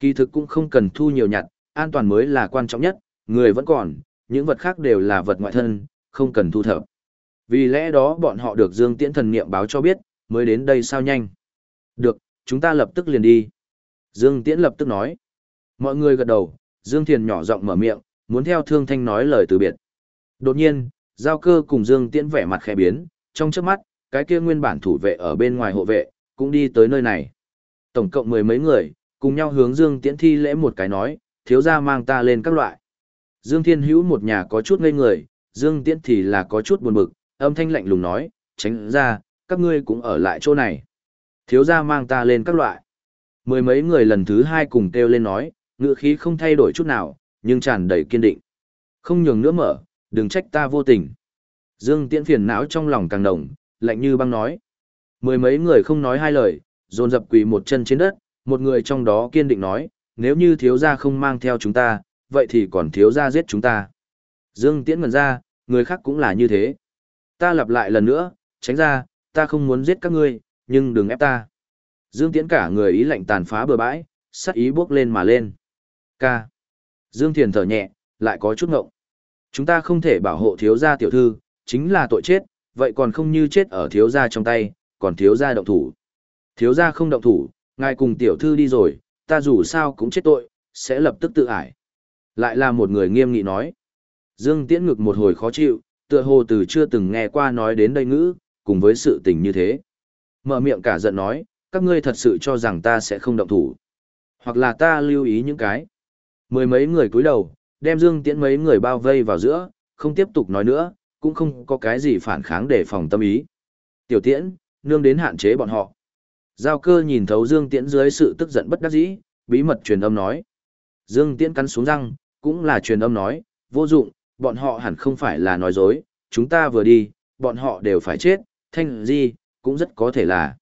Kỳ thực cũng không cần thu nhiều nhặt, an toàn mới là quan trọng nhất, người vẫn còn, những vật khác đều là vật ngoại thân, không cần thu thập. Vì lẽ đó bọn họ được Dương Tiễn thần niệm báo cho biết, mới đến đây sao nhanh. Được, chúng ta lập tức liền đi. Dương Tiễn lập tức nói. Mọi người gật đầu, Dương Thiền nhỏ giọng mở miệng, muốn theo Thương Thanh nói lời từ biệt. Đột nhiên, giao cơ cùng Dương Tiễn vẻ mặt khẽ biến, trong trước mắt, cái kia nguyên bản thủ vệ ở bên ngoài hộ vệ, cũng đi tới nơi này. Tổng cộng mười mấy người, cùng nhau hướng Dương Tiễn thi lễ một cái nói, thiếu gia mang ta lên các loại. Dương Thiên Hữu một nhà có chút ngây người, Dương Tiễn thì là có chút buồn bực, âm thanh lạnh lùng nói, tránh ra, các ngươi cũng ở lại chỗ này. Thiếu gia mang ta lên các loại. Mười mấy người lần thứ hai cùng kêu lên nói, ngựa khí không thay đổi chút nào, nhưng tràn đầy kiên định. Không nhường nữa mở, đừng trách ta vô tình. Dương Tiễn phiền não trong lòng càng đồng, lạnh như băng nói. Mười mấy người không nói hai lời, dồn dập quỳ một chân trên đất, một người trong đó kiên định nói, nếu như thiếu gia không mang theo chúng ta, vậy thì còn thiếu gia giết chúng ta. Dương Tiễn ngần ra, người khác cũng là như thế. Ta lặp lại lần nữa, tránh ra, ta không muốn giết các ngươi, nhưng đừng ép ta. Dương Tiễn cả người ý lạnh tàn phá bừa bãi, sắc ý bước lên mà lên. Ca. Dương Thiền thở nhẹ, lại có chút ngộng. Chúng ta không thể bảo hộ thiếu gia tiểu thư, chính là tội chết, vậy còn không như chết ở thiếu gia trong tay, còn thiếu gia động thủ. Thiếu gia không động thủ, ngài cùng tiểu thư đi rồi, ta dù sao cũng chết tội, sẽ lập tức tự ải. Lại là một người nghiêm nghị nói. Dương Tiễn ngực một hồi khó chịu, tựa hồ từ chưa từng nghe qua nói đến đây ngữ, cùng với sự tình như thế. Mở miệng cả giận nói, các ngươi thật sự cho rằng ta sẽ không động thủ. Hoặc là ta lưu ý những cái. Mười mấy người cúi đầu, đem Dương Tiễn mấy người bao vây vào giữa, không tiếp tục nói nữa, cũng không có cái gì phản kháng để phòng tâm ý. Tiểu Tiễn, nương đến hạn chế bọn họ. Giao cơ nhìn thấu Dương Tiễn dưới sự tức giận bất đắc dĩ, bí mật truyền âm nói. Dương Tiễn cắn xuống răng, cũng là truyền âm nói, vô dụng, bọn họ hẳn không phải là nói dối, chúng ta vừa đi, bọn họ đều phải chết, thanh di, cũng rất có thể là.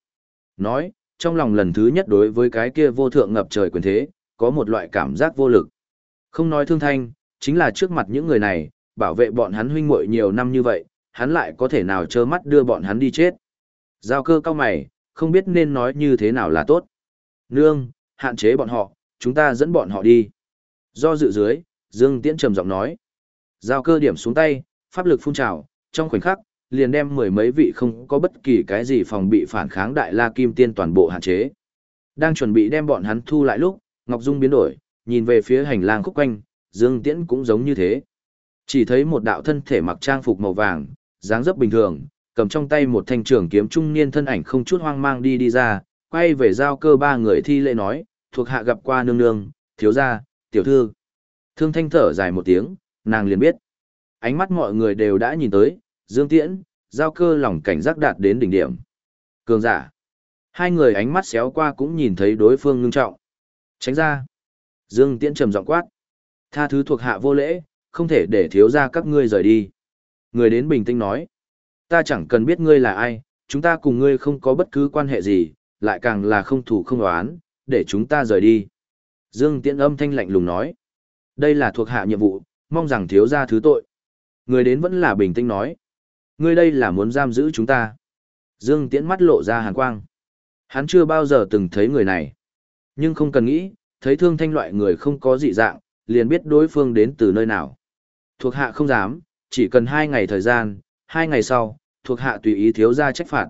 Nói, trong lòng lần thứ nhất đối với cái kia vô thượng ngập trời quyền thế, có một loại cảm giác vô lực. Không nói thương thanh, chính là trước mặt những người này, bảo vệ bọn hắn huynh muội nhiều năm như vậy, hắn lại có thể nào trơ mắt đưa bọn hắn đi chết. Giao cơ cao mày, không biết nên nói như thế nào là tốt. Nương, hạn chế bọn họ, chúng ta dẫn bọn họ đi. Do dự dưới, Dương Tiễn trầm giọng nói. Giao cơ điểm xuống tay, pháp lực phun trào, trong khoảnh khắc, liền đem mười mấy vị không có bất kỳ cái gì phòng bị phản kháng đại la kim tiên toàn bộ hạn chế. Đang chuẩn bị đem bọn hắn thu lại lúc, Ngọc Dung biến đổi, nhìn về phía hành lang khúc quanh, Dương Tiễn cũng giống như thế. Chỉ thấy một đạo thân thể mặc trang phục màu vàng, dáng dấp bình thường, cầm trong tay một thanh trường kiếm trung niên thân ảnh không chút hoang mang đi đi ra, quay về giao cơ ba người thi lễ nói, thuộc hạ gặp qua nương nương, thiếu gia, tiểu thư. Thương thanh thở dài một tiếng, nàng liền biết. Ánh mắt mọi người đều đã nhìn tới, Dương Tiễn, giao cơ lòng cảnh giác đạt đến đỉnh điểm. Cường giả. Hai người ánh mắt xéo qua cũng nhìn thấy đối phương ngưng trọng. Tránh ra. Dương Tiễn trầm giọng quát. Tha thứ thuộc hạ vô lễ, không thể để thiếu ra các ngươi rời đi. Người đến bình tĩnh nói. Ta chẳng cần biết ngươi là ai, chúng ta cùng ngươi không có bất cứ quan hệ gì, lại càng là không thủ không đoán, để chúng ta rời đi. Dương Tiễn âm thanh lạnh lùng nói. Đây là thuộc hạ nhiệm vụ, mong rằng thiếu ra thứ tội. Người đến vẫn là bình tĩnh nói. Ngươi đây là muốn giam giữ chúng ta. Dương Tiễn mắt lộ ra hàn quang. Hắn chưa bao giờ từng thấy người này. Nhưng không cần nghĩ, thấy thương thanh loại người không có dị dạng, liền biết đối phương đến từ nơi nào. Thuộc hạ không dám, chỉ cần hai ngày thời gian, hai ngày sau, thuộc hạ tùy ý thiếu ra trách phạt.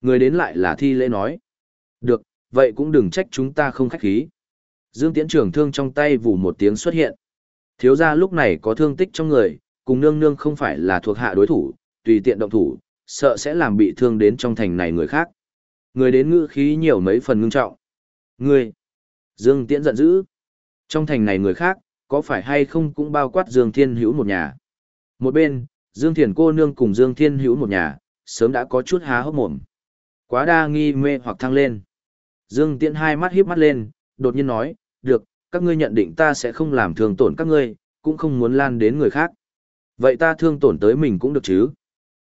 Người đến lại là thi lễ nói. Được, vậy cũng đừng trách chúng ta không khách khí. Dương Tiễn trưởng thương trong tay vù một tiếng xuất hiện. Thiếu gia lúc này có thương tích trong người, cùng nương nương không phải là thuộc hạ đối thủ, tùy tiện động thủ, sợ sẽ làm bị thương đến trong thành này người khác. Người đến ngữ khí nhiều mấy phần ngưng trọng. Ngươi! Dương Tiễn giận dữ. Trong thành này người khác, có phải hay không cũng bao quát Dương Thiên Hữu một nhà. Một bên, Dương Thiền cô nương cùng Dương Thiên Hữu một nhà, sớm đã có chút há hốc mồm. Quá đa nghi mê hoặc thăng lên. Dương Tiễn hai mắt híp mắt lên, đột nhiên nói, được, các ngươi nhận định ta sẽ không làm thương tổn các ngươi, cũng không muốn lan đến người khác. Vậy ta thương tổn tới mình cũng được chứ.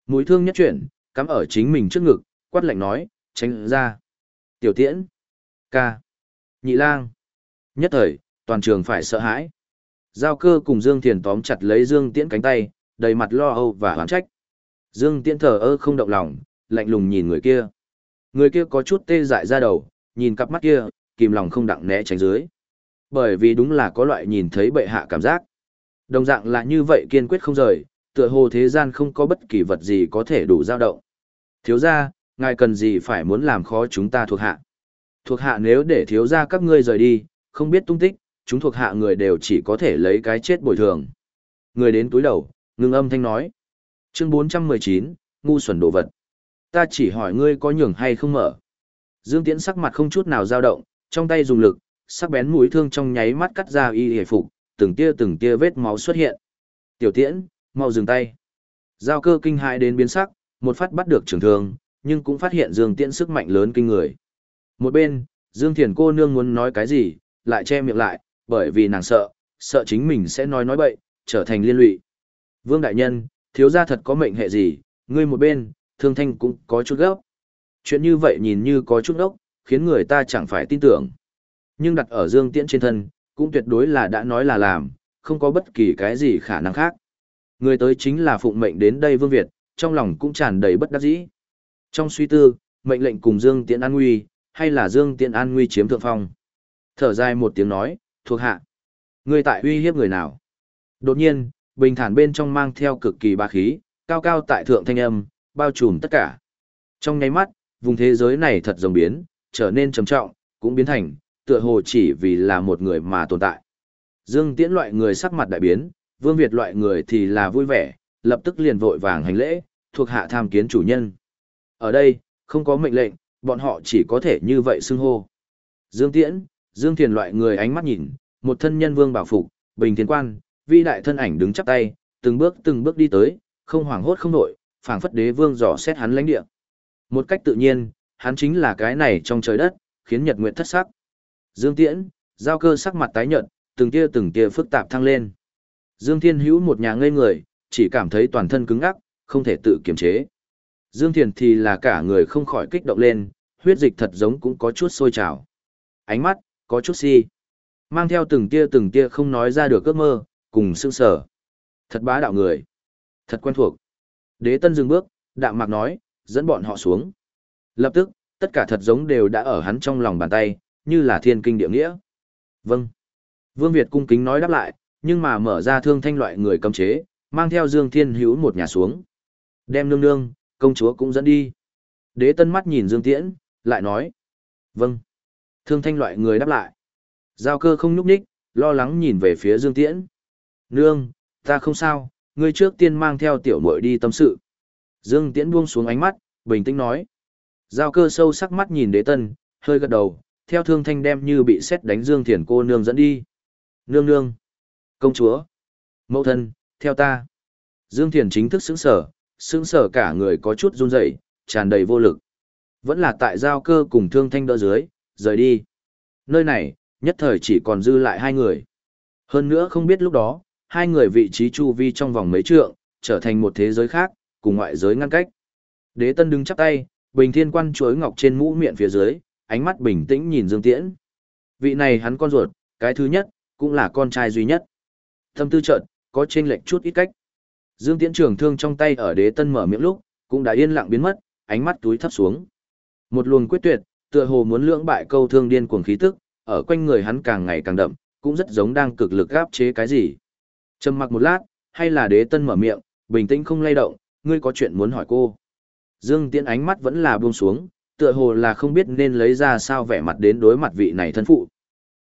Mũi thương nhất chuyển, cắm ở chính mình trước ngực, quát lạnh nói, tránh ra. Tiểu tiễn. Ca. Nhị lang. Nhất thời, toàn trường phải sợ hãi. Giao cơ cùng Dương Thiền tóm chặt lấy Dương Tiễn cánh tay, đầy mặt lo âu và hoán trách. Dương Tiễn thờ ơ không động lòng, lạnh lùng nhìn người kia. Người kia có chút tê dại ra đầu, nhìn cặp mắt kia, kìm lòng không đặng né tránh dưới. Bởi vì đúng là có loại nhìn thấy bệ hạ cảm giác. Đồng dạng là như vậy kiên quyết không rời, tựa hồ thế gian không có bất kỳ vật gì có thể đủ dao động. Thiếu gia, ngài cần gì phải muốn làm khó chúng ta thuộc hạ. Thuộc hạ nếu để thiếu gia các ngươi rời đi, không biết tung tích, chúng thuộc hạ người đều chỉ có thể lấy cái chết bồi thường. Người đến túi đầu, ngưng âm thanh nói. Chương 419, ngu xuẩn đồ vật. Ta chỉ hỏi ngươi có nhường hay không mở. Dương Tiễn sắc mặt không chút nào dao động, trong tay dùng lực, sắc bén mũi thương trong nháy mắt cắt ra y hề phục, từng tia từng tia vết máu xuất hiện. Tiểu Tiễn, mau dừng tay. Giao cơ kinh hãi đến biến sắc, một phát bắt được trường thương, nhưng cũng phát hiện Dương Tiễn sức mạnh lớn kinh người. Một bên, Dương Thiền cô nương muốn nói cái gì, lại che miệng lại, bởi vì nàng sợ, sợ chính mình sẽ nói nói bậy, trở thành liên lụy. Vương Đại Nhân, thiếu gia thật có mệnh hệ gì, ngươi một bên, thương thanh cũng có chút gấp. Chuyện như vậy nhìn như có chút ốc, khiến người ta chẳng phải tin tưởng. Nhưng đặt ở Dương Tiễn trên thân, cũng tuyệt đối là đã nói là làm, không có bất kỳ cái gì khả năng khác. Người tới chính là phụng mệnh đến đây Vương Việt, trong lòng cũng tràn đầy bất đắc dĩ. Trong suy tư, mệnh lệnh cùng Dương Tiễn an nguy, hay là Dương Tiễn an nguy chiếm thượng phong. Thở dài một tiếng nói, thuộc hạ. Người tại uy hiếp người nào? Đột nhiên, bình thản bên trong mang theo cực kỳ ba khí, cao cao tại thượng thanh âm, bao trùm tất cả. Trong nháy mắt, vùng thế giới này thật rồng biến, trở nên trầm trọng, cũng biến thành, tựa hồ chỉ vì là một người mà tồn tại. Dương Tiễn loại người sắc mặt đại biến, Vương Việt loại người thì là vui vẻ, lập tức liền vội vàng hành lễ, thuộc hạ tham kiến chủ nhân. Ở đây, không có mệnh lệnh, bọn họ chỉ có thể như vậy xưng hô. Dương Tiễn, Dương Thiền loại người ánh mắt nhìn, một thân nhân vương bảo phục, bình thiên quan, vi đại thân ảnh đứng chắp tay, từng bước từng bước đi tới, không hoảng hốt không nổi, phảng phất đế vương dò xét hắn lãnh địa. Một cách tự nhiên, hắn chính là cái này trong trời đất, khiến nhật nguyện thất sắc. Dương Tiễn, giao cơ sắc mặt tái nhợt, từng tia từng tia phức tạp thăng lên. Dương Thiên Hữu một nhà ngây người, chỉ cảm thấy toàn thân cứng ngắc, không thể tự kiềm chế. Dương Thiền thì là cả người không khỏi kích động lên, huyết dịch thật giống cũng có chút sôi trào. Ánh mắt, có chút si. Mang theo từng tia từng tia không nói ra được ước mơ, cùng sương sở. Thật bá đạo người. Thật quen thuộc. Đế tân dừng bước, đạm mạc nói, dẫn bọn họ xuống. Lập tức, tất cả thật giống đều đã ở hắn trong lòng bàn tay, như là thiên kinh địa nghĩa. Vâng. Vương Việt cung kính nói đáp lại, nhưng mà mở ra thương thanh loại người cấm chế, mang theo Dương Thiên Hữu một nhà xuống. Đem nương nương, công chúa cũng dẫn đi. Đế tân mắt nhìn Dương Tiễn, lại nói. Vâng. Thương thanh loại người đáp lại. Giao cơ không nhúc nhích, lo lắng nhìn về phía Dương Tiễn. Nương, ta không sao, ngươi trước tiên mang theo tiểu muội đi tâm sự. Dương Tiễn buông xuống ánh mắt, bình tĩnh nói. Giao cơ sâu sắc mắt nhìn đế tân, hơi gật đầu, theo thương thanh đem như bị xét đánh Dương Thiền cô nương dẫn đi. Nương nương. Công chúa. Mẫu thân, theo ta. Dương Thiền chính thức xứng sở, xứng sở cả người có chút run rẩy, tràn đầy vô lực. Vẫn là tại giao cơ cùng thương thanh đỡ dưới, rời đi. Nơi này, nhất thời chỉ còn dư lại hai người. Hơn nữa không biết lúc đó, hai người vị trí chu vi trong vòng mấy trượng, trở thành một thế giới khác, cùng ngoại giới ngăn cách. Đế Tân đứng chắp tay, bình thiên quan chuối ngọc trên mũ miệng phía dưới, ánh mắt bình tĩnh nhìn Dương Tiễn. Vị này hắn con ruột, cái thứ nhất, cũng là con trai duy nhất. Thâm tư trợn, có trên lệnh chút ít cách. Dương Tiễn trường thương trong tay ở đế tân mở miệng lúc, cũng đã yên lặng biến mất, ánh mắt túi thấp xuống. Một luồng quyết tuyệt, tựa hồ muốn lưỡng bại câu thương điên cuồng khí tức, ở quanh người hắn càng ngày càng đậm, cũng rất giống đang cực lực áp chế cái gì. Trầm mặc một lát, hay là đế tân mở miệng, bình tĩnh không lay động, ngươi có chuyện muốn hỏi cô. Dương Tiễn ánh mắt vẫn là buông xuống, tựa hồ là không biết nên lấy ra sao vẻ mặt đến đối mặt vị này thân phụ.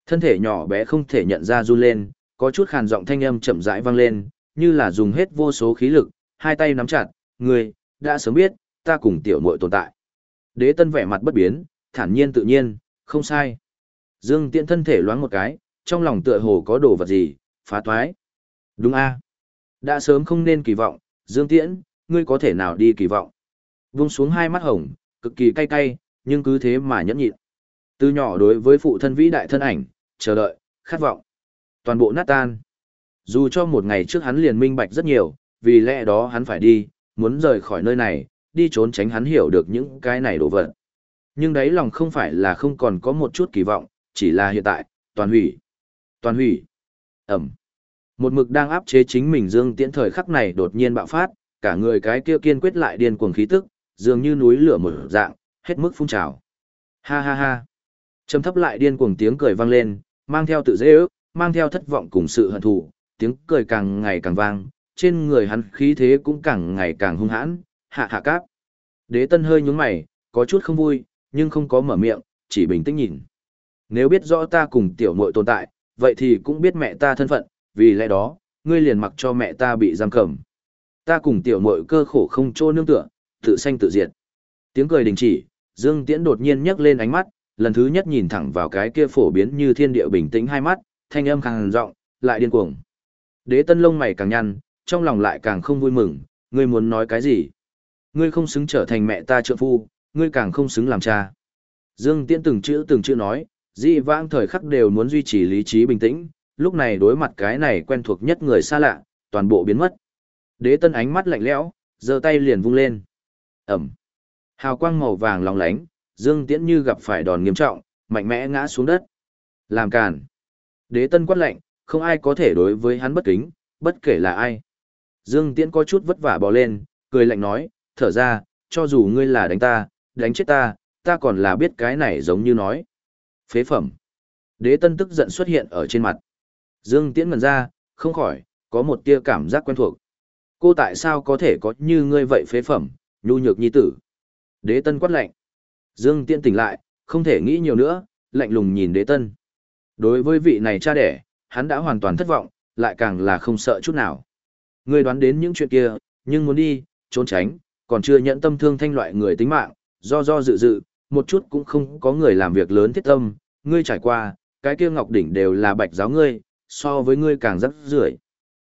Thân thể nhỏ bé không thể nhận ra run lên, có chút khàn giọng thanh âm chậm rãi vang lên, như là dùng hết vô số khí lực, hai tay nắm chặt, ngươi đã sớm biết, ta cùng tiểu muội tồn tại. Đế Tân vẻ mặt bất biến, thản nhiên tự nhiên, không sai. Dương Tiễn thân thể loáng một cái, trong lòng tựa hồ có đồ vật gì, phá toái. Đúng a Đã sớm không nên kỳ vọng, Dương Tiễn, ngươi có thể nào đi kỳ vọng. Vung xuống hai mắt hồng, cực kỳ cay cay, nhưng cứ thế mà nhẫn nhịn. Từ nhỏ đối với phụ thân vĩ đại thân ảnh, chờ đợi, khát vọng. Toàn bộ nát tan. Dù cho một ngày trước hắn liền minh bạch rất nhiều, vì lẽ đó hắn phải đi, muốn rời khỏi nơi này, đi trốn tránh hắn hiểu được những cái này đồ vật. Nhưng đấy lòng không phải là không còn có một chút kỳ vọng, chỉ là hiện tại, toàn hủy. Toàn hủy. Ẩm. Một mực đang áp chế chính mình Dương Tiễn thời khắc này đột nhiên bạo phát, cả người cái kia kiên quyết lại điên cuồng khí tức, dường như núi lửa mở dạng, hết mức phun trào. Ha ha ha. Trầm thấp lại điên cuồng tiếng cười vang lên, mang theo tự dễ ước, mang theo thất vọng cùng sự hận thù, tiếng cười càng ngày càng vang, trên người hắn khí thế cũng càng ngày càng hung hãn, hạ hạ cáp. Đế tân hơi nhúng mày, có chút không vui, nhưng không có mở miệng, chỉ bình tĩnh nhìn. Nếu biết rõ ta cùng tiểu muội tồn tại, vậy thì cũng biết mẹ ta thân phận, vì lẽ đó, ngươi liền mặc cho mẹ ta bị giam cầm. Ta cùng tiểu muội cơ khổ không trô nương tựa, tự sanh tự diệt. Tiếng cười đình chỉ, Dương Tiễn đột nhiên nhấc lên ánh mắt, lần thứ nhất nhìn thẳng vào cái kia phổ biến như thiên địa bình tĩnh hai mắt, thanh âm càng rộng, lại điên cuồng. Đế Tân lông mày càng nhăn, trong lòng lại càng không vui mừng, ngươi muốn nói cái gì? Ngươi không xứng trở thành mẹ ta trợ phu, ngươi càng không xứng làm cha. Dương Tiễn từng chữ từng chữ nói, dị vãng thời khắc đều muốn duy trì lý trí bình tĩnh, lúc này đối mặt cái này quen thuộc nhất người xa lạ, toàn bộ biến mất. Đế Tân ánh mắt lạnh lẽo, giơ tay liền vung lên. Ẩm. Hào quang màu vàng lóng lánh, Dương Tiễn như gặp phải đòn nghiêm trọng, mạnh mẽ ngã xuống đất. Làm càn. Đế Tân quát lạnh, không ai có thể đối với hắn bất kính, bất kể là ai. Dương Tiễn có chút vất vả bò lên, cười lạnh nói, thở ra, cho dù ngươi là đánh ta, đánh chết ta, ta còn là biết cái này giống như nói. Phế phẩm. Đế Tân tức giận xuất hiện ở trên mặt. Dương Tiễn ngần ra, không khỏi, có một tia cảm giác quen thuộc. Cô tại sao có thể có như ngươi vậy phế phẩm, nhu nhược nhi tử. Đế Tân quát lạnh. Dương Tiễn tỉnh lại, không thể nghĩ nhiều nữa, lạnh lùng nhìn Đế Tân. Đối với vị này cha đẻ, hắn đã hoàn toàn thất vọng, lại càng là không sợ chút nào. Ngươi đoán đến những chuyện kia, nhưng muốn đi, trốn tránh, còn chưa nhận tâm thương thanh loại người tính mạng, do do dự dự, một chút cũng không có người làm việc lớn thiết tâm, ngươi trải qua, cái kia ngọc đỉnh đều là bạch giáo ngươi, so với ngươi càng rắc rưởi.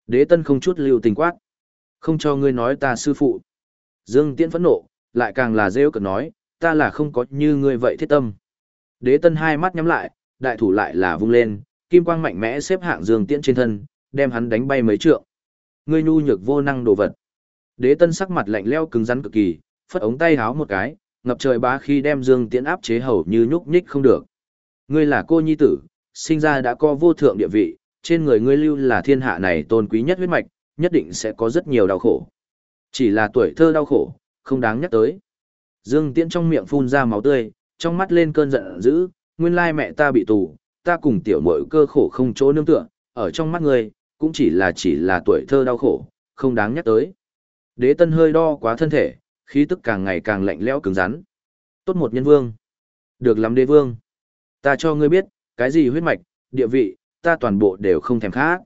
Đế tân không chút lưu tình quát. Không cho ngươi nói ta sư phụ. Dương Tiễn phẫn nộ, lại càng là rêu cực nói, ta là không có như ngươi vậy thiết tâm. Đế tân hai mắt nhắm lại, đại thủ lại là vung lên, kim quang mạnh mẽ xếp hạng Dương Tiễn trên thân, đem hắn đánh bay mấy trượng. Ngươi nhu nhược vô năng đồ vật. Đế tân sắc mặt lạnh leo cứng rắn cực kỳ, phất ống tay háo một cái, ngập trời bá khi đem Dương Tiễn áp chế hầu như nhúc nhích không được. Ngươi là cô nhi tử, sinh ra đã có vô thượng địa vị, trên người ngươi lưu là thiên hạ này tôn quý nhất huyết mạch, nhất định sẽ có rất nhiều đau khổ. Chỉ là tuổi thơ đau khổ, không đáng nhắc tới. Dương Tiễn trong miệng phun ra máu tươi, trong mắt lên cơn giận dữ, nguyên lai mẹ ta bị tù, ta cùng tiểu muội cơ khổ không chỗ nương tựa, ở trong mắt ngươi, cũng chỉ là chỉ là tuổi thơ đau khổ, không đáng nhắc tới. Đế tân hơi đo quá thân thể, khí tức càng ngày càng lạnh lẽo cứng rắn. Tốt một nhân vương. Được lắm đế vương. Ta cho ngươi biết, cái gì huyết mạch, địa vị, ta toàn bộ đều không thèm khác.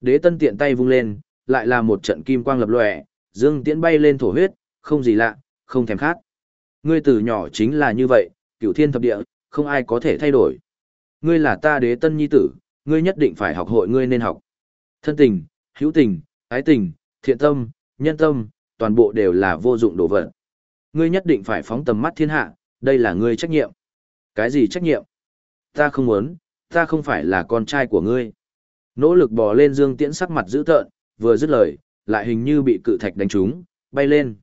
Đế tân tiện tay vung lên, lại là một trận kim quang lập lòe, dương tiễn bay lên thổ huyết, không gì lạ, không thèm khát. Ngươi từ nhỏ chính là như vậy, cửu thiên thập địa, không ai có thể thay đổi. Ngươi là ta đế tân nhi tử, ngươi nhất định phải học hội ngươi nên học. Thân tình, hữu tình, ái tình, thiện tâm, nhân tâm, toàn bộ đều là vô dụng đồ vật. Ngươi nhất định phải phóng tầm mắt thiên hạ, đây là ngươi trách nhiệm. Cái gì trách nhiệm? Ta không muốn, ta không phải là con trai của ngươi. Nỗ lực bò lên Dương Tiễn sắc mặt dữ tợn, vừa dứt lời, lại hình như bị cự thạch đánh trúng, bay lên.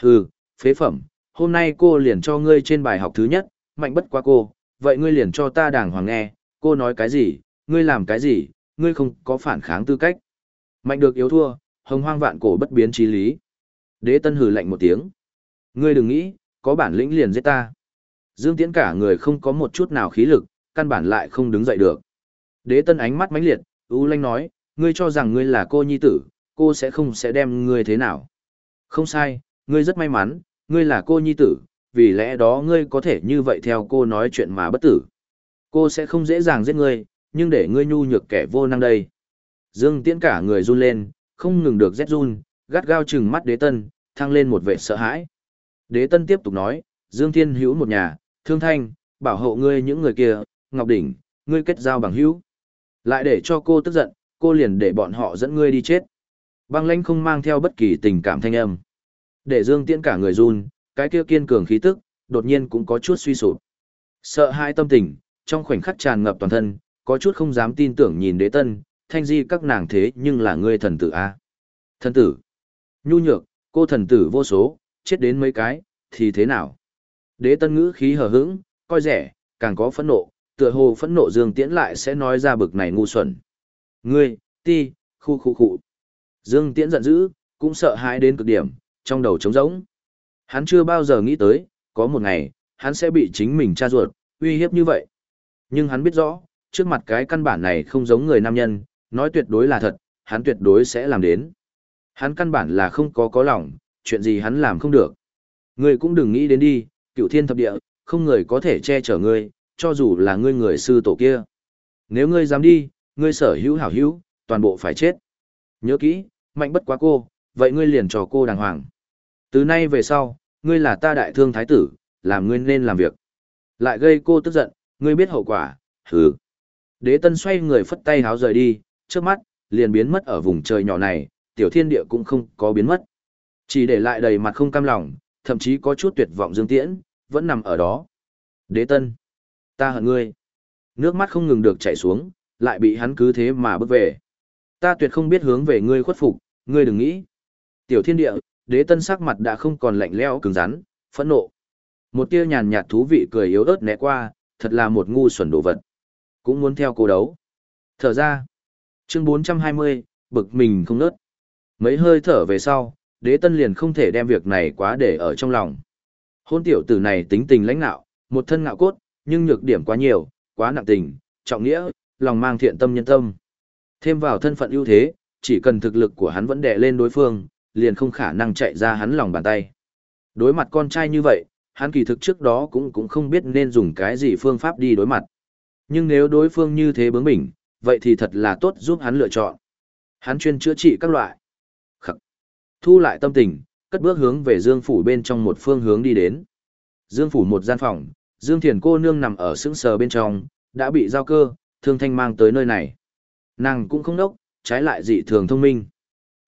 Hừ, phế phẩm, hôm nay cô liền cho ngươi trên bài học thứ nhất, mạnh bất quá cô, vậy ngươi liền cho ta đàng hoàng nghe, cô nói cái gì, ngươi làm cái gì, ngươi không có phản kháng tư cách. Mạnh được yếu thua, hồng hoang vạn cổ bất biến trí lý. Đế tân hừ lạnh một tiếng. Ngươi đừng nghĩ, có bản lĩnh liền giết ta. Dương Tiễn cả người không có một chút nào khí lực, căn bản lại không đứng dậy được. Đế tân ánh mắt mãnh liệt, U Lanh nói, ngươi cho rằng ngươi là cô nhi tử, cô sẽ không sẽ đem ngươi thế nào. Không sai, ngươi rất may mắn, ngươi là cô nhi tử, vì lẽ đó ngươi có thể như vậy theo cô nói chuyện mà bất tử. Cô sẽ không dễ dàng giết ngươi, nhưng để ngươi nhu nhược kẻ vô năng đây. Dương Tiễn cả người run lên, không ngừng được rét run, gắt gao chừng mắt đế tân, thăng lên một vẻ sợ hãi. Đế tân tiếp tục nói, Dương Thiên hữu một nhà, thương thanh, bảo hộ ngươi những người kia, Ngọc Đỉnh, ngươi kết giao bằng hữu. Lại để cho cô tức giận, cô liền để bọn họ dẫn ngươi đi chết. Băng lãnh không mang theo bất kỳ tình cảm thanh âm. Để Dương Tiễn cả người run, cái kia kiên cường khí tức, đột nhiên cũng có chút suy sụp. Sợ hãi tâm tình, trong khoảnh khắc tràn ngập toàn thân, có chút không dám tin tưởng nhìn đế tân, thanh di các nàng thế nhưng là ngươi thần tử a Thần tử. Nhu nhược, cô thần tử vô số, chết đến mấy cái, thì thế nào? Đế tân ngữ khí hờ hững, coi rẻ, càng có phẫn nộ, tựa hồ phẫn nộ Dương Tiễn lại sẽ nói ra bực này ngu xuẩn. Ngươi, ti, khu khu khu. Dương Tiễn giận dữ, cũng sợ hãi đến cực điểm, trong đầu trống rỗng. Hắn chưa bao giờ nghĩ tới, có một ngày, hắn sẽ bị chính mình tra ruột, uy hiếp như vậy. Nhưng hắn biết rõ, trước mặt cái căn bản này không giống người nam nhân, nói tuyệt đối là thật, hắn tuyệt đối sẽ làm đến. Hắn căn bản là không có có lòng, chuyện gì hắn làm không được. Ngươi cũng đừng nghĩ đến đi, cựu thiên thập địa, không người có thể che chở ngươi, cho dù là ngươi người sư tổ kia. Nếu ngươi dám đi, ngươi sở hữu hảo hữu, toàn bộ phải chết. Nhớ kỹ, mạnh bất quá cô, vậy ngươi liền cho cô đàng hoàng. Từ nay về sau, ngươi là ta đại thương thái tử, làm ngươi nên làm việc. Lại gây cô tức giận, ngươi biết hậu quả, hừ. Đế tân xoay người phất tay háo rời đi, trước mắt, liền biến mất ở vùng trời nhỏ này, tiểu thiên địa cũng không có biến mất. Chỉ để lại đầy mặt không cam lòng, thậm chí có chút tuyệt vọng dương tiễn, vẫn nằm ở đó. Đế tân, ta hận ngươi. Nước mắt không ngừng được chảy xuống, lại bị hắn cứ thế mà bước về. Ta tuyệt không biết hướng về ngươi khuất phục, ngươi đừng nghĩ. Tiểu thiên địa, đế tân sắc mặt đã không còn lạnh lẽo cứng rắn, phẫn nộ. Một tia nhàn nhạt thú vị cười yếu ớt né qua, thật là một ngu xuẩn đồ vật. Cũng muốn theo cô đấu. Thở ra. Chương 420, bực mình không nớt. Mấy hơi thở về sau, đế tân liền không thể đem việc này quá để ở trong lòng. Hôn tiểu tử này tính tình lãnh nạo, một thân ngạo cốt, nhưng nhược điểm quá nhiều, quá nặng tình, trọng nghĩa, lòng mang thiện tâm nhân tâm. Thêm vào thân phận ưu thế, chỉ cần thực lực của hắn vẫn đè lên đối phương, liền không khả năng chạy ra hắn lòng bàn tay. Đối mặt con trai như vậy, hắn kỳ thực trước đó cũng cũng không biết nên dùng cái gì phương pháp đi đối mặt. Nhưng nếu đối phương như thế bướng bỉnh, vậy thì thật là tốt giúp hắn lựa chọn. Hắn chuyên chữa trị các loại. Khắc. Thu lại tâm tình, cất bước hướng về Dương Phủ bên trong một phương hướng đi đến. Dương Phủ một gian phòng, Dương Thiền cô nương nằm ở sững sờ bên trong, đã bị giao cơ, thương thanh mang tới nơi này. Nàng cũng không đốc, trái lại dị thường thông minh.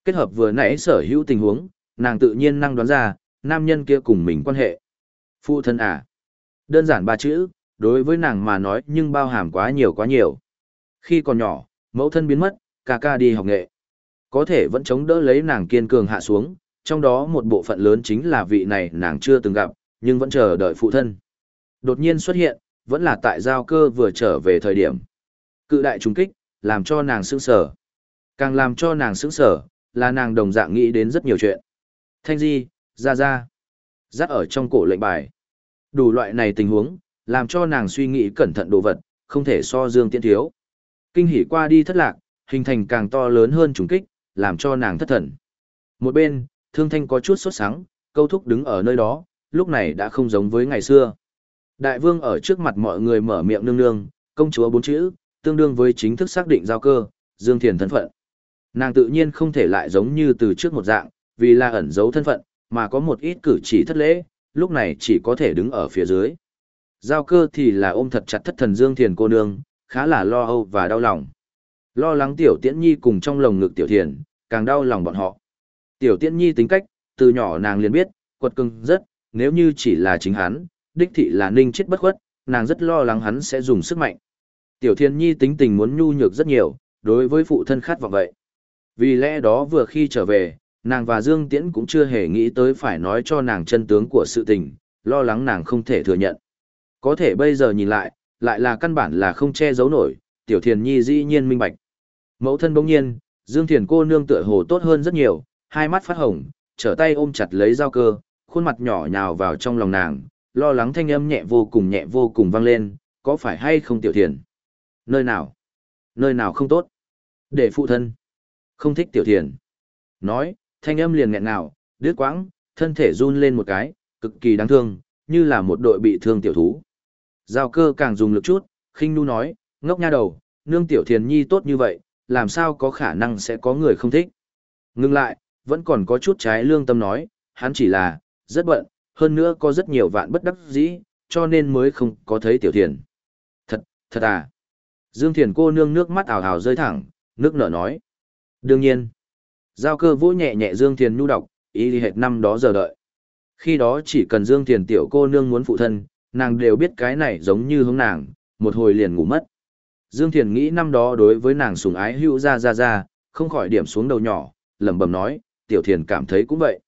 Kết hợp vừa nãy sở hữu tình huống, nàng tự nhiên năng đoán ra, nam nhân kia cùng mình quan hệ. Phụ thân à. Đơn giản ba chữ, đối với nàng mà nói nhưng bao hàm quá nhiều quá nhiều. Khi còn nhỏ, mẫu thân biến mất, ca ca đi học nghệ. Có thể vẫn chống đỡ lấy nàng kiên cường hạ xuống, trong đó một bộ phận lớn chính là vị này nàng chưa từng gặp, nhưng vẫn chờ đợi phụ thân. Đột nhiên xuất hiện, vẫn là tại giao cơ vừa trở về thời điểm. Cự đại trùng kích, làm cho nàng sững sở. Càng làm cho nàng sững sở, là nàng đồng dạng nghĩ đến rất nhiều chuyện. Thanh di, ra ra. Dắt ở trong cổ lệnh bài. Đủ loại này tình huống, làm cho nàng suy nghĩ cẩn thận đồ vật, không thể so dương tiễn thiếu. Kinh hỉ qua đi thất lạc, hình thành càng to lớn hơn trùng kích, làm cho nàng thất thần. Một bên, thương thanh có chút sốt sáng, câu thúc đứng ở nơi đó, lúc này đã không giống với ngày xưa. Đại vương ở trước mặt mọi người mở miệng nương nương, công chúa bốn chữ, tương đương với chính thức xác định giao cơ, Dương Thiền thân phận. Nàng tự nhiên không thể lại giống như từ trước một dạng, vì là ẩn giấu thân phận, mà có một ít cử chỉ thất lễ, lúc này chỉ có thể đứng ở phía dưới. Giao cơ thì là ôm thật chặt thất thần Dương Thiền cô nương, khá là lo âu và đau lòng. Lo lắng Tiểu Tiễn Nhi cùng trong lồng ngực Tiểu Thiền, càng đau lòng bọn họ. Tiểu Tiễn Nhi tính cách, từ nhỏ nàng liền biết, quật cưng rất, nếu như chỉ là chính hắn, đích thị là ninh chết bất khuất, nàng rất lo lắng hắn sẽ dùng sức mạnh. Tiểu Thiên Nhi tính tình muốn nhu nhược rất nhiều, đối với phụ thân khát vọng vậy. Vì lẽ đó vừa khi trở về, nàng và Dương Tiễn cũng chưa hề nghĩ tới phải nói cho nàng chân tướng của sự tình, lo lắng nàng không thể thừa nhận. Có thể bây giờ nhìn lại, lại là căn bản là không che giấu nổi, Tiểu Thiền Nhi dĩ nhiên minh bạch. Mẫu thân bỗng nhiên, Dương Thiền cô nương tựa hồ tốt hơn rất nhiều, hai mắt phát hồng, trở tay ôm chặt lấy dao cơ, khuôn mặt nhỏ nhào vào trong lòng nàng, lo lắng thanh âm nhẹ vô cùng nhẹ vô cùng vang lên, có phải hay không Tiểu Thiền? Nơi nào? Nơi nào không tốt? Để phụ thân. Không thích Tiểu Thiền. Nói, thanh âm liền nghẹn ngào, đứt quãng, thân thể run lên một cái, cực kỳ đáng thương, như là một đội bị thương tiểu thú. Giao cơ càng dùng lực chút, khinh nu nói, ngốc nha đầu, nương tiểu thiền nhi tốt như vậy, làm sao có khả năng sẽ có người không thích. Ngưng lại, vẫn còn có chút trái lương tâm nói, hắn chỉ là, rất bận, hơn nữa có rất nhiều vạn bất đắc dĩ, cho nên mới không có thấy tiểu thiền. Thật, thật à. Dương thiền cô nương nước mắt ảo ảo rơi thẳng, nước nở nói. Đương nhiên, giao cơ vỗ nhẹ nhẹ Dương thiền nhu đọc, ý đi hệt năm đó giờ đợi. Khi đó chỉ cần Dương thiền tiểu cô nương muốn phụ thân, nàng đều biết cái này giống như hướng nàng, một hồi liền ngủ mất. Dương Thiền nghĩ năm đó đối với nàng sùng ái hữu ra ra ra, không khỏi điểm xuống đầu nhỏ, lẩm bẩm nói, tiểu thiền cảm thấy cũng vậy.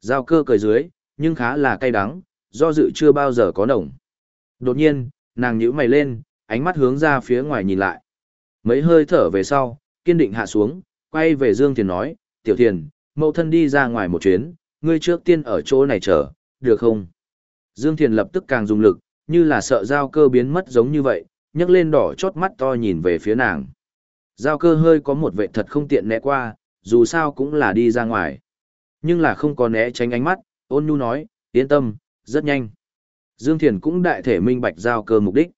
Giao cơ cười dưới, nhưng khá là cay đắng, do dự chưa bao giờ có nồng. Đột nhiên, nàng nhíu mày lên, ánh mắt hướng ra phía ngoài nhìn lại. Mấy hơi thở về sau, kiên định hạ xuống, quay về Dương Thiền nói, tiểu thiền, mẫu thân đi ra ngoài một chuyến, ngươi trước tiên ở chỗ này chờ, được không? Dương Thiền lập tức càng dùng lực, như là sợ giao cơ biến mất giống như vậy, nhấc lên đỏ chót mắt to nhìn về phía nàng. Giao cơ hơi có một vệ thật không tiện né qua, dù sao cũng là đi ra ngoài. Nhưng là không có né tránh ánh mắt, ôn nhu nói, yên tâm, rất nhanh. Dương Thiền cũng đại thể minh bạch giao cơ mục đích.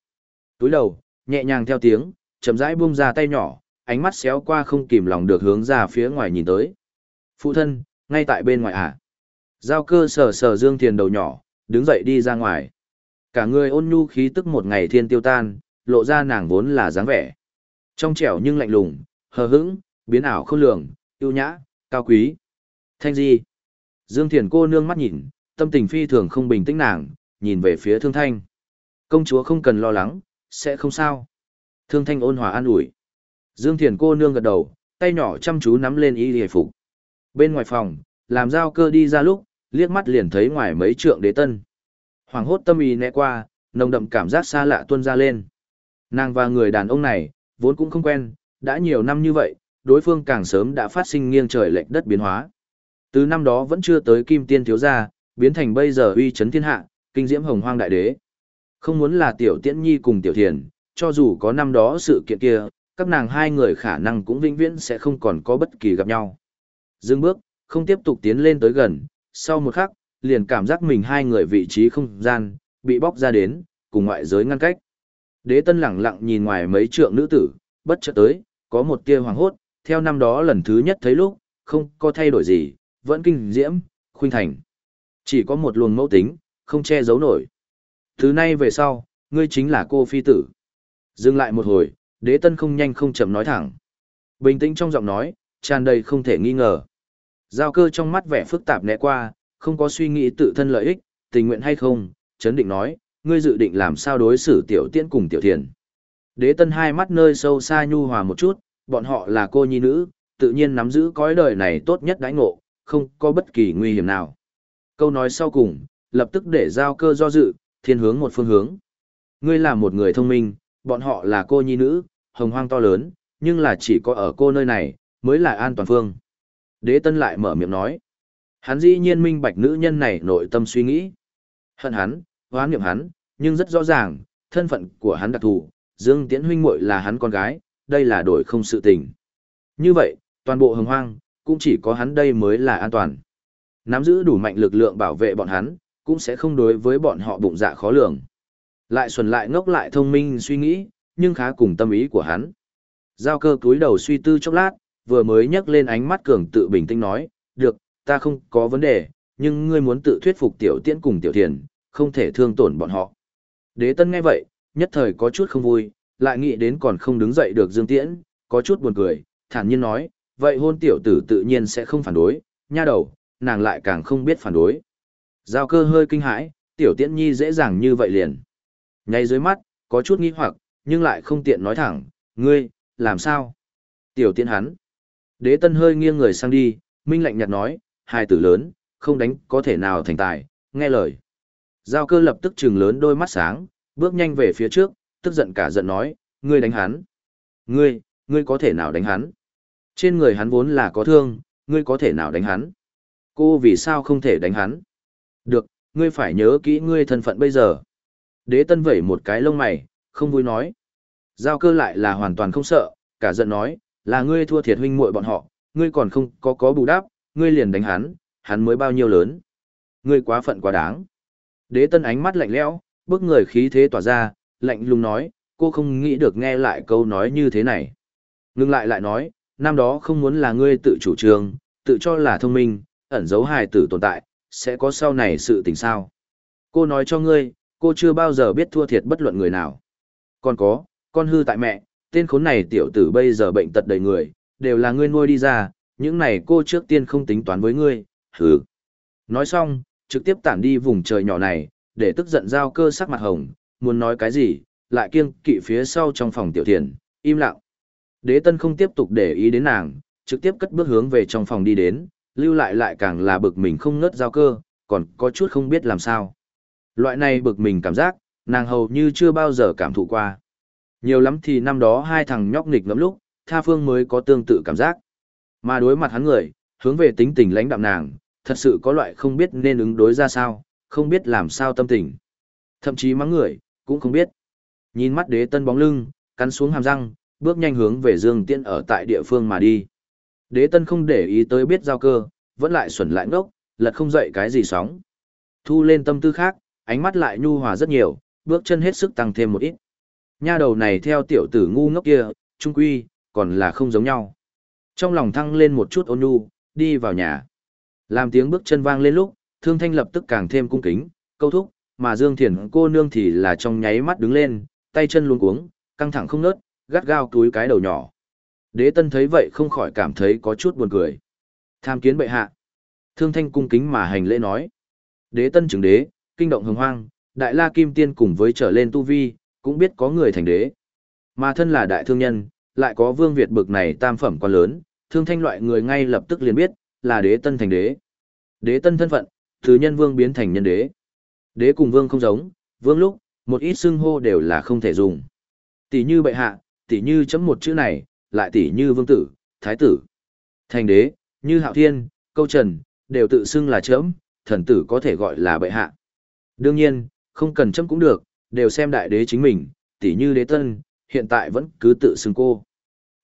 Túi đầu, nhẹ nhàng theo tiếng, chậm rãi buông ra tay nhỏ, ánh mắt xéo qua không kìm lòng được hướng ra phía ngoài nhìn tới. Phụ thân, ngay tại bên ngoài à? Giao cơ sờ sờ Dương Thiền đầu nhỏ, đứng dậy đi ra ngoài. Cả người ôn nhu khí tức một ngày thiên tiêu tan, lộ ra nàng vốn là dáng vẻ. Trong trẻo nhưng lạnh lùng, hờ hững, biến ảo không lường, yêu nhã, cao quý. Thanh di. Dương Thiền cô nương mắt nhìn, tâm tình phi thường không bình tĩnh nàng, nhìn về phía thương thanh. Công chúa không cần lo lắng, sẽ không sao. Thương thanh ôn hòa an ủi. Dương Thiền cô nương gật đầu, tay nhỏ chăm chú nắm lên y hề phục. Bên ngoài phòng, làm giao cơ đi ra lúc, liếc mắt liền thấy ngoài mấy trượng đế tân. Hoàng hốt tâm ý né qua, nồng đậm cảm giác xa lạ tuôn ra lên. Nàng và người đàn ông này, vốn cũng không quen, đã nhiều năm như vậy, đối phương càng sớm đã phát sinh nghiêng trời lệch đất biến hóa. Từ năm đó vẫn chưa tới kim tiên thiếu gia, biến thành bây giờ uy chấn thiên hạ, kinh diễm hồng hoang đại đế. Không muốn là tiểu tiễn nhi cùng tiểu thiền, cho dù có năm đó sự kiện kia, các nàng hai người khả năng cũng vĩnh viễn sẽ không còn có bất kỳ gặp nhau. Dừng bước, không tiếp tục tiến lên tới gần, sau một khắc, liền cảm giác mình hai người vị trí không gian, bị bóc ra đến, cùng ngoại giới ngăn cách. Đế tân lẳng lặng nhìn ngoài mấy trượng nữ tử, bất chợt tới, có một tia hoàng hốt, theo năm đó lần thứ nhất thấy lúc, không có thay đổi gì, vẫn kinh diễm, khuynh thành. Chỉ có một luồng mẫu tính, không che giấu nổi. Thứ nay về sau, ngươi chính là cô phi tử. Dừng lại một hồi, đế tân không nhanh không chậm nói thẳng. Bình tĩnh trong giọng nói, tràn đầy không thể nghi ngờ. Giao cơ trong mắt vẻ phức tạp né qua, không có suy nghĩ tự thân lợi ích, tình nguyện hay không, chấn định nói, ngươi dự định làm sao đối xử tiểu tiễn cùng tiểu thiền. Đế tân hai mắt nơi sâu xa nhu hòa một chút, bọn họ là cô nhi nữ, tự nhiên nắm giữ cõi đời này tốt nhất đãi ngộ, không có bất kỳ nguy hiểm nào. Câu nói sau cùng, lập tức để giao cơ do dự, thiên hướng một phương hướng. Ngươi là một người thông minh, bọn họ là cô nhi nữ, hồng hoang to lớn, nhưng là chỉ có ở cô nơi này, mới là an toàn phương. Đế tân lại mở miệng nói. Hắn dĩ nhiên minh bạch nữ nhân này nội tâm suy nghĩ. Hận hắn, hoán niệm hắn, nhưng rất rõ ràng, thân phận của hắn đặc thù, Dương Tiễn huynh muội là hắn con gái, đây là đổi không sự tình. Như vậy, toàn bộ hồng hoang, cũng chỉ có hắn đây mới là an toàn. Nắm giữ đủ mạnh lực lượng bảo vệ bọn hắn, cũng sẽ không đối với bọn họ bụng dạ khó lường. Lại xuẩn lại ngốc lại thông minh suy nghĩ, nhưng khá cùng tâm ý của hắn. Giao cơ cúi đầu suy tư chốc lát, vừa mới nhấc lên ánh mắt cường tự bình tĩnh nói, được, ta không có vấn đề, nhưng ngươi muốn tự thuyết phục tiểu tiễn cùng tiểu thiền, không thể thương tổn bọn họ. Đế tân nghe vậy, nhất thời có chút không vui, lại nghĩ đến còn không đứng dậy được dương tiễn, có chút buồn cười, thản nhiên nói, vậy hôn tiểu tử tự nhiên sẽ không phản đối, nha đầu, nàng lại càng không biết phản đối. Giao cơ hơi kinh hãi, tiểu tiễn nhi dễ dàng như vậy liền. Ngay dưới mắt, có chút nghi hoặc, nhưng lại không tiện nói thẳng, ngươi, làm sao? Tiểu tiễn hắn. Đế tân hơi nghiêng người sang đi, minh lạnh nhạt nói, hai tử lớn, không đánh có thể nào thành tài, nghe lời. Giao cơ lập tức trừng lớn đôi mắt sáng, bước nhanh về phía trước, tức giận cả giận nói, ngươi đánh hắn. Ngươi, ngươi có thể nào đánh hắn? Trên người hắn vốn là có thương, ngươi có thể nào đánh hắn? Cô vì sao không thể đánh hắn? Được, ngươi phải nhớ kỹ ngươi thân phận bây giờ. Đế tân vẩy một cái lông mày, không vui nói. Giao cơ lại là hoàn toàn không sợ, cả giận nói, là ngươi thua thiệt huynh muội bọn họ, ngươi còn không có có bù đắp, ngươi liền đánh hắn, hắn mới bao nhiêu lớn. Ngươi quá phận quá đáng. Đế tân ánh mắt lạnh lẽo, bước người khí thế tỏa ra, lạnh lùng nói, cô không nghĩ được nghe lại câu nói như thế này. Ngưng lại lại nói, năm đó không muốn là ngươi tự chủ trương, tự cho là thông minh, ẩn giấu hài tử tồn tại, sẽ có sau này sự tình sao. Cô nói cho ngươi, cô chưa bao giờ biết thua thiệt bất luận người nào. Còn có, con hư tại mẹ, tên khốn này tiểu tử bây giờ bệnh tật đầy người, đều là ngươi nuôi đi ra, những này cô trước tiên không tính toán với ngươi, hừ. Nói xong, trực tiếp tản đi vùng trời nhỏ này, để tức giận giao cơ sắc mặt hồng, muốn nói cái gì, lại kiêng kỵ phía sau trong phòng tiểu thiền, im lặng. Đế tân không tiếp tục để ý đến nàng, trực tiếp cất bước hướng về trong phòng đi đến, lưu lại lại càng là bực mình không ngớt giao cơ, còn có chút không biết làm sao. Loại này bực mình cảm giác, nàng hầu như chưa bao giờ cảm thụ qua. Nhiều lắm thì năm đó hai thằng nhóc nghịch ngẫm lúc, tha phương mới có tương tự cảm giác. Mà đối mặt hắn người, hướng về tính tình lãnh đạm nàng, thật sự có loại không biết nên ứng đối ra sao, không biết làm sao tâm tình. Thậm chí mắng người, cũng không biết. Nhìn mắt đế tân bóng lưng, cắn xuống hàm răng, bước nhanh hướng về Dương Tiễn ở tại địa phương mà đi. Đế tân không để ý tới biết giao cơ, vẫn lại xuẩn lại ngốc, lật không dậy cái gì sóng. Thu lên tâm tư khác, ánh mắt lại nhu hòa rất nhiều, bước chân hết sức tăng thêm một ít. Nha đầu này theo tiểu tử ngu ngốc kia, trung quy, còn là không giống nhau. Trong lòng thăng lên một chút ôn nhu, đi vào nhà. Làm tiếng bước chân vang lên lúc, Thương Thanh lập tức càng thêm cung kính, câu thúc, mà Dương Thiền cô nương thì là trong nháy mắt đứng lên, tay chân luống cuống, căng thẳng không nớt, gắt gao túi cái đầu nhỏ. Đế Tân thấy vậy không khỏi cảm thấy có chút buồn cười. Tham kiến bệ hạ. Thương Thanh cung kính mà hành lễ nói. Đế Tân chứng đế, kinh động hồng hoang, Đại La Kim Tiên cùng với trở lên tu vi, cũng biết có người thành đế. Mà thân là đại thương nhân, lại có vương Việt bực này tam phẩm quan lớn, thương thanh loại người ngay lập tức liền biết, là đế tân thành đế. Đế tân thân phận, từ nhân vương biến thành nhân đế. Đế cùng vương không giống, vương lúc, một ít xưng hô đều là không thể dùng. Tỷ như bệ hạ, tỷ như chấm một chữ này, lại tỷ như vương tử, thái tử. Thành đế, như hạo thiên, câu trần, đều tự xưng là chấm, thần tử có thể gọi là bệ hạ. Đương nhiên, không cần chấm cũng được, đều xem đại đế chính mình, tỷ như đế tân, hiện tại vẫn cứ tự xưng cô.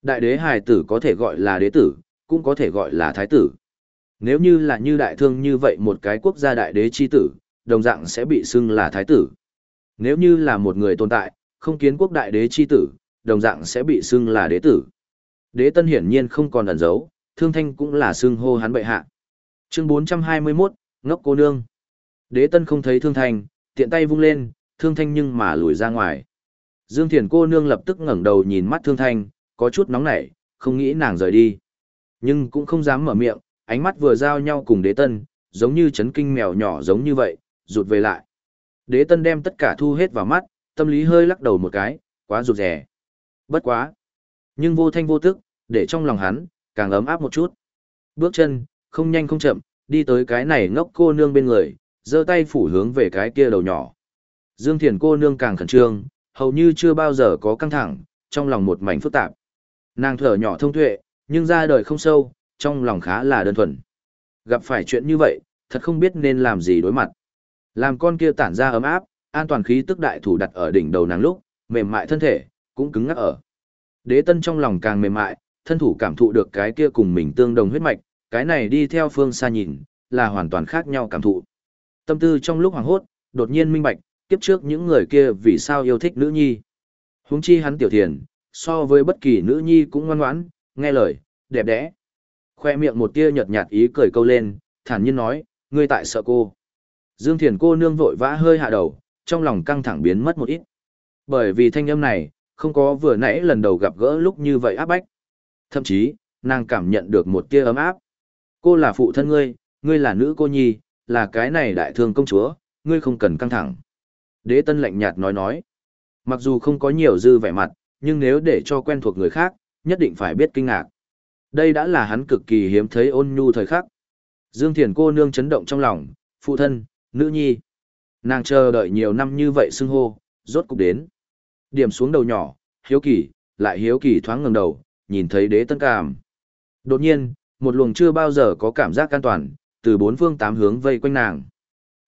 Đại đế hài tử có thể gọi là đế tử, cũng có thể gọi là thái tử. Nếu như là như đại thương như vậy một cái quốc gia đại đế chi tử, đồng dạng sẽ bị xưng là thái tử. Nếu như là một người tồn tại, không kiến quốc đại đế chi tử, đồng dạng sẽ bị xưng là đế tử. Đế tân hiển nhiên không còn ẩn giấu, thương thanh cũng là xưng hô hắn bệ hạ. Chương 421, ngốc cô nương. Đế tân không thấy thương thanh, tiện tay vung lên, thương thanh nhưng mà lùi ra ngoài. Dương Thiền cô nương lập tức ngẩng đầu nhìn mắt thương thanh, có chút nóng nảy, không nghĩ nàng rời đi. Nhưng cũng không dám mở miệng, ánh mắt vừa giao nhau cùng đế tân, giống như chấn kinh mèo nhỏ giống như vậy, rụt về lại. Đế tân đem tất cả thu hết vào mắt, tâm lý hơi lắc đầu một cái, quá rụt rẻ. Bất quá. Nhưng vô thanh vô tức, để trong lòng hắn, càng ấm áp một chút. Bước chân, không nhanh không chậm, đi tới cái này ngốc cô nương bên người, giơ tay phủ hướng về cái kia đầu nhỏ. Dương Thiền cô nương càng khẩn trương, hầu như chưa bao giờ có căng thẳng, trong lòng một mảnh phức tạp. Nàng thở nhỏ thông thuệ nhưng ra đời không sâu, trong lòng khá là đơn thuần. Gặp phải chuyện như vậy, thật không biết nên làm gì đối mặt. Làm con kia tản ra ấm áp, an toàn khí tức đại thủ đặt ở đỉnh đầu nàng lúc, mềm mại thân thể, cũng cứng ngắc ở. Đế tân trong lòng càng mềm mại, thân thủ cảm thụ được cái kia cùng mình tương đồng huyết mạch, cái này đi theo phương xa nhìn, là hoàn toàn khác nhau cảm thụ. Tâm tư trong lúc hoàng hốt, đột nhiên minh bạch, kiếp trước những người kia vì sao yêu thích nữ nhi. Huống chi hắn tiểu thiền, so với bất kỳ nữ nhi cũng ngoan ngoãn, nghe lời, đẹp đẽ. Khoe miệng một tia nhợt nhạt ý cười câu lên, thản nhiên nói, ngươi tại sợ cô. Dương Thiền cô nương vội vã hơi hạ đầu, trong lòng căng thẳng biến mất một ít. Bởi vì thanh âm này, không có vừa nãy lần đầu gặp gỡ lúc như vậy áp bách. Thậm chí, nàng cảm nhận được một tia ấm áp. Cô là phụ thân ngươi, ngươi là nữ cô nhi, là cái này đại thương công chúa, ngươi không cần căng thẳng. Đế tân lạnh nhạt nói nói. Mặc dù không có nhiều dư vẻ mặt, nhưng nếu để cho quen thuộc người khác, nhất định phải biết kinh ngạc. Đây đã là hắn cực kỳ hiếm thấy ôn nhu thời khắc. Dương Thiền cô nương chấn động trong lòng, phụ thân, nữ nhi. Nàng chờ đợi nhiều năm như vậy xưng hô, rốt cục đến. Điểm xuống đầu nhỏ, hiếu kỳ, lại hiếu kỳ thoáng ngẩng đầu, nhìn thấy đế tân cảm. Đột nhiên, một luồng chưa bao giờ có cảm giác an toàn, từ bốn phương tám hướng vây quanh nàng.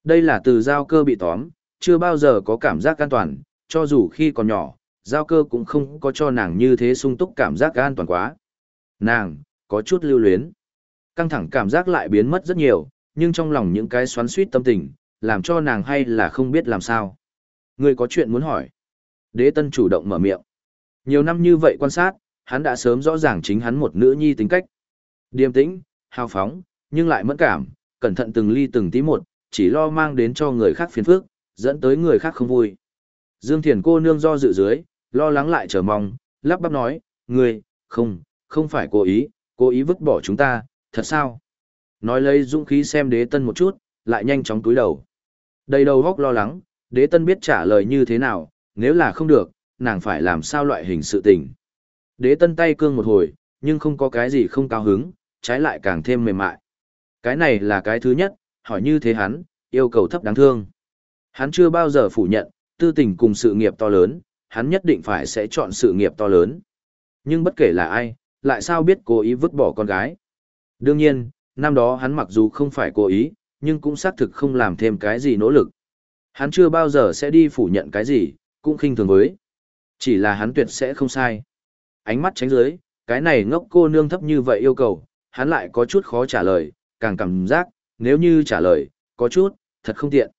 Đây là từ giao cơ bị tóm, chưa bao giờ có cảm giác an toàn, cho dù khi còn nhỏ, giao cơ cũng không có cho nàng như thế sung túc cảm giác an toàn quá. Nàng, có chút lưu luyến. Căng thẳng cảm giác lại biến mất rất nhiều, nhưng trong lòng những cái xoắn suýt tâm tình, làm cho nàng hay là không biết làm sao. Người có chuyện muốn hỏi. Đế tân chủ động mở miệng. Nhiều năm như vậy quan sát, hắn đã sớm rõ ràng chính hắn một nữ nhi tính cách. Điềm tĩnh, hào phóng, nhưng lại mẫn cảm, cẩn thận từng ly từng tí một, chỉ lo mang đến cho người khác phiền phức, dẫn tới người khác không vui. Dương Thiền cô nương do dự dưới, lo lắng lại chờ mong, lắp bắp nói, người, không, không phải cố ý, cố ý vứt bỏ chúng ta, thật sao? Nói lấy dũng khí xem đế tân một chút, lại nhanh chóng túi đầu. Đầy đầu góc lo lắng, đế tân biết trả lời như thế nào, nếu là không được, nàng phải làm sao loại hình sự tình. Đế tân tay cương một hồi, nhưng không có cái gì không cao hứng, trái lại càng thêm mềm mại. Cái này là cái thứ nhất, hỏi như thế hắn, yêu cầu thấp đáng thương. Hắn chưa bao giờ phủ nhận, tư tình cùng sự nghiệp to lớn, hắn nhất định phải sẽ chọn sự nghiệp to lớn. Nhưng bất kể là ai, lại sao biết cố ý vứt bỏ con gái. Đương nhiên, năm đó hắn mặc dù không phải cố ý, nhưng cũng xác thực không làm thêm cái gì nỗ lực. Hắn chưa bao giờ sẽ đi phủ nhận cái gì, cũng khinh thường với. Chỉ là hắn tuyệt sẽ không sai. Ánh mắt tránh dưới, cái này ngốc cô nương thấp như vậy yêu cầu, hắn lại có chút khó trả lời, càng cảm giác, nếu như trả lời, có chút, thật không tiện.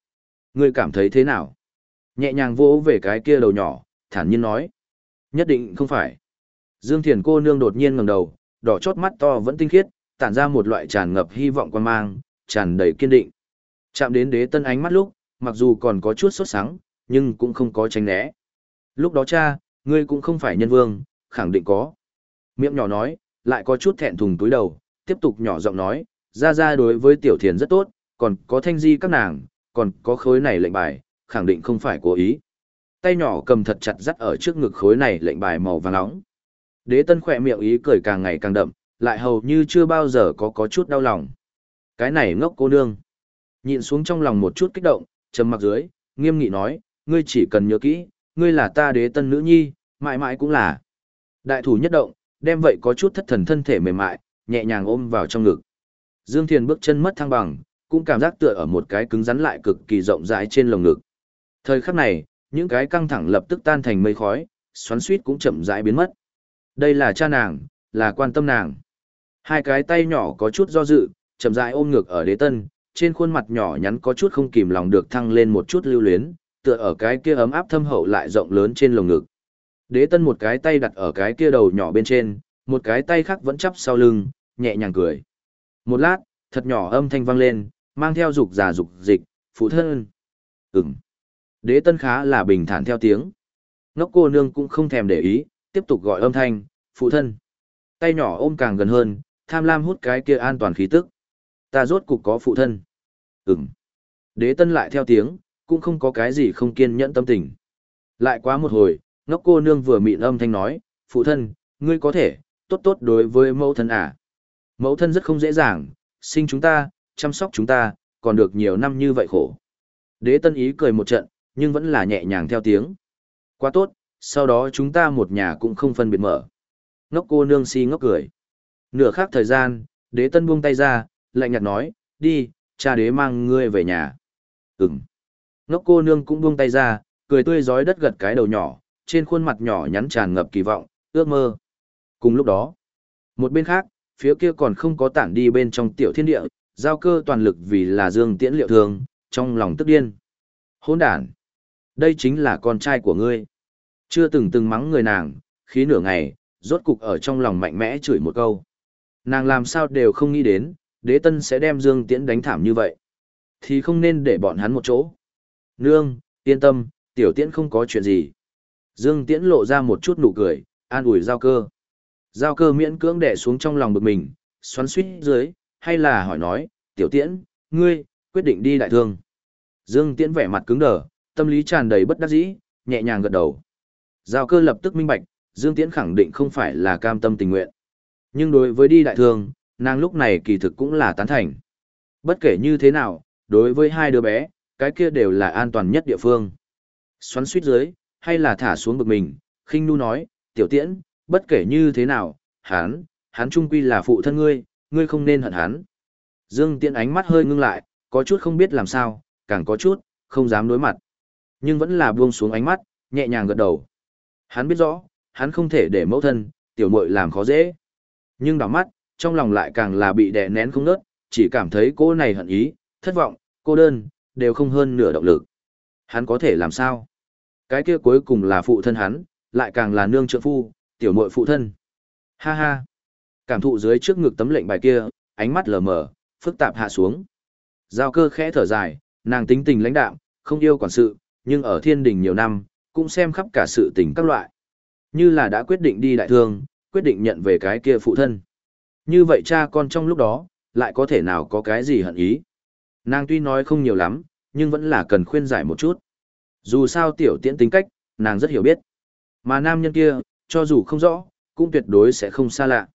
Ngươi cảm thấy thế nào? Nhẹ nhàng vỗ về cái kia đầu nhỏ, thản nhiên nói. Nhất định không phải. Dương Thiền cô nương đột nhiên ngẩng đầu, đỏ chót mắt to vẫn tinh khiết, tản ra một loại tràn ngập hy vọng quan mang, tràn đầy kiên định. Chạm đến đế tân ánh mắt lúc, mặc dù còn có chút sốt sắng, nhưng cũng không có tránh né. Lúc đó cha, ngươi cũng không phải nhân vương, khẳng định có. Miệng nhỏ nói, lại có chút thẹn thùng túi đầu, tiếp tục nhỏ giọng nói, ra ra đối với tiểu thiền rất tốt, còn có thanh di các nàng, còn có khối này lệnh bài, khẳng định không phải cố ý. Tay nhỏ cầm thật chặt dắt ở trước ngực khối này lệnh bài màu vàng nóng. Đế tân khỏe miệng ý cười càng ngày càng đậm, lại hầu như chưa bao giờ có có chút đau lòng. Cái này ngốc cô nương. Nhịn xuống trong lòng một chút kích động, trầm mặc dưới, nghiêm nghị nói, ngươi chỉ cần nhớ kỹ, ngươi là ta đế tân nữ nhi, mãi mãi cũng là. Đại thủ nhất động, đem vậy có chút thất thần thân thể mềm mại, nhẹ nhàng ôm vào trong ngực. Dương Thiền bước chân mất thăng bằng, cũng cảm giác tựa ở một cái cứng rắn lại cực kỳ rộng rãi trên lồng ngực. Thời khắc này, những cái căng thẳng lập tức tan thành mây khói, xoắn suýt cũng chậm rãi biến mất. Đây là cha nàng, là quan tâm nàng. Hai cái tay nhỏ có chút do dự, chậm rãi ôm ngực ở đế tân, trên khuôn mặt nhỏ nhắn có chút không kìm lòng được thăng lên một chút lưu luyến, tựa ở cái kia ấm áp thâm hậu lại rộng lớn trên lồng ngực. Đế tân một cái tay đặt ở cái kia đầu nhỏ bên trên, một cái tay khác vẫn chắp sau lưng, nhẹ nhàng cười. Một lát, thật nhỏ âm thanh vang lên, mang theo dục giả dục dịch, phụ thân. Ừm. Đế tân khá là bình thản theo tiếng. Ngốc cô nương cũng không thèm để ý, tiếp tục gọi âm thanh, phụ thân. Tay nhỏ ôm càng gần hơn, tham lam hút cái kia an toàn khí tức. Ta rốt cục có phụ thân. Ừm. Đế tân lại theo tiếng, cũng không có cái gì không kiên nhẫn tâm tình. Lại quá một hồi, ngốc cô nương vừa mịn âm thanh nói, phụ thân, ngươi có thể, tốt tốt đối với mẫu thân à. Mẫu thân rất không dễ dàng, sinh chúng ta, chăm sóc chúng ta, còn được nhiều năm như vậy khổ. Đế tân ý cười một trận, nhưng vẫn là nhẹ nhàng theo tiếng. Quá tốt, sau đó chúng ta một nhà cũng không phân biệt mở. Ngốc cô nương si ngốc cười. Nửa khác thời gian, đế tân buông tay ra, lạnh nhạt nói, đi, cha đế mang ngươi về nhà. Ừm. Ngốc cô nương cũng buông tay ra, cười tươi giói đất gật cái đầu nhỏ, trên khuôn mặt nhỏ nhắn tràn ngập kỳ vọng, ước mơ. Cùng lúc đó, một bên khác, phía kia còn không có tản đi bên trong tiểu thiên địa, giao cơ toàn lực vì là dương tiễn liệu thường, trong lòng tức điên. Hỗn đản! Đây chính là con trai của ngươi. Chưa từng từng mắng người nàng, khí nửa ngày, rốt cục ở trong lòng mạnh mẽ chửi một câu. Nàng làm sao đều không nghĩ đến, đế tân sẽ đem Dương Tiễn đánh thảm như vậy. Thì không nên để bọn hắn một chỗ. Nương, yên tâm, tiểu tiễn không có chuyện gì. Dương Tiễn lộ ra một chút nụ cười, an ủi giao cơ. Giao cơ miễn cưỡng đè xuống trong lòng bực mình, xoắn suýt dưới, hay là hỏi nói, tiểu tiễn, ngươi, quyết định đi đại thương. Dương Tiễn vẻ mặt cứng đờ, tâm lý tràn đầy bất đắc dĩ, nhẹ nhàng gật đầu. Giao cơ lập tức minh bạch, Dương Tiễn khẳng định không phải là cam tâm tình nguyện. Nhưng đối với đi đại thương, nàng lúc này kỳ thực cũng là tán thành. Bất kể như thế nào, đối với hai đứa bé, cái kia đều là an toàn nhất địa phương. Xoắn suýt dưới, hay là thả xuống bực mình, khinh nu nói, tiểu tiễn, bất kể như thế nào, hắn, hắn trung quy là phụ thân ngươi, ngươi không nên hận hắn. Dương Tiễn ánh mắt hơi ngưng lại, có chút không biết làm sao, càng có chút, không dám đối mặt. Nhưng vẫn là buông xuống ánh mắt, nhẹ nhàng gật đầu. Hắn biết rõ, hắn không thể để mẫu thân, tiểu muội làm khó dễ. Nhưng đảo mắt, trong lòng lại càng là bị đè nén không nớt, chỉ cảm thấy cô này hận ý, thất vọng, cô đơn, đều không hơn nửa động lực. Hắn có thể làm sao? Cái kia cuối cùng là phụ thân hắn, lại càng là nương trợ phu, tiểu muội phụ thân. Ha ha. Cảm thụ dưới trước ngực tấm lệnh bài kia, ánh mắt lờ mờ, phức tạp hạ xuống. Giao cơ khẽ thở dài, nàng tính tình lãnh đạm, không yêu quản sự, nhưng ở thiên đình nhiều năm, cũng xem khắp cả sự tình các loại. Như là đã quyết định đi đại thương, quyết định nhận về cái kia phụ thân. Như vậy cha con trong lúc đó, lại có thể nào có cái gì hận ý. Nàng tuy nói không nhiều lắm, nhưng vẫn là cần khuyên giải một chút. Dù sao tiểu tiễn tính cách, nàng rất hiểu biết. Mà nam nhân kia, cho dù không rõ, cũng tuyệt đối sẽ không xa lạ.